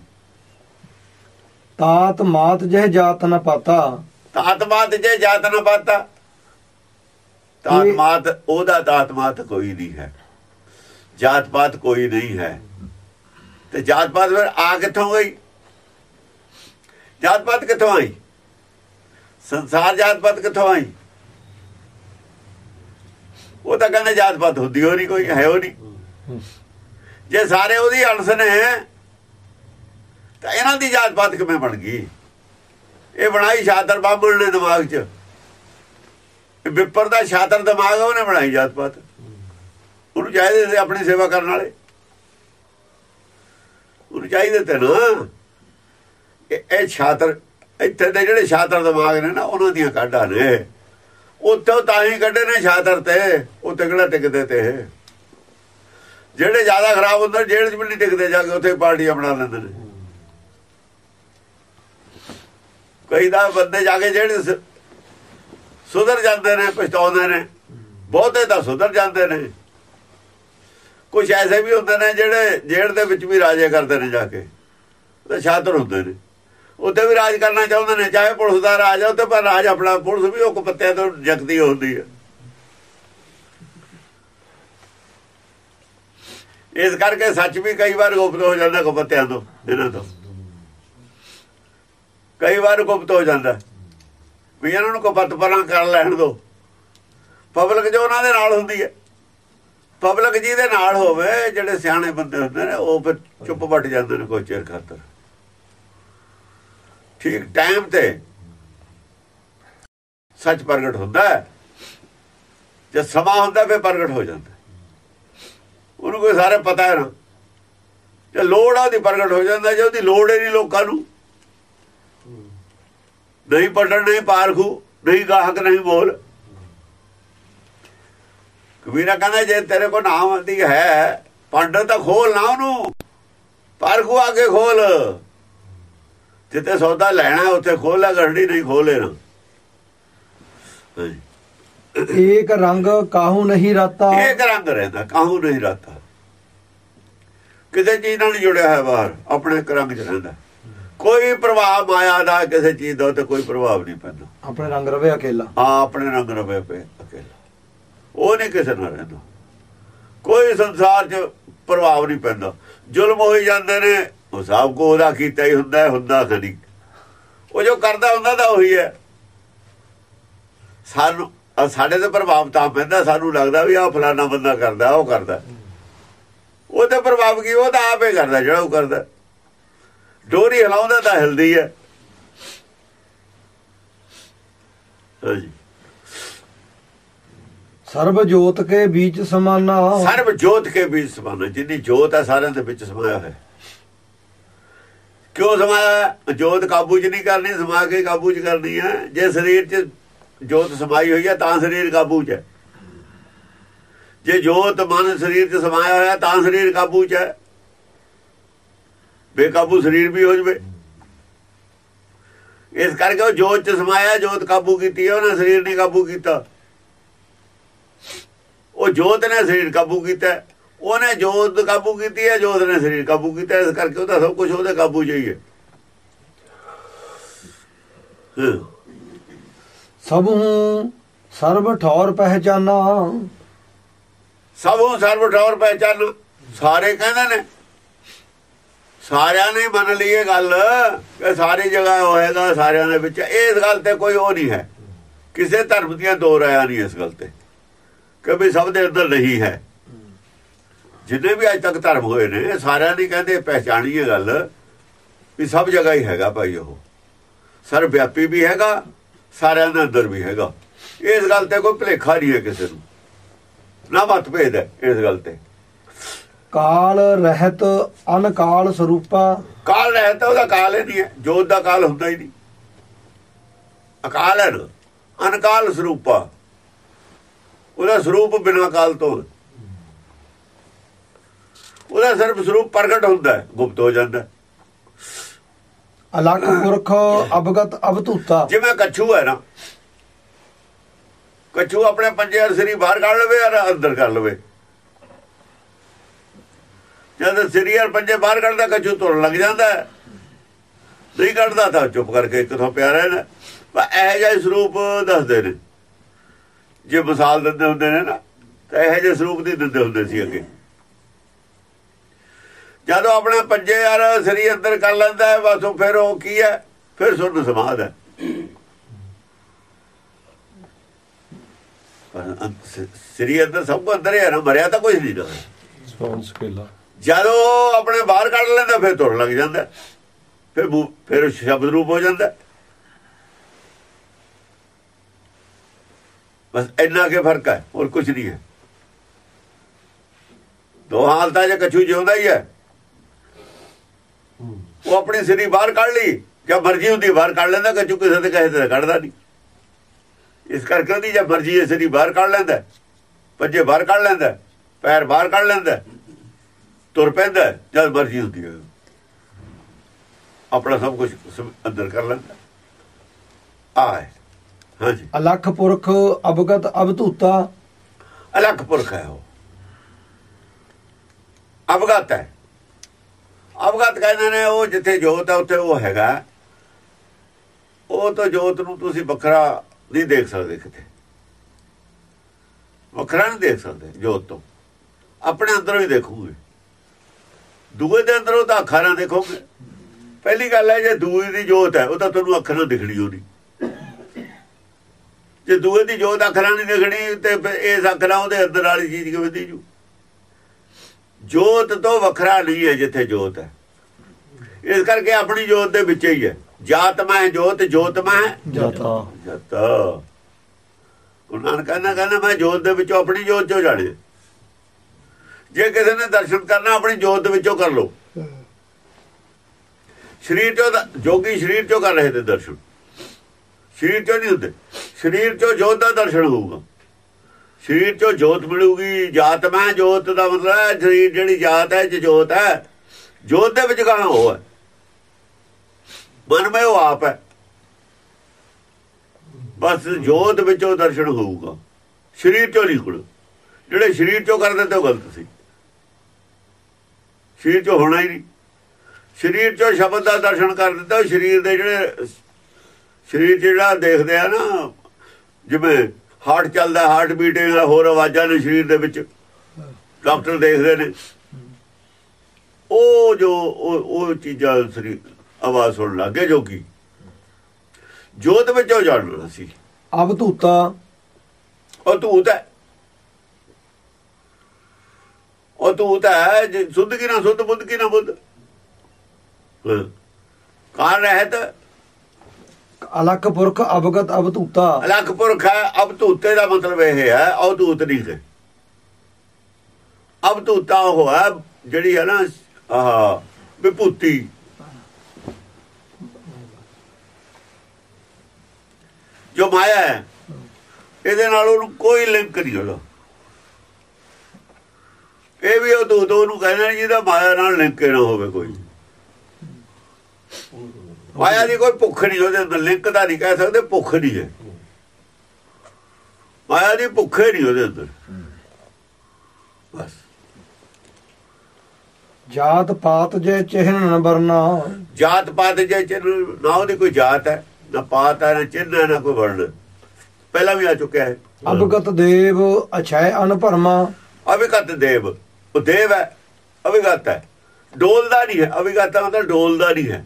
ਤਾਤ ਮਾਤ ਜਹ ਜਾਤ ਨ ਪਾਤਾ। ਤਾਤਮਾਤ ਜੇ ਜਾਤ ਨਾ ਪਾਤਾ। ਤਾਤਮਾਤ ਉਹਦਾ ਤਾਤਮਾਤ ਕੋਈ ਨਹੀਂ ਹੈ। ਜਾਤ ਪਾਤ ਕੋਈ ਨਹੀਂ ਹੈ। ਤੇ ਜਾਤ ਪਾਤ ਫਿਰ ਆ ਕਿੱਥੋਂ ਗਈ ਜਾਤ ਪਾਤ ਕਿੱਥੋਂ ਆਈ? ਸੰਸਾਰ ਜਾਤ ਪਾਤ ਕਿੱਥੋਂ ਆਈ? ਉਹ ਤਾਂ ਕਹਿੰਦੇ ਜਾਤ ਪਾਤ ਹੁੰਦੀ ਹੋ ਨਹੀਂ ਕੋਈ ਹੈ ਉਹ ਨਹੀਂ। ਜੇ ਸਾਰੇ ਉਹਦੀ ਅੰਸ਼ ਨੇ ਤਾਂ ਇਹਨਾਂ ਦੀ ਜਾਤ ਪਾਤ ਕਿਵੇਂ ਬਣ ਗਈ? ਇਹ ਬਣਾਈ ਸ਼ਾਤਰ ਬਾਬਲ ਨੇ ਦਿਮਾਗ 'ਚ। ਵਿਪਰ ਦਾ ਸ਼ਾਤਰ ਦਿਮਾਗ ਉਹਨੇ ਬਣਾਈ ਜਾਤ ਪਾਤ। ਉਹਨੂੰ ਚਾਹੀਦੇ ਸੀ ਆਪਣੀ ਸੇਵਾ ਕਰਨ ਵਾਲੇ। ਉਹਨੂੰ ਚਾਹੀਦੇ ਤੇ ਨਾ। ਇਹ ਇਹ ਇੱਥੇ ਦੇ ਜਿਹੜੇ ਸ਼ਾਤਰ ਦਿਮਾਗ ਨੇ ਨਾ, ਉਹਨਾਂ ਦੀਆਂ ਕਾਢਾਂ ਨੇ। ਉੱਥੋਂ ਤਾਂ ਹੀ ਕੱਢੇ ਨੇ ਸ਼ਾਤਰ ਤੇ। ਉਹ ਕਿਹੜਾ ਟਿਕਦੇ ਤੇ। ਜਿਹੜੇ ਜ਼ਿਆਦਾ ਖਰਾਬ ਹੁੰਦੇ, ਜੇਲ੍ਹ 'ਚ ਵੀ ਨਹੀਂ ਟਿਕਦੇ, ਜਾ ਕੇ ਉੱਥੇ ਪਾਰਟੀਆਂ ਬਣਾ ਲੈਂਦੇ ਨੇ। ਕਈ ਦਾ ਬੰਦੇ ਜਾ ਕੇ ਜਿਹੜੇ ਸੁਧਰ ਜਾਂਦੇ ਨੇ, ਪਛਤਾਉਂਦੇ ਨੇ। ਬਹੁਤੇ ਤਾਂ ਸੁਧਰ ਜਾਂਦੇ ਨੇ। ਕੁਝ ਐਸੇ ਵੀ ਹੁੰਦੇ ਨੇ ਜਿਹੜੇ ਜੇਲ੍ਹ ਦੇ ਵਿੱਚ ਵੀ ਰਾਜੇ ਕਰਦੇ ਨੇ ਜਾ ਕੇ। ਤੇ ਸ਼ਾਤਰ ਹੁੰਦੇ ਨੇ। ਉੱਥੇ ਵੀ ਰਾਜ ਕਰਨਾ ਚਾਹੁੰਦੇ ਨੇ, ਚਾਹੇ ਪੁਲਿਸ ਦਾ ਰਾਜ ਆ, ਉੱਥੇ ਪਰ ਰਾਜ ਆਪਣਾ, ਪੁਲਿਸ ਵੀ ਉਹ ਕੁੱਤਿਆਂ ਤੋਂ ਜਗਦੀ ਹੁੰਦੀ ਹੈ ਇਸ ਕਰਕੇ ਸੱਚ ਵੀ ਕਈ ਵਾਰ ਗੁਪਤ ਹੋ ਜਾਂਦਾ ਕੁੱਤਿਆਂ ਤੋਂ, ਇਹਨਾਂ ਤੋਂ। ਕਈ ਵਾਰ ਗੁਪਤ ਹੋ ਜਾਂਦਾ। ਵੀ ਇਹਨਾਂ ਨੂੰ ਕੋ ਪਤ ਪਰਾਂ ਕਰ ਲੈਣ ਦੋ। ਪਬਲਿਕ ਜੋ ਉਹਨਾਂ ਦੇ ਨਾਲ ਹੁੰਦੀ ਹੈ। ਪਬਲਿਕ ਜਿਹਦੇ ਨਾਲ ਹੋਵੇ, ਜਿਹੜੇ ਸਿਆਣੇ ਬੰਦੇ ਹੁੰਦੇ ਨੇ, ਉਹ ਫਿਰ ਚੁੱਪ ਵੱਟ ਜਾਂਦੇ ਨੇ ਕੋਈ ਚਿਰ ਖਾਤਰ। ਠੀਕ ਟਾਈਮ ਤੇ ਸੱਚ ਪ੍ਰਗਟ ਹੁੰਦਾ ਹੈ। ਜੇ ਸਮਾਂ ਹੁੰਦਾ, ਫਿਰ ਪ੍ਰਗਟ ਹੋ ਜਾਂਦਾ। ਉਹਨੂੰ ਕੋਈ ਸਾਰੇ ਪਤਾ ਹੈ ਨਾ। ਜੇ ਲੋੜ ਆ, ਉਹਦੀ ਪ੍ਰਗਟ ਹੋ ਜਾਂਦਾ। ਜੇ ਉਹਦੀ ਲੋੜ ਹੀ ਨਹੀਂ ਲੋਕਾਂ ਨੂੰ ਨਹੀਂ ਪਟਣ ਨਹੀਂ ਪਾਰਖੂ ਨਹੀਂ ਗਾਹਕ ਨਹੀਂ ਬੋਲ। ਕਬੀਰਾ ਕਹਿੰਦਾ ਜੇ ਤੇਰੇ ਕੋ ਨਾਮ ਦੀ ਹੈ ਪੰਡਤ ਤਾਂ ਖੋਲ ਨਾ ਉਹਨੂੰ। ਪਰਖੂ ਆ ਕੇ ਖੋਲ। ਜਿੱਤੇ ਸੌਦਾ ਲੈਣਾ ਉੱਥੇ ਖੋਲਾ ਗੜੜੀ ਨਹੀਂ ਖੋਲੇ ਨਾ। ਏਕ ਰੰਗ ਕਾਹੂ ਨਹੀਂ ਰਾਤਾ। ਇਹ ਰੰਗ ਰਹਿੰਦਾ ਕਾਹੂ ਨਹੀਂ ਰਹਤਾ ਕਿਸੇ ਚੀਜ਼ ਨਾਲ ਜੁੜਿਆ ਹੈ ਬਾਹਰ ਆਪਣੇ ਇੱਕ ਰੰਗ 'ਚ ਰਹਿੰਦਾ। ਕੋਈ ਪ੍ਰਭਾਵ ਮਾਇਆ ਦਾ ਕਿਸੇ ਚੀਜ਼ ਦਾ ਤੇ ਕੋਈ ਪ੍ਰਭਾਵ ਨਹੀਂ ਪੈਂਦਾ। ਆਪਣੇ ਰੰਗ ਰਵੇ ਅਕੇਲਾ। ਆ ਆਪਣੇ ਰੰਗ ਰਵੇ ਪਏ ਅਕੇਲਾ। ਉਹ ਨਹੀਂ ਕਿਸੇ ਨਾਲ ਰਹਿੰਦਾ। ਕੋਈ ਸੰਸਾਰ 'ਚ ਪ੍ਰਭਾਵ ਨਹੀਂ ਪੈਂਦਾ। ਜ਼ੁਲਮ ਹੋਈ ਜਾਂਦੇ ਨੇ ਉਹ ਸਭ ਕੋ ਉਹਦਾ ਕੀਤਾ ਹੀ ਹੁੰਦਾ ਹੁੰਦਾ ਕਦੀ ਉਹ ਜੋ ਕਰਦਾ ਹੁੰਦਾ ਤਾਂ ਉਹੀ ਹੈ। ਸਾਨੂੰ ਸਾਡੇ ਤੇ ਪ੍ਰਭਾਵ ਤਾਂ ਪੈਂਦਾ ਸਾਨੂੰ ਲੱਗਦਾ ਵੀ ਆਹ ਫਲਾਣਾ ਬੰਦਾ ਕਰਦਾ ਉਹ ਕਰਦਾ। ਉਹ ਤੇ ਪ੍ਰਭਾਵ ਕੀ ਉਹ ਤਾਂ ਆਪੇ ਕਰਦਾ ਜਿਹੜਾ ਉਹ ਕਰਦਾ। ਡੋਰੀ ਹਿਲਾਉਂਦਾ ਤਾਂ ਹਿਲਦੀ ਹੈ। ਹਾਂਜੀ ਸਰਬ ਜੋਤ ਕੇ ਵਿੱਚ ਸਮਾਨਾ। ਸਰਬ ਜੋਤ ਕੇ ਵੀ ਸਮਾਨ ਜਿੰਨੀ ਜੋਤ ਹੈ ਸਾਰਿਆਂ ਦੇ ਵਿੱਚ ਸਮਾਇਆ ਹੈ ਕਿਉਂ ਸਮਾਇਆ? ਜੋਤ ਕਾਬੂ 'ਚ ਨਹੀਂ ਕਰਨੀ ਸਮਾ ਕੇ ਕਾਬੂ 'ਚ ਕਰਨੀ ਹੈ। ਜੇ ਸਰੀਰ 'ਚ ਜੋਤ ਸਮਾਈ ਹੋਈ ਹੈ ਤਾਂ ਸਰੀਰ ਕਾਬੂ 'ਚ ਹੈ। ਜੇ ਜੋਤ ਮਨ ਸਰੀਰ 'ਚ ਸਮਾਇਆ ਹੋਇਆ ਤਾਂ ਸਰੀਰ ਕਾਬੂ 'ਚ ਹੈ। ਬੇਕਾਬੂ ਸਰੀਰ ਵੀ ਹੋ ਜਵੇ ਇਸ ਕਰਕੇ ਉਹ ਜੋਤ 'ਚ ਸਮਾਇਆ ਜੋਤ ਕਾਬੂ ਕੀਤੀ ਹੈ ਉਹਨੇ ਸਰੀਰ ਨਹੀਂ ਕਾਬੂ ਕੀਤਾ ਉਹ ਜੋਤ ਨੇ ਸਰੀਰ ਕਾਬੂ ਕੀਤਾ ਹੈ। ਉਹਨੇ ਜੋਤ ਕਾਬੂ ਕੀਤੀ ਹੈ ਜੋਤ ਨੇ ਸਰੀਰ ਕਾਬੂ ਕੀਤਾ ਹੈ। ਇਸ ਕਰਕੇ ਉਹਦਾ ਸਭ ਕੁਝ ਉਹਦੇ ਕਾਬੂ 'ਚ ਹੀ ਹੈ ਹਾਂ। ਸਭ ਹੂੰ ਸਰਬ ਠੌਰ ਪਹਿਚਾਨਾ ਸਭੋਂ ਸਰਬ ਠੌਰ ਪਹਿਚਾਨ ਸਾਰੇ ਕਹਿੰਦੇ ਨੇ ਸਾਰਿਆਂ ਨੇ ਮੰਨ ਲਈ ਇਹ ਗੱਲ ਕਿ ਸਾਰੀ ਜਗ੍ਹਾ ਹੋਏਗਾ ਸਾਰਿਆਂ ਦੇ ਵਿੱਚ, ਇਸ ਗੱਲ ਤੇ ਕੋਈ ਉਹ ਨਹੀਂ ਹੈ। ਕਿਸੇ ਧਰਮ ਦੀਆਂ ਦੋ ਰਾਇਆਂ ਨਹੀਂ ਇਸ ਗੱਲ ਤੇ, ਕਿ ਵੀ ਸਭ ਦੇ ਅੰਦਰ ਨਹੀਂ ਹੈ। ਜਿੰਨੇ ਵੀ ਅੱਜ ਤੱਕ ਧਰਮ ਹੋਏ ਨੇ ਸਾਰਿਆਂ ਨੇ ਕਹਿੰਦੇ ਪਹਿਚਾਣੀ ਇਹ ਗੱਲ, ਵੀ ਸਭ ਜਗ੍ਹਾ ਹੀ ਹੈਗਾ ਭਾਈ ਉਹ। ਸਰਵ ਵਿਆਪੀ ਵੀ ਹੈਗਾ, ਸਾਰਿਆਂ ਦੇ ਅੰਦਰ ਵੀ ਹੈਗਾ। ਇਸ ਗੱਲ ਤੇ ਕੋਈ ਭਲੇਖਾ ਨਹੀਂ ਹੈ ਕਿਸੇ ਨੂੰ। ਨਾ ਮਤਭੇਦ ਹੈ ਇਸ ਗੱਲ ਤੇ। ਕਾਲ ਰਹਿਤ ਅਨਕਾਲ ਸਰੂਪਾ। ਕਾਲ ਰਹਿਤਾ ਉਹਦਾ ਕਾਲ ਹੀ ਨਹੀਂ ਹੈ। ਜੋਤ ਦਾ ਕਾਲ ਹੁੰਦਾ ਹੀ ਨਹੀਂ। ਅਕਾਲ ਹੈ ਅਨਕਾਲ ਸਰੂਪਾ। ਉਹਦਾ ਸਰੂਪ ਬਿਨਾਂ ਕਾਲ ਤੋਂ। ਉਹਦਾ ਸਿਰਫ ਸਰੂਪ ਪ੍ਰਗਟ ਹੁੰਦਾ ਹੈ, ਗੁਪਤ ਹੋ ਜਾਂਦਾ ਹੈ। ਅਲਖ ਪੁਰਖ ਅਵਗਤ ਅਵਤੂਤਾ ਜਿਵੇਂ ਕੱਛੂ ਹੈ ਨਾ ਕੱਛੂ ਆਪਣੇ ਪੰਜੇ ਅਰ ਸਰੀ ਬਾਹਰ ਕੱਢ ਲਵੇ ਔਰ ਅੰਦਰ ਕਰ ਲਵੇ? ਜਦ ਸਰੀ ਅਰ ਪੰਜੇ ਬਾਹਰ ਕੱਢਦਾ, ਕੱਛੂ ਤੁਰਨ ਲੱਗ ਜਾਂਦਾ ਨਹੀਂ ਕੱਢਦਾ ਤਾਂ ਚੁੱਪ ਕਰਕੇ ਇੱਕ ਥਾਂ ਪਿਆ ਰਹਿਣਾ। ਪਰ ਇਹ ਜਿਹਾ ਸਰੂਪ ਦੱਸਦੇ ਨੇ। ਜੇ ਮਿਸਾਲ ਦਿੰਦੇ ਹੁੰਦੇ ਨੇ ਨਾ, ਤਾਂ ਇਹ ਜਿਹੇ ਸਰੂਪ ਦੀ ਦਿੰਦੇ ਹੁੰਦੇ ਸੀ ਅੱਗੇ। ਜਦੋਂ ਆਪਣੇ ਪੰਜੇ ਯਾਰ ਸਰੀ ਅੰਦਰ ਕਰ ਲੈਂਦਾ ਹੈ, ਬਸ ਉਹ ਫਿਰ ਉਹ ਕੀ ਹੈ? ਫਿਰ ਸੁਰਨ ਸਮਾਦ ਹੈ। ਪਰ ਅੰਦਰ ਸਭ ਅੰਦਰ ਹੈ ਨਾ, ਮਰਿਆ ਤਾਂ ਕੁਝ ਨਹੀਂ ਨਾ। ਸੌਣ ਸਕੇਲਾ। ਜਦੋਂ ਆਪਣੇ ਬਾਹਰ ਕੱਢ ਲੈਂਦਾ, ਫਿਰ ਤੁਰਨ ਲੱਗ ਜਾਂਦਾ। ਫਿਰ ਫਿਰ ਸ਼ਬਦ ਰੂਪ ਹੋ ਜਾਂਦਾ। ਬਸ ਇੰਨਾ ਕੇ ਫ਼ਰਕ ਹੈ, ਹੋਰ ਕੁਝ ਨਹੀਂ ਹੈ। ਦੋ ਹਾਲਤਾਂ 'ਚ ਕਛੂ ਜਿਉਂਦਾ ਹੀ ਹੈ। ਉਹ ਆਪਣੀ ਸਿਰੀ ਬਾਹਰ ਕੱਢ ਲਈ, ਜਾਂ ਮਰਜ਼ੀ ਹੁੰਦੀ ਬਾਹਰ ਕੱਢ ਲੈਂਦਾ, ਕਛੂ ਕਿਸੇ ਦੇ ਕਹੇ ਤੇ ਕੱਢਦਾ ਨਹੀਂ। ਇਸ ਕਰਕੇ ਉਹਦੀ, ਜੇ ਮਰਜ਼ੀ ਹੈ ਸਿਰੀ ਬਾਹਰ ਕੱਢ ਲੈਂਦਾ, ਪੰਜੇ ਬਾਹਰ ਕੱਢ ਲੈਂਦਾ, ਪੈਰ ਬਾਹਰ ਕੱਢ ਲੈਂਦਾ। ਤੁਰ ਪੈਂਦਾ ਜਦ ਮਰਜ਼ੀ ਹੁੰਦੀ ਹੈ ਆਪਣਾ ਸਭ ਕੁਝ ਅੰਦਰ ਕਰ ਲੈਂਦਾ। ਆਏ ਹਾਂਜੀ। ਅਲਖ ਪੁਰਖ ਅਵਗਤ ਅਵਤੂਤਾ ਅਲੱਗ ਪੁਰਖ ਹੈ ਉਹ। ਅਵਗਤ ਹੈ। ਅਵਗਤ ਕਹਿੰਦੇ ਨੇ ਉਹ ਜਿੱਥੇ ਜੋਤ ਹੈ ਉੱਥੇ ਉਹ ਹੈਗਾ। ਉਹ ਤਾਂ ਜੋਤ ਨੂੰ ਤੁਸੀਂ ਵੱਖਰਾ ਨਹੀਂ ਦੇਖ ਸਕਦੇ ਕਿਤੇ। ਵੱਖਰਾ ਨਹੀਂ ਦੇਖ ਸਕਦੇ ਜੋਤ ਤੋਂ। ਆਪਣੇ ਅੰਦਰੋਂ ਹੀ ਦੇਖੋਗੇ। ਦੂਏ ਦੇ ਅੰਦਰੋਂ ਤਾਂ ਅੱਖਾਂ ਦੇਖੋਗੇ। ਪਹਿਲੀ ਗੱਲ ਹੈ ਜੇ ਦੂਏ ਦੀ ਜੋਤ ਹੈ ਉਹ ਤਾਂ ਤੁਹਾਨੂੰ ਅੱਖਾਂ ਨਾਲ ਦਿਖਣੀ ਹੋਣੀ ਜੇ ਦੂਏ ਦੀ ਜੋਤ ਅੱਖਾਂ ਨਹੀਂ ਦਿਖਣੀ ਤੇ ਇਸ ਅੱਖ ਨਾਲ ਉਹਦੇ ਅੰਦਰ ਵਾਲੀ ਚੀਜ਼ ਕਿਵੇਂ ਦੀ ਜੂ? ਜੋਤ ਤੋਂ ਵੱਖਰਾ ਨਹੀਂ ਹੈ ਜਿੱਥੇ ਜੋਤ ਹੈ। ਇਸ ਕਰਕੇ ਆਪਣੀ ਜੋਤ ਦੇ ਵਿੱਚ ਹੀ ਹੈ। ਜਾਤ ਮੈਂ ਜੋਤ ਜੋਤ ਮੈਂ ਜਾਤਾ। ਜਤ। ਉਹਨਾਂ ਨੇ ਕਹਿੰਦਾ ਕਹਿੰਦਾ ਮੈਂ ਜੋਤ ਦੇ ਵਿੱਚੋਂ ਆਪਣੀ ਜੋਤ ਚੋਂ ਜਾਣੇ ਜੇ ਕਿਸੇ ਨੇ ਦਰਸ਼ਨ ਕਰਨਾ, ਆਪਣੀ ਜੋਤ ਦੇ ਵਿੱਚੋਂ ਕਰ ਲਓ। ਸਰੀਰ ਚੋਂ ਜੋਗੀ ਸਰੀਰ ਚੋਂ ਕਰ ਰਹੇ ਤੇ ਦਰਸ਼ਨ। ਸਰੀਰ ਚੋਂ ਨਹੀਂ ਹੁੰਦੇ। ਸਰੀਰ ਚੋਂ ਜੋਤ ਦਾ ਦਰਸ਼ਨ ਹੋਊਗਾ। ਸਰੀਰ ਚੋਂ ਜੋਤ ਮਿਲੂਗੀ। ਜਾਤ ਮੈਂ ਜੋਤ ਦਾ ਮਤਲਬ ਹੈ, ਸਰੀਰ ਜਿਹੜੀ ਜਾਤ ਹੈ ਚ ਜੋਤ ਹੈ। ਜੋਤ ਦੇ ਵਿੱਚ ਗਾਣਾ ਉਹ ਹੈ? ਮਨ ਮੈਂ ਉਹ ਆਪ ਹੈ। ਬਸ ਜੋਤ ਵਿੱਚੋਂ ਦਰਸ਼ਨ ਹੋਊਗਾ। ਸਰੀਰ ਚੋਂ ਨਹੀਂ ਕੋਲ ਜਿਹੜੇ ਸਰੀਰ ਚੋਂ ਕਰਦੇ ਤੇ ਉਹ ਗਲਤ ਸੀ। ਸਰੀਰ ਚੋਂ ਹੋਣਾ ਹੀ ਨਹੀਂ। ਸਰੀਰ ਚੋਂ ਸ਼ਬਦ ਦਾ ਦਰਸ਼ਨ ਕਰ ਦਿੱਤਾ ਸਰੀਰ ਦੇ ਜਿਹੜੇ ਸਰੀਰ ਜਿਹੜਾ ਦੇਖਦੇ ਆ ਨਾ ਜਿਵੇਂ ਹਾਰਟ ਚੱਲਦਾ ਹਾਰਟ ਬੀਟਿੰਗ ਹੋਰ ਆਵਾਜ਼ਾਂ ਨੇ ਸਰੀਰ ਦੇ ਵਿੱਚ। ਡਾਕਟਰ ਦੇਖਦੇ ਨੇ। ਉਹ ਜੋ ਉਹ ਚੀਜ਼ਾਂ ਸਰੀਰ ਆਵਾਜ਼ ਸੁਣਨ ਲੱਗੇ ਜੋ ਕੀ ਜੋਤ ਵਿੱਚ ਜਾਣਨਾ ਸੀ ਅਬ ਧੂਤਾ ਉਹ ਧੂਤ ਹੈ। ਧੂਤ ਹੈ ਜੇ ਸੁੱਧ ਕੀ ਨਾ ਸੁੱਧ ਬੁੱਧ ਕੀ ਨਾ ਬੁੱਧ। ਕਾਰ ਰਹਿਤ? ਅਲਖ ਪੁਰਖ ਅਵਗਤ ਅਬ ਧੂਤਾ ਅਲਖ ਪੁਰਖ ਹੈ ਅਬ ਧੂਤੇ ਦਾ ਮਤਲਬ ਇਹ ਹੈ ਉਹ ਧੂਤ ਨਹੀਂ ਹੈ। ਅਬ ਧੂਤਾ ਉਹ ਹੈ ਜਿਹੜੀ ਹੈ ਨਾ ਆਹ ਵਿਭੂਤੀ। ਜੋ ਮਾਇਆ ਹੈ ਇਹਦੇ ਨਾਲ ਉਹਨੂੰ ਕੋਈ ਲਿੰਕ ਨਹੀਂ ਹੁੰਦਾ ਇਹ ਵੀ ਉਹ ਉਹਨੂੰ ਕਹਿੰਦੇ ਨੇ ਜਿਹਦਾ ਮਾਇਆ ਨਾਲ ਲਿੰਕ ਨਾ ਹੋਵੇ ਕੋਈ। ਮਾਇਆ ਦੀ ਕੋਈ ਭੁੱਖ ਨਹੀਂ ਉਹਦੇ ਅੰਦਰ ਲਿੰਕ ਦਾ ਨਹੀਂ ਕਹਿ ਸਕਦੇ ਭੁੱਖ ਨਹੀਂ ਹੈ। ਮਾਇਆ ਦੀ ਭੁੱਖ ਨਹੀਂ ਉਹਦੇ ਅੰਦਰ। ਬਸ। ਜਾਤ ਪਾਤ ਜੇ ਚਿਹਨ ਨ ਬਰਨਾ ਜਾਤ ਪਾਤ ਜੇ ਚਿੰਨ੍ਹ ਨਾ ਉਹਦੀ ਕੋਈ ਜਾਤ ਹੈ ਨਾ ਪਾਤ ਹੈ ਨਾ ਚਿੰਨ੍ਹ ਹੈ ਨਾ ਕੋਈ ਵਰਣ। ਪਹਿਲਾਂ ਵੀ ਆ ਚੁੱਕਿਆ ਹੈ। ਅਵਗਤ ਦੇਵ ਅਛੈ ਅਨਭਰਮਾ ਅਵਿਗਤ ਦੇਵ। ਉਹ ਦੇਵ ਹੈ ਅਵਿਗਤ ਹੈ। ਡੋਲਦਾ ਨਹੀਂ ਹੈ। ਅਵਿਗਤ ਦਾ ਡੋਲਦਾ ਨਹੀਂ ਹੈ।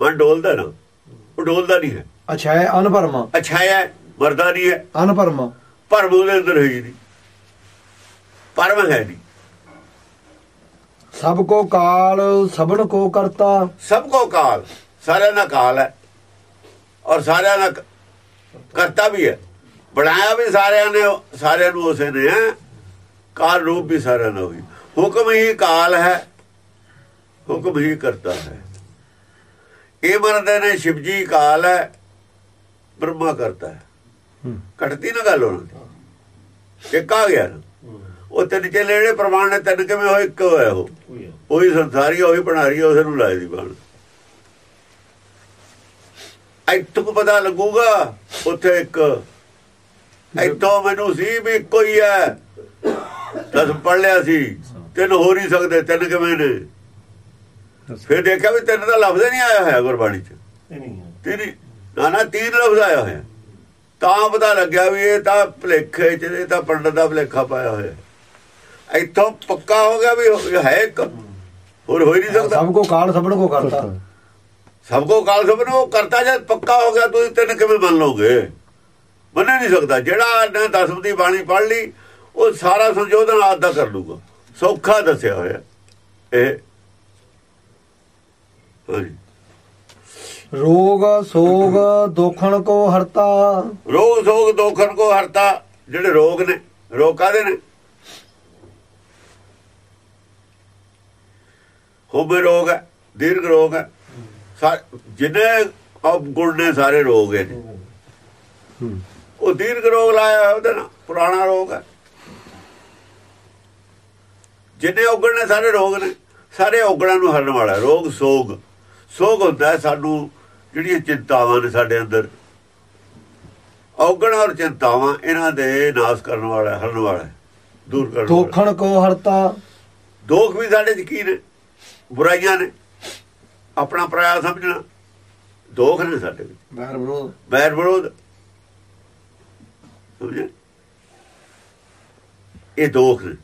ਮਨ ਡੋਲਦਾ ਨਾ ਉਹ ਡੋਲਦਾ ਨਹੀਂ ਹੈ। ਅਛੈ ਅਨਭਰਮਾ ਅਛਾਇਆ ਹੈ, ਮਰਦਾ ਨਹੀਂ ਹੈ। ਅਨਭਰਮਾ ਭਰਮ ਉਹਦੇ ਅੰਦਰ ਹੈ ਹੀ ਨਹੀਂ। ਪਰਮ ਹੈ ਨਹੀਂ। ਸਭ ਕੋ ਕਾਲ ਸਭਨ ਕੋ ਕਰਤਾ। ਸਭ ਕੋ ਕਾਲ ਸਾਰਿਆਂ ਦਾ ਕਾਲ ਹੈ। ਔਰ ਸਾਰਿਆਂ ਦਾ ਕਰਤਾ ਵੀ ਹੈ। ਬਣਾਇਆ ਵੀ ਸਾਰਿਆਂ ਨੇ ਸਾਰਿਆਂ ਨੂੰ ਉਸੇ ਨੇ ਹੈ। ਕਾਲ ਰੂਪ ਵੀ ਸਾਰਿਆਂ ਦਾ ਹੋਈ। ਹੁਕਮ ਹੀ ਕਾਲ ਹੈ ਹੁਕਮ ਹੀ ਕਰਤਾ ਹੈ। ਇਹ ਮੰਨਦੇ ਨੇ ਸ਼ਿਵ ਜੀ ਕਾਲ ਹੈ ਬ੍ਰਹਮਾ ਕਰਤਾ ਹੈ। ਘਟਦੀ ਨਾ ਗੱਲ ਉਹਨਾਂ ਦੀ। ਇੱਕ ਆ ਗਿਆ ਨਾ। ਉਹ ਤਿੰਨ ਚੇਲੇ ਜਿਹੜੇ ਪ੍ਰਮਾਣ ਨੇ ਤਿੰਨ ਕਿਵੇਂ ਹੋਏ? ਇੱਕ ਹੋਇਆ ਉਹ। ਉਹੀ ਸੰਸਾਰੀ ਉਹੀ ਬਣਾਰੀ ਉਸ ਨੂੰ ਲਾਏ ਦੀ ਬਣ। ਇੱਥੋਂ ਪਤਾ ਲੱਗੂਗਾ ਉੱਥੇ ਇੱਕ ਇੱਥੋਂ ਮੈਨੂੰ ਸੀ ਵੀ ਇੱਕੋ ਹੀ। ਦਸ ਪੜ ਲਿਆ ਸੀ। ਤਿੰਨ ਹੋ ਨਹੀਂ ਸਕਦੇ ਤਿੰਨ ਕਿਵੇਂ ਨੇ? ਫਿਰ ਦੇਖਿਆ ਵੀ ਤਿੰਨ ਦਾ ਲਫ਼ਜ਼ ਨਹੀਂ ਆਇਆ ਹੋਇਆ ਗੁਰਬਾਣੀ 'ਚ। ਤਿੰਨ ਨਾ ਨਾ ਤਿੰਨ ਲਫ਼ਜ਼ ਆਇਆ ਹੋਇਆ। ਤਾਂ ਪਤਾ ਲੱਗਿਆ ਵੀ ਇਹ ਤਾਂ ਭਲੇਖੇ ਚ ਇਹ ਤਾਂ ਪੰਡਤ ਦਾ ਭਲੇਖਾ ਪਾਇਆ ਹੋਇਆ। ਇੱਥੋਂ ਪੱਕਾ ਹੋ ਗਿਆ ਵੀ ਹੈ ਇੱਕ। ਹੋਰ ਹੋ ਹੀ ਨਹੀਂ ਸਕਦਾ। ਸਭ ਕੋ ਕਾਲ ਸਭਨ ਕੋ ਕਰਤਾ। ਸਭ ਕੋ ਕਾਲ ਸਭ ਨੂੰ ਕਰਤਾ ਜਦ ਪੱਕਾ ਹੋ ਗਿਆ ਤੁਸੀਂ ਤਿੰਨ ਕਿਵੇਂ ਮੰਨ ਲਓਗੇ? ਮੰਨ ਨਹੀਂ ਸਕਦਾ। ਜਿਹੜਾ ਨੇ ਦਸਮ ਦੀ ਬਾਣੀ ਪੜ੍ਹ ਲਈ ਉਹ ਸਾਰਾ ਸੰਜੋਧਨ ਆਦ ਦਾ ਕਰ ਲੂਗਾ। ਸੌਖਾ ਦੱਸਿਆ ਹੋਇਆ। ਇਹ ਰੋਗ ਸੋਗ ਦੋਖਣ ਕੋ ਹਰਤਾ। ਰੋਗ ਸੋਗ ਦੋਖਨ ਕੋ ਹਰਤਾ ਜਿਹੜੇ ਰੋਗ ਨੇ ਰੋਗ ਕਾਦੇ ਨੇ? ਹੋਵੇ ਰੋਗ ਹੈ ਦੀਰਘ ਰੋਗ ਹੈ। ਜਿੰਨੇ ਅਬ ਗੁਣ ਨੇ ਸਾਰੇ ਰੋਗ ਹੈ। ਉਹ ਦੀਰਘ ਰੋਗ ਲਾਇਆ ਉਹਦੇ ਨਾਲ ਪੁਰਾਣਾ ਰੋਗ ਹੈ। ਜਿੰਨੇ ਔਗਣ ਨੇ ਸਾਰੇ ਰੋਗ ਨੇ ਸਾਰੇ ਔਗਣਾਂ ਨੂੰ ਹਰਨ ਵਾਲਾ। ਰੋਗ ਸੋਗ। ਸੋਗ ਹੁੰਦਾ ਸਾਨੂੰ ਜਿਹੜੀਆਂ ਚਿੰਤਾਵਾਂ ਨੇ ਸਾਡੇ ਅੰਦਰ। ਔਗਣ ਔਰ ਚਿੰਤਾਵਾਂ ਇਹਨਾਂ ਦੇ ਨਾਸ ਕਰਨ ਵਾਲਾ ਹਰਨ ਵਾਲਾ ਦੂਰ ਕਰਨ। ਦੋਖਣ ਕੋ ਹਰਤਾ। ਦੋਖ ਵੀ ਸਾਡੇ ਨੇ? ਬੁਰਾਈਆਂ ਨੇ। ਆਪਣਾ ਪਰਾਇਆ ਸਮਝਣਾ। ਦੋਖ ਨੇ ਸਾਡੇ ਵਿੱਚ। ਬੈਰ ਵਿਰੋਧ। ਬੈਰ ਵਿਰੋਧ। ਸਮਝੇ? ਇਹ ਦੋਖ ਨੇ।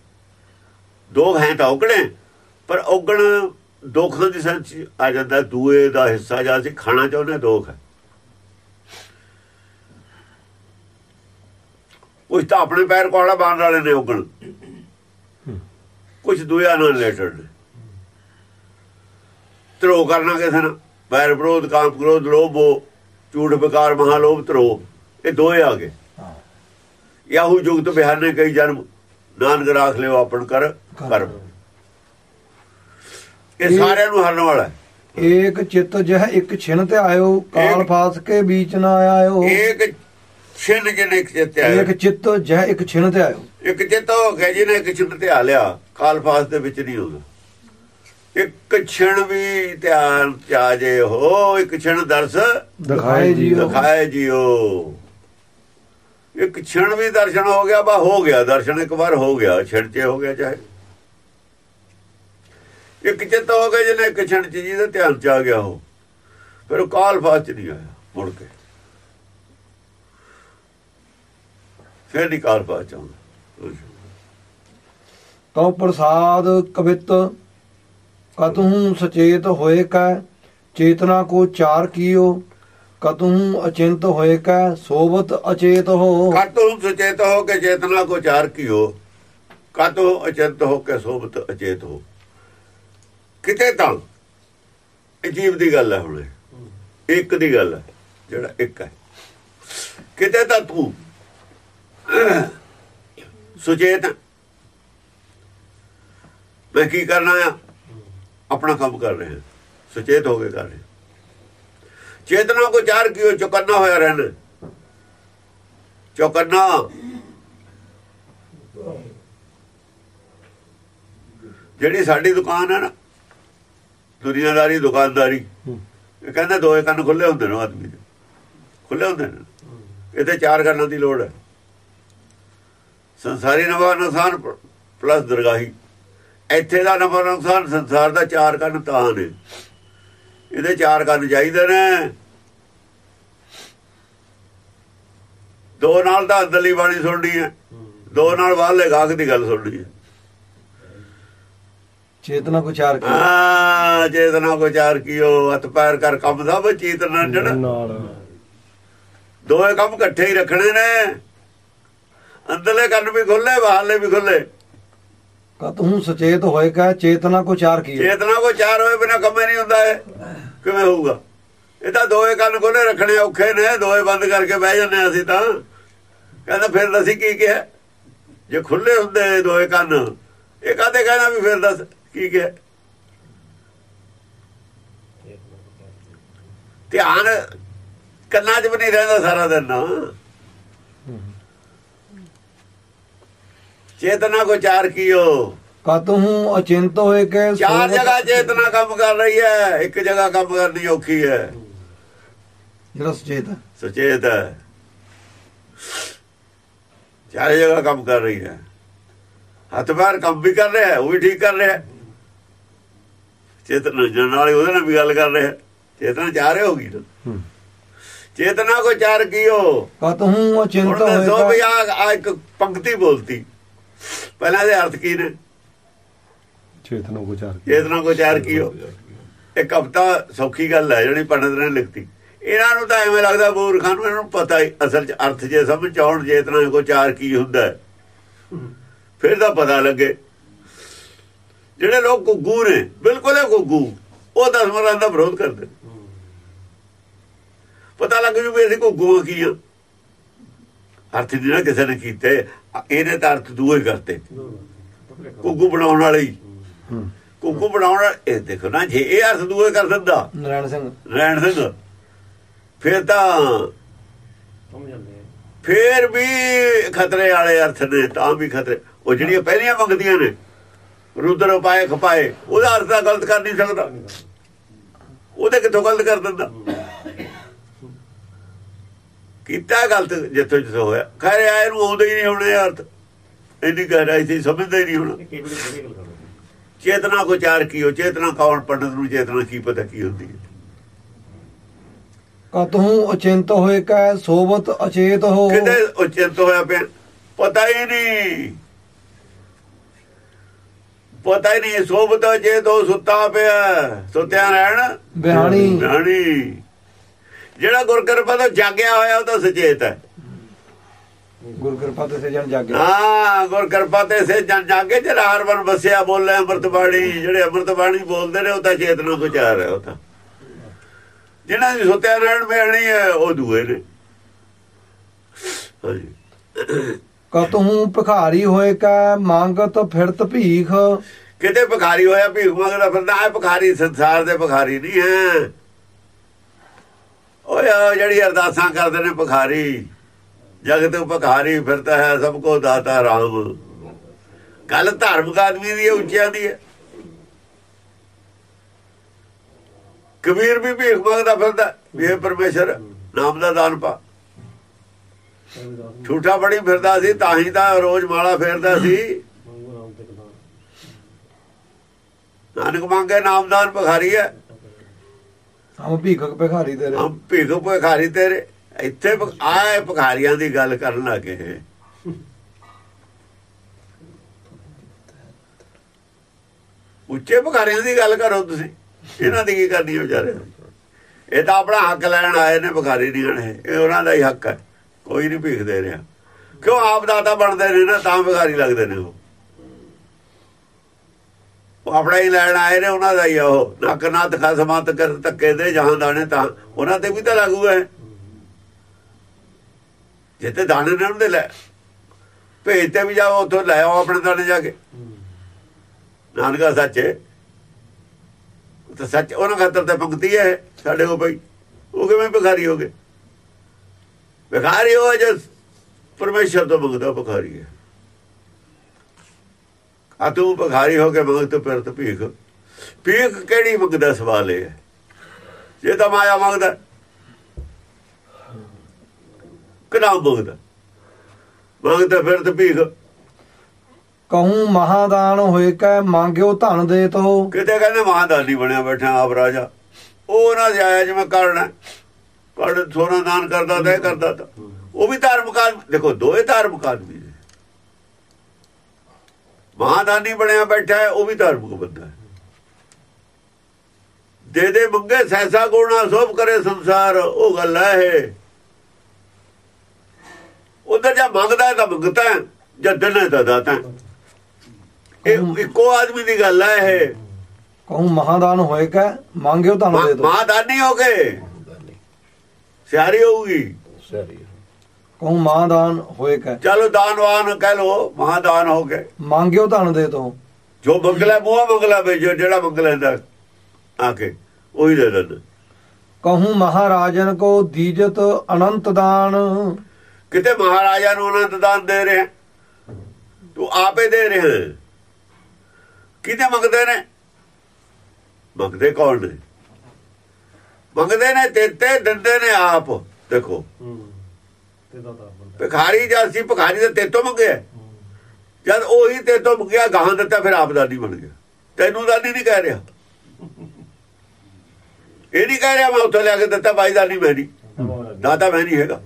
ਦੋਖ ਹੈ ਤਾਂ ਔਗਣੇ ਪਰ ਔਗਣ ਦੋਖਾਂ ਦੀ ਸੰਚ ਆ ਜਾਂਦਾ ਦੂਏ ਦਾ ਹਿੱਸਾ ਜਾਂ ਅਸੀਂ ਖਾਣਾ ਚਾਹੁੰਦੇ ਦੋਖ ਹੈ। ਕੁਝ ਤਾਂ ਆਪਣੇ ਪੈਰ ਕੋਲਾ ਬਾਣ ਵਾਲੇ ਨੇ ਔਗਣ। ਕੁਝ ਦੂਆ ਨਾਲ ਰਿਲੇਟਡ ਨੇ। ਧਰੋ ਕਰਨਾ ਕਿਸੇ ਨਾਲ ਬੈਰ ਵਿਰੋਧ ਕਾਮ ਕ੍ਰੋਧ ਲੋਭ ਮੋਹ, ਝੂਠ ਵਿਕਾਰ ਮਹਾਲੋਭ ਧਰੋ ਇਹ ਦੋਏ ਆ ਗਏ। ਯਾਹੂ ਜੁਗਤ ਬਿਹਾਨੇ ਕਈ ਜਨਮ ਨਾਨਕ ਰਾਖ ਲਿਓ ਆਪਣ ਕਰ ਕਰਮ। ਇਹ ਸਾਰਿਆਂ ਨੂੰ ਹਰਨ ਵਾਲਾ ਏਕ ਚਿੱਤ ਜਹ ਇੱਕ ਛਿਨ ਤੇ ਆਇਓ ਕਾਲ ਫਾਸ ਕੇ ਵਿੱਚ ਨਾ ਆਇਓ। ਇੱਕ ਛਿਨ ਜਿਹਨੇ ਇੱਕ ਚਿੱਤ ਆਇਆ? ਇੱਕ ਚਿੱਤ ਜਹ ਇੱਕ ਛਿਣ ਤੇ ਆਇਓ। ਇੱਕ ਚਿੱਤ ਹੋ ਗਿਆ ਜਿਹਨੇ ਇੱਕ ਛਿਨ ਧਿਆ ਲਿਆ ਕਾਲਫਾਸ ਦੇ ਵਿੱਚ ਨਹੀਂ ਹੋਗਾ ਇੱਕ ਛਿਣ ਵੀ ਧਿਆਨ ਚ ਆ ਜੇ ਹੋ ਇੱਕ ਛਿਣ ਦਰਸ ਦਿਖਾਏ ਜੀਓ। ਦਿਖਾਏ ਜੀਓ। ਇੱਕ ਛਣ ਵੀ ਦਰਸ਼ਨ ਹੋ ਗਿਆ, ਬਾ ਹੋ ਗਿਆ। ਦਰਸ਼ਨ ਇੱਕ ਵਾਰ ਹੋ ਗਿਆ, ਛਿਣ ਚ ਹੋ ਗਿਆ ਚਾਹੇ। ਇੱਕ ਚਿੱਤ ਹੋ ਗਿਆ ਜਿਹਨੇ ਇੱਕ ਛਿਣ ਚ, ਜਿਹਦੇ ਧਿਆਨ ਚ ਆ ਗਿਆ ਹੋ ਫਿਰ ਉਹ ਕਾਲਫਾਸ ਚ ਨਹੀਂ ਆਇਆ, ਮੁੜ ਕੇ। ਫਿਰ ਨਹੀਂ ਕਾਲਫਾਸ ਚ ਆਉਂਦਾ। ਕਉ ਪ੍ਰਸਾਦ ਕਵਿਤ, ਕਤਹੂ ਸਚੇਤ ਹੋਏ ਕੈ, ਚੇਤਨਾ ਕੋ ਚਾਰ ਕੀਓ। ਕਤਹੂ ਅਚਿੰਤ ਹੋਏ ਕੈ, ਸੋਵਤ ਅਚੇਤ ਹੋ। ਕਾਤੋਂ ਸੁਚੇਤ ਹੋ ਕੇ ਚੇਤਨਾ ਕੋ ਚਾਰ ਕੀਓ। ਕਾਤੋਂ ਅਚਿੰਤ ਹੋ ਕੇ ਸੋਬਤ ਅਚੇਤ ਹੋ। ਕਿਤੇ ਤਾਂ ਅਜੀਬ ਦੀ ਗੱਲ ਹੈ ਹੁਣ। ਇਹ। ਇੱਕ ਦੀ ਗੱਲ ਹੈ, ਜਿਹੜਾ ਇੱਕ ਹੈ। ਕਿਤੇ ਤਾਂ ਤੂੰ ਸੁਚੇਤ ਮੈਂ ਕੀ ਕਰਨਾ ਆ? ਆਪਣਾ ਕੰਮ ਕਰ ਰਿਹਾ। ਸੁਚੇਤ ਹੋ ਕੇ ਕਰ ਰਿਹਾ। ਚੇਤਨਾ ਕੋ ਚਾਰ ਕੀਓ ਚੁਕੰਨਾ ਹੋਇਆ ਰਹਿਣਾ। ਚੌਕੰਨਾ। ਜਿਹੜੀ ਸਾਡੀ ਦੁਕਾਨ ਹੈ ਨਾ, ਦੁਨੀਆਦਾਰੀ, ਦੁਕਾਨਦਾਰੀ, ਇਹ ਕਹਿੰਦਾ ਦੋਏ ਕੰਨ ਖੁੱਲੇ ਹੁੰਦੇ ਨੇ ਆਦਮੀ ਦੇ। ਖੁੱਲੇ ਹੁੰਦੇ ਨੇ। ਇਹਦੇ ਚਾਰ ਕੰਨਾਂ ਦੀ ਲੋੜ ਹੈ। ਸੰਸਾਰੀ ਨਵਾ ਨੁਕਸਾਨ ਪਲੱਸ ਦਰਗਾਹੀ। ਇੱਥੇ ਦਾ ਨਫਾ ਨੁਕਸਾਨ ਸੰਸਾਰ ਦਾ ਚਾਰ ਕੰਨ ਤਾਂ ਨੇ। ਇਹਦੇ ਚਾਰ ਕੰਨ ਚਾਹੀਦੇ ਨੇ। ਦੋ ਨਾਲ ਤਾਂ ਅੰਦਰਲੀ ਬਾਣੀ ਸੁਣਨੀ ਹੈ। ਦੋ ਨਾਲ ਬਾਹਰਲੇ ਗਾਹਕ ਦੀ ਗੱਲ ਸੁਣਨੀ ਹੈ। ਚੇਤਨਾ ਕੋ? ਚਾਰ ਕੀਓ ਆ ਚੇਤਨਾ ਕੋ? ਚਾਰ ਕੀਓ ਹੱਥ ਪੈਰ ਕਰ ਕੰਮ ਦਾ ਬ ਚੇਤਨਾ ਨਾਲ ਦੋਏ ਕੰਮ ਇਕੱਠੇ ਹੀ ਰੱਖਣੇ ਨੇ। ਅੰਦਰਲੇ ਕੰਨ ਵੀ ਖੁੱਲੇ ਬਾਹਰਲੇ ਵੀ ਖੁੱਲੇ ਕਤਹੂ ਸਚੇਤ ਹੋਏ ਕੈ ਚੇਤਨਾ ਕੋ ਚਾਰ ਕੀਓ ਚੇਤਨਾ ਕੋ ਚਾਰ ਹੋਏ, ਬਿਨਾ ਕੰਮੇ ਨਹੀਂ ਹੁੰਦਾ ਇਹ। ਕਿਵੇਂ ਹੋਊਗਾ? ਇਹ ਤਾਂ ਦੋਏ ਕੰਨ ਖੁੱਲੇ ਰੱਖਣੇ ਔਖੇ ਨੇ, ਦੋਏ ਬੰਦ ਕਰਕੇ ਬਹਿ ਜੰਨੇ ਅਸੀਂ ਤਾਂ। ਕਹਿੰਦਾ ਫਿਰ ਅਸੀਂ ਕੀ ਕਿਹਾ? ਜੇ ਖੁੱਲੇ ਹੁੰਦੇ ਦੋਏ ਕੰਨ, ਇਹ ਕਾਹਦੇ ਕਹਿਣਾ ਵੀ ਫਿਰ ਦੱਸ ਕੀ ਕਿਹਾ? ਧਿਆਨ ਕੰਨਾਂ 'ਚ ਵੀ ਨਹੀਂ ਰਹਿੰਦਾ ਸਾਰਾ ਦਿਨ। ਨਾ ਚੇਤਨਾ ਕੋ ਚਾਰ ਕੀਓ। ਕਤਹੂ ਅਚਿੰਤ ਹੋਏ ਕੈ ਚਾਰ ਜਗ੍ਹਾ ਚੇਤਨਾ ਕੰਮ ਕਰ ਰਹੀ ਹੈ ਇੱਕ ਜਗ੍ਹਾ ਕੰਮ ਕਰਨੀ ਔਖੀ ਹੈ। ਜਿਹੜਾ ਸੁਚੇਤ ਹੈ। ਸੁਚੇਤ ਹੈ। ਚਾਰ ਜਗ੍ਹਾ ਕੰਮ ਕਰ ਰਹੀ ਹੈ। ਹੱਥ ਪੈਰ ਕੰਮ ਵੀ ਕਰ ਰਿਹਾ ਉਹ ਵੀ ਠੀਕ ਕਰ ਰਿਹਾ। ਚੇਤਨਾ ਜਨ ਵਾਲੇ ਉਹਦੇ ਨਾਲ ਵੀ ਗੱਲ ਕਰ ਰਿਹਾ। ਚੇਤਨਾ ਚਾਰੇ ਹੋ ਗਈ। ਚੇਤਨਾ ਕੋ ਚਾਰ ਕੀਓ। ਕਤਹੂ ਅਚਿੰਤ ਹੋਏ ਵੀ ਆ ਆ ਇੱਕ ਪੰਕਤੀ ਬੋਲਤੀ। ਪਹਿਲਾਂ ਦੇ ਅਰਥ ਕੀ ਨੇ? ਚੇਤਨਾ ਕੋ ਚਾਰ ਚੇਤਨਾ ਕੋ ਚਾਰ ਕੀਓ ਇੱਕ ਹਫਤਾ ਸੌਖੀ ਗੱਲ ਹੈ ਜਿਹੜੀ ਪੰਡਤ ਨੇ ਲਿਖਤੀ। ਇਹਨਾਂ ਨੂੰ ਤਾਂ ਐਵੇਂ ਲੱਗਦਾ ਮੂਰਖਾਂ ਨੂੰ ਇਹਨਾਂ ਨੂੰ ਪਤਾ ਹੀ ਅਸਲ 'ਚ ਅਰਥ ਜੇ ਸਮਝ ਆਉਣ ਚੇਤਨਾ ਕੋ ਚਾਰ ਕੀ ਹੁੰਦਾ ਹੈ। ਫਿਰ ਤਾਂ ਪਤਾ ਲੱਗੇ। ਜਿਹੜੇ ਲੋਕ ਗੁੱਗੂ ਨੇ ਬਿਲਕੁਲ ਹੀ ਗੁੱਗੂ ਉਹ ਦਸ ਮਰਾਂ ਦਾ ਵਿਰੋਧ ਕਰਦੇ। ਪਤਾ ਲੱਗ ਜੂ ਵੀ ਅਸੀਂ ਗੁੱਗੂ ਕੀ ਆ ਅਰਥ ਨਹੀਂ ਨਾ ਕਿਸੇ ਨੇ ਕੀਤੇ। ਇਹਨੇ ਤਾਂ ਅਰਥ ਦੂਏ ਕਰਤੇ। ਗੁੱਗੂ ਬਣਾਉਣ ਵਾਲੇ ਹੀ। ਕੁੱਕੂ ਬਣਾਉਣ ਇਹ ਦੇਖੋ ਨਾ ਜੇ ਇਹ ਅਰਥ ਦੂਏ ਕਰ ਦਿੰਦਾ। ਨਰਾਇਣ ਸਿੰਘ। ਰਹਿਣ ਸਿੰਘ। ਫਿਰ ਤਾਂ ਫਿਰ ਵੀ ਖਤਰੇ ਵਾਲੇ ਅਰਥ ਨੇ ਤਾਂ ਵੀ ਖਤਰੇ। ਉਹ ਜਿਹੜੀਆਂ ਪਹਿਲੀਆਂ ਮੰਗਦੀਆਂ ਨੇ ਰੁਦਰ ਉਪਾਏ ਖਪਾਏ ਉਹਦਾ ਅਰਥ ਤਾਂ ਗਲਤ ਕਰ ਨਹੀਂ ਸਕਦਾ। ਉਹਦੇ ਕਿੱਥੋਂ ਗਲਤ ਕਰ ਦਿੰਦਾ? ਕੀਤਾ ਗਲਤ ਜਿੱਥੋਂ ਜਿੱਥੋਂ ਹੋਇਆ। ਖੈਰ ਆਏ ਨੂੰ ਆਉਂਦੇ ਹੀ ਨਹੀਂ ਹੋਣੇ ਅਰਥ। ਇੰਨੀ ਗਹਿਰਾਈ ਸੀ ਸਮਝਦੇ ਹੀ ਨਹੀਂ ਹੋਣਾ। ਚੇਤਨਾ ਕੋ ਚਾਰ ਕੀਓ ਚੇਤਨਾ ਕੌਣ? ਪੰਡਤ ਨੂੰ ਚੇਤਨਾ ਕੀ ਪਤਾ ਕੀ ਹੁੰਦੀ ਹੈ। ਕਤਹੂ ਅਚਿੰਤ ਹੋਏ ਕੈ ਸੋਵਤ ਅਚੇਤ ਹੋ। ਕਿਤੇ ਉਚਿਤ ਹੋਇਆ ਪਿਆ? ਪਤਾ ਹੀ ਨਹੀਂ। ਪਤਾ ਹੀ ਨਹੀਂ ਸੋਬਤ ਜੇ ਤੋਂ ਸੁੱਤਾ ਪਿਆ। ਸੁੱਤਿਆ ਰਹਿਣ। ਬਿਹਾਣੀ ਬਿਹਾਣੀ ਜਿਹੜਾ ਗੁਰਕਿਰਪਾ ਤੋਂ ਜਾਗਿਆ ਹੋਇਆ ਉਹ ਤਾਂ ਸੁਚੇਤ ਹੈ। ਗੁਰ ਕਿਰਪਾ ਤੇ ਸੇ ਜਨ ਜਾਗਿਆ ਹਾਂ ਗੁਰਕਿਰਪਾ ਤੇ ਸੇ ਜਨ ਜਾਗੇ ਜਿਹੜਾ ਹਰ ਵਨ ਵਸਿਆ ਬੋਲੇ ਅੰਮ੍ਰਿਤ ਬਾਣੀ ਜਿਹੜੇ ਅੰਮ੍ਰਿਤ ਬਾਣੀ ਬੋਲਦੇ ਨੇ ਉਹ ਤਾਂ ਚੇਤਨਾ ਕੋ ਚਾਰ ਹੈ ਉਹ ਤਾਂ। ਜਿਹਨਾਂ ਦੀ ਸੁੱਤਿਆ ਰਹਿਣ ਬਿਹਾਣੀ ਹੈ ਉਹ ਦੂਏ ਨੇ। ਕਤਹੂ ਭਿਖਾਰੀ ਹੋਏ ਕੈ ਮੰਗਤ ਫਿਰਤ ਭੀਖ। ਕਿਤੇ ਭਿਖਾਰੀ ਹੋਇਆ ਭੀਖ ਮੰਗਦਾ ਫਿਰਦਾ ਆ ਭਿਖਾਰੀ ਸੰਸਾਰ ਦੇ ਭਿਖਾਰੀ ਨਹੀਂ ਹੈ। ਓਏ ਆਹ ਜਿਹੜੀ ਅਰਦਾਸਾਂ ਕਰਦੇ ਨੇ ਭਖਾਰੀ, ਜਗਤ ਭਖਾਰੀ ਫਿਰਦਾ ਹੈ, ਸਭ ਕੋ ਦਾਤਾ ਰਾਮ। ਗੱਲ ਧਾਰਮਿਕ ਆਦਮੀ ਦੀ ਉੱਚਿਆਂ ਦੀ ਹੈ। ਕਬੀਰ ਵੀ ਭੀਖ ਮੰਗਦਾ ਫਿਰਦਾ ਵੀ ਇਹ ਪਰਮੇਸ਼ਰ ਨਾਮ ਦਾ ਦਾਨ ਪਾ। ਝੂਠਾ ਬੜੀ ਫਿਰਦਾ ਸੀ, ਤਾਂ ਹੀ ਤਾਂ ਰੋਜ਼ ਮਾਲਾ ਫੇਰਦਾ ਸੀ। ਨਾਨਕ ਮੰਗੇ ਨਾਮਦਾਨ ਭਖਾਰੀ ਹੈ। ਹਮ ਭੀਖਕ ਭਿਖਾਰੀ ਤੇਰੇ। ਹਮ ਭੀਖ ਭਖਾਰੀ ਤੇਰੇ। ਇੱਥੇ ਭ- ਆਏ ਭਖਾਰੀਆਂ ਦੀ ਗੱਲ ਕਰਨ ਲੱਗੇ। ਉੱਚੇ ਭਿਖਾਰੀਆਂ ਦੀ ਗੱਲ ਕਰੋ ਤੁਸੀਂ। ਇਹਨਾਂ ਦੀ ਕੀ ਕਰਨੀ ਹੈ ਵਿਚਾਰੇ? ਇਹ ਤਾਂ ਆਪਣਾ ਹੱਕ ਲੈਣ ਆਏ ਨੇ ਭਿਖਾਰੀ ਨਹੀਂ ਆਣੇ ਇਹ ਉਹਨਾਂ ਦਾ ਹੀ ਹੱਕ ਹੈ। ਕੋਈ ਨਹੀਂ ਭੀਖ ਦੇ ਰਿਹਾ। ਕਿਉਂ ਆਪ ਦਾਤਾ ਬਣਦੇ ਨੇ ਨਾ, ਤਾਂ ਭਿਖਾਰੀ ਲੱਗਦੇ ਨੇ ਉਹ। ਉਹ ਆਪਣਾ ਹੀ ਲੈਣ ਆਏ ਨੇ ਉਹਨਾਂ ਦਾ ਹੀ ਉਹ। ਨੱਕ ਨੱਥ ਖਸਮਤ ਕਰ ਧੱਕੇ ਦੇ ਜਹਾਂ ਦਾਣੇ ਤਾਂ ਉਹਨਾਂ ਤੇ ਵੀ ਤਾਂ ਲਾਗੂ ਹੈ। ਜਿੱਤੇ ਦਾਣੇ ਨੇ ਉਹਨਾਂ ਦੇ ਲੈ। ਭੇਜ ਤੇ ਵੀ ਜਾਓ, ਉੱਥੋਂ ਲੈ ਆਓ ਆਪਣੇ ਦਾਣੇ ਜਾ ਕੇ। ਨਾਨਕਾ ਸੱਚ ਤਾਂ ਸੱਚ, ਉਹਨਾਂ ਖਾਤਰ ਤਾਂ ਪੰਕਤੀ ਹੈ ਸਾਡੇ ਕੋ ਭਾਈ ਉਹ ਕਿਵੇਂ ਭਿਖਾਰੀ ਹੋ ਗਏ? ਭਿਖਾਰੀ ਹੋ ਜੋ ਪਰਮੇਸ਼ਰ ਤੋਂ ਮੰਗਦਾ ਭਿਖਾਰੀ ਹੈ। ਆ ਤੂੰ ਭਿਖਾਰੀ ਹੋ ਕੇ ਮੰਗ ਤੇ ਫਿਰ ਤੇ ਭੀਖ। ਭੀਖ ਕਿਹੜੀ ਮੰਗਦਾ ਸਵਾਲ ਇਹ? ਹੈ ਜੇ ਤਾਂ ਮਾਇਆ ਮੰਗਦਾ ਕਿਹੜਾ ਮੰਗਦਾ ਮੰਗਦਾ? ਫਿਰ ਤੇ ਭੀਖ। ਕਹੂੰ ਮਹਾਦਾਨ ਹੋਏ ਕੈ ਮੰਗਿਓ ਧਨ ਦੇ ਤੋ। ਕਿਤੇ ਕਹਿੰਦੇ ਮਹਾਦਾਨੀ ਬਣਿਆ ਬੈਠਾ ਆਪ ਰਾਜਾ। ਉਹ ਨਾ ਜਾਇਆ ਜਿਵੇਂ ਕਰਨਾ। ਕੜ ਸੋਨਾ ਦਾਨ ਕਰਦਾ ਤੇ ਕਰਦਾ ਤਾ। ਉਹ ਵੀ ਧਾਰਮਿਕ ਆਦਮੀ ਦੇਖੋ ਦੋਏ ਧਾਰਮਿਕ ਆਦਮੀ ਮਹਾਦਾਨੀ ਬਣਿਆ ਬੈਠਾ ਹੈ ਉਹ ਵੀ ਧਾਰਮਿਕ ਬੰਦਾ ਹੈ। ਦੇ ਦੇ ਮੰਗੇ ਸੈਸਾ ਗੁਣਾ ਸੋਭ ਕਰੇ ਸੰਸਾਰ ਉਹ ਗੱਲ ਹੈ ਉਧਰ ਜਾਂ ਮੰਗਦਾ ਹੈ ਤਾਂ ਮੰਗਤਾ ਜਾਂ ਦਿਨੇ ਤਾਂ ਦਾਤਾ। ਇਹ ਇੱਕੋ ਆਦਮੀ ਦੀ ਗੱਲ ਹੈ ਇਹ। ਕਹੂੰ ਮਹਾਦਾਨ ਹੋਏ ਕੈ ਮੰਗਿਓ ਧਨ ਦੇ ਮਾਂ ਤੋ ਦਾਨੀ ਹੋ ਗਏ ਸਿਆਰੀ ਹੋਊਗੀ। ਕਹੂੰ ਮਹਾਦਾਨ ਹੋਏ ਕੈ ਚਲੋ ਦਾਨਵਾਨ ਕਹਿ ਲੋ ਮਹਾਦਾਨ ਹੋ ਗਏ। ਮੰਗਿਓ ਧਨ ਦੇ ਤੋ। ਜੋ ਮੰਗਲਾ ਮੂੰਹ ਮੰਗਲਾ ਵੇ ਜਿਹੜਾ ਮੰਗ ਲੈਂਦਾ ਆ ਕੇ ਉਹੀ ਦੇ ਦਿੰਦਾ। ਕਹੂੰ ਮਹਾਰਾਜਨ ਕੋ ਦੀਜਤ ਅਨੰਤ ਦਾਨ। ਕਿਤੇ ਮਹਾਰਾਜਾ ਨੂੰ ਅਨੰਤ ਦਾਨ ਦੇ ਰਿਹਾ ਤੂੰ ਆਪੇ ਦੇ ਰਿਹਾ ਕਿਤੇ ਮੰਗਦੇ ਨੇ? ਮੰਗਦੇ ਕੌਣ ਨੇ? ਮੰਗਦੇ ਨੇ ਤੇਤੇ ਦਿੰਦੇ ਨੇ ਆਪ। ਦੇਖੋ। ਭਿਖਾਰੀ ਜਦ ਸੀ, ਭਿਖਾਰੀ ਦੇ ਤੇਤੋਂ ਮੰਗਿਆ। ਜਦ ਉਹੀ ਤੇਤੋਂ ਮੰਗਿਆ, ਗਾਹਾਂ ਦਿੱਤਾ, ਫਿਰ ਆਪ ਦਾਨੀ ਬਣ ਗਿਆ। ਤੈਨੂੰ ਦਾਨੀ ਨਹੀਂ ਕਹਿ ਰਿਹਾ। ਇਹ ਨਹੀਂ ਕਹਿ ਰਿਹਾ ਮੈਂ ਉੱਥੋਂ ਲਿਆ ਕੇ ਦਿੱਤਾ, ਬਾਈ ਦਾਨੀ ਮੈਂ ਨਹੀਂ। ਦਾਤਾ ਮੈਂ ਨਹੀਂ ਹੈਗਾ।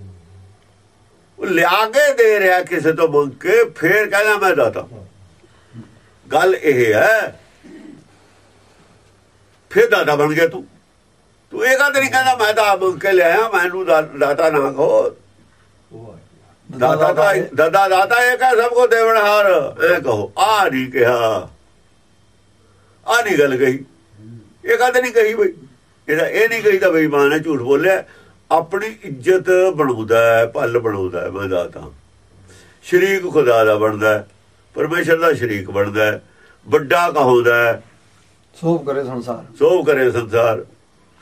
ਉਹ ਲਿਆ ਕੇ ਦੇ ਰਿਹਾ ਕਿਸੇ ਤੋਂ ਮੰਗ ਕੇ, ਫੇਰ ਕਹਿੰਦਾ ਮੈਂ ਦਾਤਾ। ਗੱਲ ਇਹ ਹੈ, ਫੇਰ ਦਾਦਾ ਬਣ ਗਿਆ ਤੂੰ। ਤੂੰ ਇਹ ਗੱਲ ਨਹੀਂ ਕਹਿੰਦਾ ਮੈਂ ਤਾਂ ਆਪ ਮੰਗ ਕੇ ਲਿਆਇਆ, ਮੈਨੂੰ ਦਾਤਾ ਨਾ ਕਹੋ। ਦਾਤਾ ਦਾ ਦਾਦਾ ਦਾਤਾ ਇਹ ਕਹ ਸਭ ਕੋ ਦੇਵਨਹਾਰ ਇਹ ਕਹੋ ਆ ਨਹੀਂ ਕਿਹਾ ਆ ਨਹੀਂ ਗੱਲ ਕਹੀ ਇਹ ਗੱਲ ਨਹੀਂ ਕਹੀ ਬਈ ਇਹਦਾ ਇਹ ਨਹੀਂ ਕਹੀ ਤਾਂ ਬੇਈਮਾਨ ਹੈ ਝੂਠ ਬੋਲਿਆ ਆਪਣੀ ਇੱਜ਼ਤ ਬਣਾਉਂਦਾ ਹੈ ਭੱਲ ਬਣਾਉਂਦਾ ਹੈ ਮੈਂ ਦਾਤਾ ਸ਼ਰੀਕ ਖੁਦਾ ਦਾ ਬਣਦਾ ਹੈ ਪਰਮੇਸ਼ਰ ਦਾ ਸ਼ਰੀਕ ਬਣਦਾ ਹੈ ਵੱਡਾ ਕਹਾਉਂਦਾ ਹੈ ਸੋਭ ਕਰੇ ਸੰਸਾਰ ਸੋਭ ਕਰੇ ਸੰਸਾਰ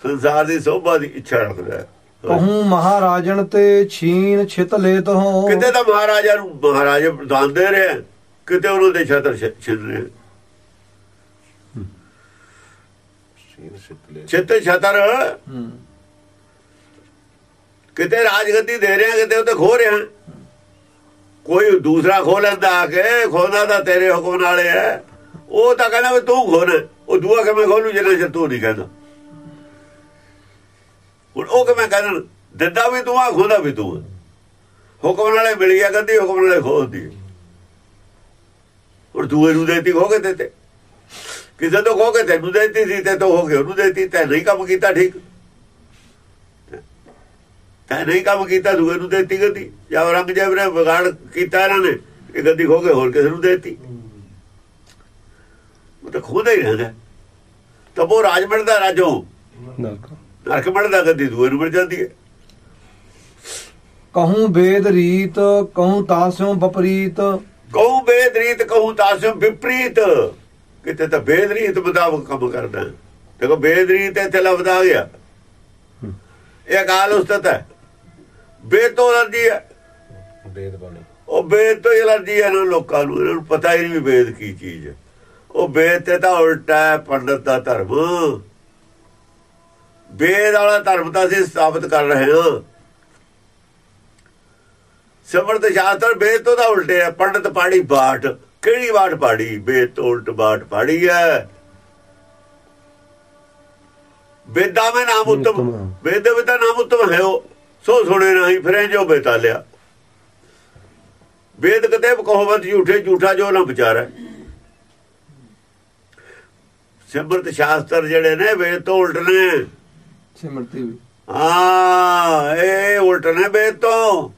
ਸੰਸਾਰ ਦੀ ਸੋਭਾ ਦੀ ਇੱਛਾ ਰੱਖਦਾ ਹੈ ਕਹੂੰ ਮਹਾਰਾਜਨ ਤੇ ਛੀਨ ਛਿਤ ਲੈ ਤੋ ਕਿਤੇ ਤਾਂ ਮਹਾਰਾਜਾ ਨੂੰ ਮਹਾਰਾਜਾ ਦਾਨ ਦੇ ਰਿਹਾ ਕਿਤੇ ਉਹਨਾਂ ਦੇ ਛਤਰ ਛ- ਛਿਨ ਰਹੇ ਛਿੱਤ ਛਤਰ। ਹੂੰ। ਕਿਤੇ ਰਾਜਗੱਦੀ ਦੇ ਰਿਹਾ ਕਿਤੇ ਉਹ ਤੇ ਖੋ ਰਿਹਾ ਕੋਈ ਦੂਸਰਾ ਖੋ ਲੈਂਦਾ ਆ ਕੇ ਖੋਦਾ ਤਾਂ ਤੇਰੇ ਹੁਕਮ ਨਾਲੇ ਹੈ ਉਹ ਤਾਂ ਕਹਿੰਦਾ ਵੀ ਤੂੰ ਖੋਣ ਉਹ ਦੂਆ ਕਿਵੇਂ ਖੋਲੂ ਜਿੰਨਾ ਚਿਰ ਤੂੰ ਨਹੀਂ ਕਹਿੰਦਾ। ਹੁਣ ਉਹ ਕਿਵੇਂ ਕਹਿਣ ਦਿੰਦਾ ਵੀ ਤੂੰ ਆ ਖੋਦਾ ਵੀ ਤੂੰ ਹੁਕਮ ਨਾਲੇ ਮਿਲ ਗਿਆ ਕਹਿੰਦੀ ਹੁਕਮ ਨਾਲੇ ਖੋਦੀ ਹੁਣ ਦੂਏ ਨੂੰ ਦੇਤੀ ਖੋ ਕੇ ਦਿੱਤੇ। ਕਿਸੇ ਤੋਂ ਖੋ ਕੇ ਤੈਨੂੰ ਦੇਤੀ ਸੀ, ਤੇ ਤੋਂ ਹੋ ਕੇ ਉਹਨੂੰ ਦੇਤੀ। ਤੈਂ ਨਹੀਂ ਕੰਮ ਕੀਤਾ ਠੀਕ। ਤੈਂ ਨਹੀਂ ਕੰਮ ਕੀਤਾ ਦੂਏ ਨੂੰ ਦੇਤੀ ਗੱਦੀ ਜਾਂ ਔਰੰਗਜ਼ੇਬ ਨੇ ਵਿਗਾੜ ਕੀਤਾ ਇਹਨਾਂ ਨੇ, ਇਹ ਗੱਦੀ ਖੋ ਕੇ ਹੋਰ ਕਿਸੇ ਨੂੰ ਦੇਤੀ। ਉਹ ਤਾਂ ਖੋਦਾ ਹੀ ਰਹਿੰਦਾ। ਤਾਂ ਉਹ ਰਾਜ ਮਿਲਦਾ ਰਾਜੋ। ਨਰਕ ਨਰਕ ਮਿਲਦਾ ਗੱਦੀ ਦੂਏ ਨੂੰ ਮਿਲ ਜਾਂਦੀ ਹੈ। ਕਹੂੰ ਵੇਦ ਰੀਤ ਕਹੂੰ ਤਾਸਿਓ ਵਿਪਰੀਤ। ਕਹੂੰ ਵੇਦ ਰੀਤ ਕਹੂੰ ਤਾਸਿਮ ਵਿਪਰੀਤ। ਕਿਤੇ ਤਾਂ ਵੇਦ ਰੀਤ ਮੁਤਾਬਕ ਕੰਮ ਕਰਦਾ। ਦੇਖੋ ਵੇਦ ਰੀਤ ਇੱਥੇ ਲਫ਼ਜ਼ ਆ ਗਿਆ। ਇਹ ਅਕਾਲ ਉਸਤਤ ਹੈ। ਵੇਦ ਤੋਂ ਅਲਰਜੀ ਹੈ। ਵੇਦ ਬਾਣੀ ਉਹ ਵੇਦ ਤੋਂ ਐਲਰਜੀ ਹੈ ਇਹਨਾਂ ਲੋਕਾਂ ਨੂੰ। ਇਹਨਾਂ ਨੂੰ ਪਤਾ ਹੀ ਨਹੀਂ ਵੀ ਵੇਦ ਕੀ ਚੀਜ਼ ਹੈ। ਉਹ ਵੇਦ ਤੇ ਤਾਂ ਉਲਟਾ ਹੈ ਪੰਡਤ ਦਾ ਧਰਮ। ਵੇਦ ਵਾਲਾ ਧਰਮ ਤਾਂ ਅਸੀਂ ਸਥਾਪਿਤ ਕਰ ਰਹੇ ਹਾਂ। ਸਿਮਰਤ ਸ਼ਾਸਤਰ ਵੇਦ ਤੋਂ ਤਾਂ ਉਲਟੇ ਹੈ ਪੰਡਤ ਪਾੜੀ ਬਾਟ ਕਿਹੜੀ ਬਾਟ ਪਾੜੀ? ਵੇਦ ਤੋਂ ਉਲਟ ਬਾਟ ਪਾੜੀ ਹੈ। ਵੇਦਾਂ ਮੈਂ ਨਾਮ ਉਤਮ। ਵੇਦ ਵਿੱਚ ਤਾਂ ਨਾਮ ਉਤਮ ਹੈ ਉਹ। ਸੋ ਸੁਣੇ ਨਹੀਂ ਫਿਰੇ ਜੋ ਬੇਤਾਲਿਆ ਵੇਦ ਕਤੇ ਕਹੋਵਤ ਝੂਠੇ ਝੂਠਾ ਜੋ ਨਾ ਵਿਚਾਰੈ। ਸਿਮਰਤ ਸ਼ਾਸਤਰ ਜਿਹੜੇ ਨੇ ਵੇਦ ਤੋਂ ਉਲਟ ਨੇ। ਸਿਮਰਤੀ ਵੀ ਹਾਂ, ਇਹ ਉਲਟ ਨੇ ਬੇਦ ਤੋਂ।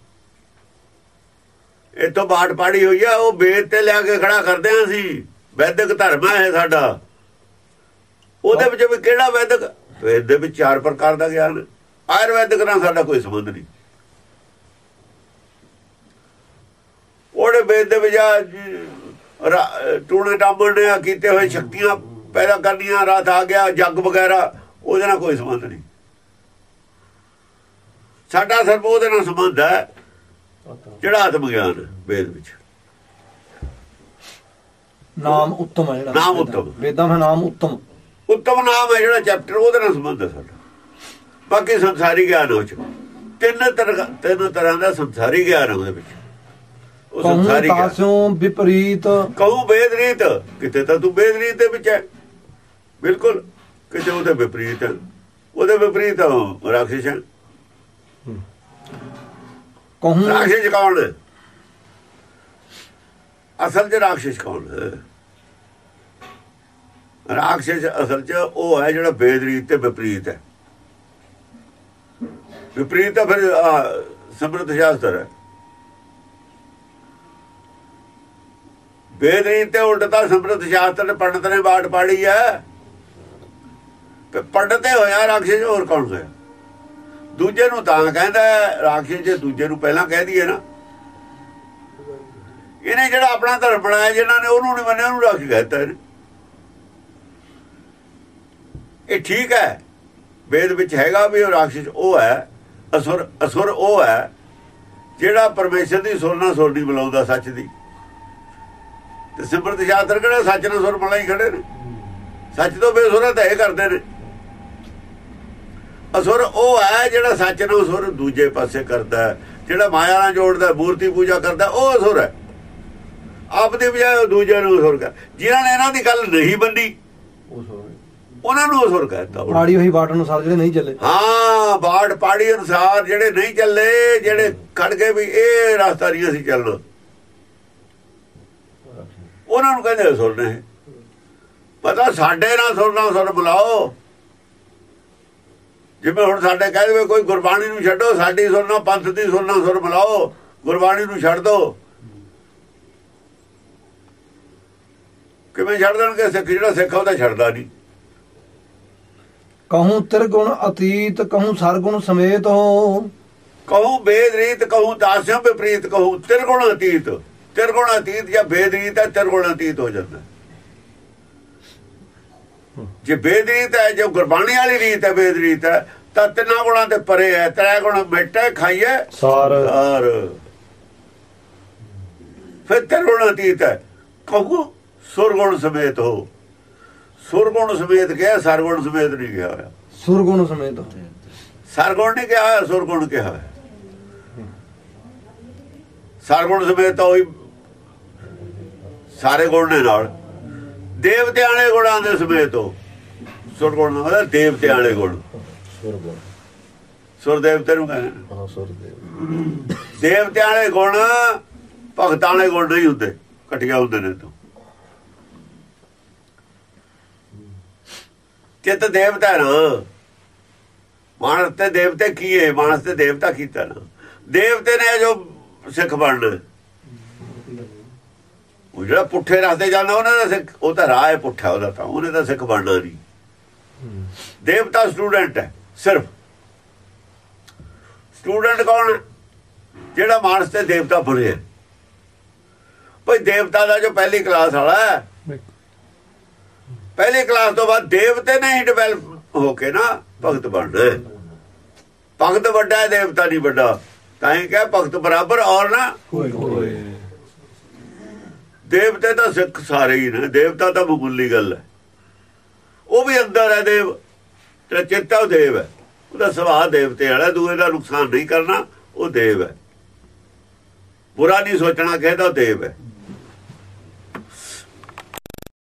ਇਹ ਤੋਂ ਬਾਟ ਪਾੜੀ ਹੋਈ ਆ, ਉਹ ਬੇਦ ਤੇ ਲਿਆ ਕੇ ਖੜਾ ਕਰਦੇ ਆ ਅਸੀਂ। ਵੈਦਿਕ ਧਰਮ ਹੈ ਇਹ ਸਾਡਾ। ਉਹਦੇ ਵਿੱਚ ਵੀ ਕਿਹੜਾ ਵੈਦਿਕ? ਵੇਦ ਦੇ ਵਿੱਚ ਚਾਰ ਪ੍ਰਕਾਰ ਦਾ ਗਿਆਨ। ਆਯੁਰਵੈਦਿਕ ਨਾਲ ਸਾਡਾ ਕੋਈ ਸੰਬੰਧ ਨਹੀਂ। ਉਹਦੇ ਵੇਦ ਦੇ ਵਿੱਚ ਟੂਣੇ ਟਾਮਣ ਨੇ ਕੀਤੇ ਹੋਏ ਸ਼ਕਤੀਆਂ ਪੈਦਾ ਕਰਨੀਆਂ, ਰਾਤ ਆ ਗਿਆ, ਜੱਗ ਵਗੈਰਾ, ਉਹਦੇ ਨਾਲ ਕੋਈ ਸੰਬੰਧ ਨਹੀਂ। ਸਾਡਾ ਸਿਰਫ ਉਹਦੇ ਨਾਲ ਸੰਬੰਧ ਹੈ। ਜਿਹੜਾ ਆਤਮ ਗਿਆਨ ਵੇਦ ਵਿੱਚ। ਨਾਮ ਉੱਤਮ ਹੈ ਜਿਹੜਾ। ਨਾਮ ਉੱਤਮ। ਵੇਦਾਂ ਦਾ ਨਾਮ ਉੱਤਮ। ਉੱਤਮ ਨਾਮ ਹੈ ਜਿਹੜਾ ਚੈਪਟਰ ਉਹਦੇ ਨਾਲ ਸੰਬੰਧ ਹੈ ਸਾਡਾ। ਬਾਕੀ ਸੰਸਾਰੀ ਗਿਆਨ ਹੋ ਚ। ਤਿੰਨ ਤਰ੍ਹਾਂ ਤਿੰਨ ਤਰ੍ਹਾਂ ਦਾ ਸੰਸਾਰੀ ਗਿਆਨ ਉਹਦੇ ਵਿੱਚ। ਉਹ ਸੰਸਾਰੀ ਗਿਆਨ। ਤਾਸਿਓਂ ਵਿਪਰੀਤ। ਕਹੂੰ ਵੇਦ ਰੀਤ। ਕਿਤੇ ਤਾਂ ਤੂੰ ਵੇਦ ਰੀਤ ਦੇ ਵਿੱਚ ਹੈ। ਬਿਲਕੁਲ। ਕਿਤੇ ਉਹਦੇ ਵਿਪਰੀਤ ਹੈ। ਉਹਦੇ ਵਿਪਰੀਤ ਰਾਖਸ਼ ਹੈ। ਕਹੂੰ ਰਾਖਸ਼ ਕੌਣ? ਅਸਲ 'ਚ ਰਾਖਸ਼ ਕੌਣ? ਹੈ ਰਾਖਸ਼ ਅਸਲ 'ਚ ਉਹ ਹੈ ਜਿਹੜਾ ਬੇਦਰੀਤ ਤੇ ਵਿਪਰੀਤ ਹੈ। ਵਿਪਰੀਤ ਤਾਂ ਫਿਰ ਆਹ, ਸਮਰਥ ਸ਼ਾਸਤਰ ਹੈ। ਬੇਦਰੀਤ ਤੇ ਉਲਟਦਾ ਸਮਰਥ ਸ਼ਾਸਤਰ ਨੇ ਪੰਡਤ ਨੇ ਬਾਟ ਪਾੜੀ ਹੈ। ਤੇ ਪੰਡਤ ਹੋਇਆ ਰਾਖਸ਼ ਹੋਰ ਕੌਣ ਹੋਇਆ? ਦੂਜੇ ਨੂੰ ਤਾਂ ਕਹਿੰਦਾ ਹੈ, ਜੇ ਦੂਜੇ ਨੂੰ ਪਹਿਲਾਂ ਕਹਿ ਦਈਏ ਨਾ। ਇਹਨੇ ਜਿਹੜਾ ਆਪਣਾ ਧਰਮ ਬਣਾਇਆ ਜਿਹਨਾਂ ਨੇ ਉਹਨੂੰ ਨਹੀਂ ਮੰਨਿਆ ਉਹਨੂੰ ਰਾਖਸ਼ ਕਹਿੰਦਾ ਇਹਨੇ। ਇਹ ਠੀਕ ਹੈ। ਵੇਦ ਵਿੱਚ ਹੈਗਾ ਵੀ ਉਹ ਰਾਖਸ਼ ਉਹ ਹੈ ਅਸੁਰ ਅਸੁਰ ਉਹ ਹੈ ਜਿਹੜਾ ਪਰਮੇਸ਼ਰ ਦੀ ਸੁਰ ਨਾਲ ਸੁਰ ਨਹੀਂ ਬੁਲਾਉਂਦਾ ਸੱਚ ਦੀ। ਤੇ ਸਿਮਰਤ ਸ਼ਾਸਤਰ ਕਿਹੜਾ ਸੱਚ ਨਾਲ ਸੁਰ ਬੁਲਾਈ ਖੜੇ ਨੇ? ਸੱਚ ਤੋਂ ਬੇਸੁਰਾ ਤਾਂ ਇਹ ਕਰਦੇ ਨੇ। ਅਸੁਰ ਉਹ ਹੈ ਜਿਹੜਾ ਸੱਚ ਨੂੰ ਸੁਰ ਦੂਜੇ ਪਾਸੇ ਕਰਦਾ ਹੈ। ਜਿਹੜਾ ਮਾਇਆ ਨਾਲ ਜੋੜਦਾ ਹੈ, ਮੂਰਤੀ ਪੂਜਾ ਕਰਦਾ ਹੈ, ਉਹ ਅਸੁਰ ਹੈ। ਆਪ ਦੇ ਬਜਾਏ ਉਹ ਦੂਜੇ ਨੂੰ ਅਸੁਰ ਕਰ ਜਿਨ੍ਹਾਂ ਨੇ ਇਹਨਾਂ ਦੀ ਗੱਲ ਨਹੀਂ ਬੰਦੀ ਉਹ ਉਹਨਾਂ ਨੂੰ ਅਸੁਰ ਕਹਿੰਦਾ ਪਾੜੀ ਹੋਈ ਬਾਟ ਅਨੁਸਾਰ ਜਿਹੜੇ ਨਹੀਂ ਚੱਲੇ। ਹਾਂ ਬਾੜ ਪਾੜੀ ਅਨੁਸਾਰ ਜਿਹੜੇ ਨਹੀਂ ਚੱਲੇ ਜਿਹੜੇ ਖੜ ਗਏ ਵੀ ਇਹ ਰਸਤਾ ਨਹੀਂ ਅਸੀਂ ਚੱਲਣਾ। ਉਹਨਾਂ ਨੂੰ ਕਹਿੰਦੇ ਅਸੁਰ ਨੇ ਪਤਾ ਸਾਡੇ ਨਾਲ ਸੁਰ ਨਾਲ ਸੁਰ ਬੁਲਾਓ। ਜਿਵੇਂ ਹੁਣ ਸਾਡੇ ਕਹਿ ਦੇਵੇ ਕੋਈ ਗੁਰਬਾਣੀ ਨੂੰ ਛੱਡੋ ਸਾਡੀ ਸੁਰ ਨਾਲ ਪੰਥ ਦੀ ਸੁਰ ਨਾਲ ਸੁਰ ਬੁਲਾਓ ਗੁਰਬਾਣੀ ਨੂੰ ਛੱਡ ਦਿਓ ਕਿਵੇਂ ਛੱਡ ਦੇਣਗੇ ਸਿੱਖ? ਜਿਹੜਾ ਸਿੱਖ ਉਹਦਾ ਛੱਡਦਾ ਨਹੀਂ। ਕਹੂੰ ਤਿਰਗੁਣ ਅਤੀਤ ਕਹੂੰ ਸਰਗੁਣ ਸਮੇਤ ਹੋ। ਕਹੂੰ ਵੇਦ ਰੀਤ ਕਹੂੰ ਦਾਸਿਓ ਵਿਪਰੀਤ ਕਹੂੰ ਤਿਰਗੁਣ ਅਤੀਤ। ਤਿਰਗੁਣ ਅਤੀਤ ਜਾਂ ਵੇਦ ਰੀਤ ਹੈ ਤਿਰਗੁਣ ਅਤੀਤ ਹੋ ਜਾਂਦਾ। ਜੇ ਵੇਦ ਰੀਤ ਹੈ ਜੋ ਗੁਰਬਾਣੀ ਵਾਲੀ ਰੀਤ ਹੈ ਵੇਦ ਰੀਤ ਹੈ ਤਾਂ ਤਿੰਨਾਂ ਗੁਣਾਂ ਤੇ ਪਰੇ ਹੈ। ਤ੍ਰੈ ਗੁਣ ਮਿਟੇ ਖਾਈਏ ਸਾਰ। ਸਾਰ। ਫਿਰ ਤਿਰਗੁਣ ਅਤੀਤ ਹੈ। ਕਹੂੰ ਸੁਰਗੁਣ ਸਮੇਤ ਹੋ। ਸੁਰਗੁਣ ਸਮੇਤ ਕਿਹਾ ਸਰਗੁਣ ਸਮੇਤ ਨਹੀਂ ਕਿਹਾ ਹੋਇਆ। ਸੁਰਗੁਣ ਸਮੇਤ ਸਰਗੁਣ ਨਹੀਂ ਕਿਹਾ ਹੋਇਆ, ਸੁਰਗੁਣ ਕਿਹਾ ਹੋਇਆ। ਸਰਗੁਣ ਸਮੇਤ ਤਾਂ ਉਹੀ ਸਾਰੇ ਗੁਣ ਨੇ ਨਾਲ। ਦੇਵਤਿਆਂ ਵਾਲੇ ਗੁਣਾਂ ਦੇ ਸਮੇਤ ਹੋ ਸੁਰਗੁਣ ਦਾ ਮਤਲਬ ਦੇਵਤਿਆਂ ਵਾਲੇ ਗੁਣ। ਸੁਰ ਦੇਵਤੇ ਨੂੰ ਕਹਿੰਦੇ ਨੇ। ਹਾਂ ਸੁਰਦੇਵ। ਦੇਵਤਿਆਂ ਵਾਲੇ ਗੁਣ ਭਗਤਾਂ ਵਾਲੇ ਗੁਣ ਨਹੀਂ ਹੁੰਦੇ ਘਟੀਆ ਹੁੰਦੇ ਨੇ ਤੋਂ। ਚਿੱਤ ਦੇਵਤਾ ਨਾ। ਮਾਨਸ ਤੇ ਦੇਵਤੇ ਕੀ ਹੈ ਮਾਨਸ ਤੇ ਦੇਵਤਾ ਕੀਤਾ ਨਾ। ਦੇਵਤੇ ਨੇ ਜੋ ਸਿੱਖ ਬਣਨਾ। ਉਹ ਜਿਹੜਾ ਪੁੱਠੇ ਰਸਤੇ ਜਾਂਦਾ, ਉਹਨਾਂ ਦਾ ਸਿੱਖ ਉਹ ਤਾਂ ਰਾਹ ਹੈ ਪੁੱਠਾ, ਉਹਦਾ ਤਾਂ ਉਹਨੇ ਤਾਂ ਸਿੱਖ ਬਣਨਾ ਨਹੀਂ ਦੇਵਤਾ ਸਟੂਡੈਂਟ ਹੈ, ਸਿਰਫ। ਸਟੂਡੈਂਟ ਕੌਣ ਜਿਹੜਾ ਮਾਨਸ ਤੇ ਦੇਵਤਾ ਬਣਿਆ ਭਈ ਦੇਵਤਾ ਦਾ ਜੋ ਪਹਿਲੀ ਕਲਾਸ ਵਾਲਾ ਹੈ, ਪਹਿਲੀ ਕਲਾਸ ਤੋਂ ਬਾਅਦ ਦੇਵਤੇ ਨੇ ਹੀ ਡਿਵੈਲਪ ਹੋ ਕੇ ਨਾ ਭਗਤ ਬਣਨਾ ਭਗਤ ਵੱਡਾ ਹੈ, ਦੇਵਤਾ ਨਹੀਂ ਵੱਡਾ। ਤਾਂ ਹੀ ਕਿਹਾ ਭਗਤ ਬਰਾਬਰ ਔਰ ਨਾ ਹੋਏ ਦੇਵਤੇ ਤਾਂ ਸਿੱਖ ਸਾਰੇ ਹੀ ਨੇ, ਦੇਵਤਾ ਤਾਂ ਮਾਮੂਲੀ ਗੱਲ ਹੈ। ਉਹ ਵੀ ਅੰਦਰ ਹੈ ਦੇਵ, ਤੇ ਚਿੱਤਾ ਉਹ ਦੇਵ ਹੈ। ਉਹਦਾ ਸੁਭਾਅ ਦੇਵਤੇ ਵਾਲਾ, ਦੂਏ ਦਾ ਨੁਕਸਾਨ ਨਹੀਂ ਕਰਨਾ, ਉਹ ਦੇਵ ਹੈ। ਬੁਰਾ ਨਹੀਂ ਸੋਚਣਾ, ਕਹਿੰਦਾ ਉਹ ਦੇਵ ਹੈ।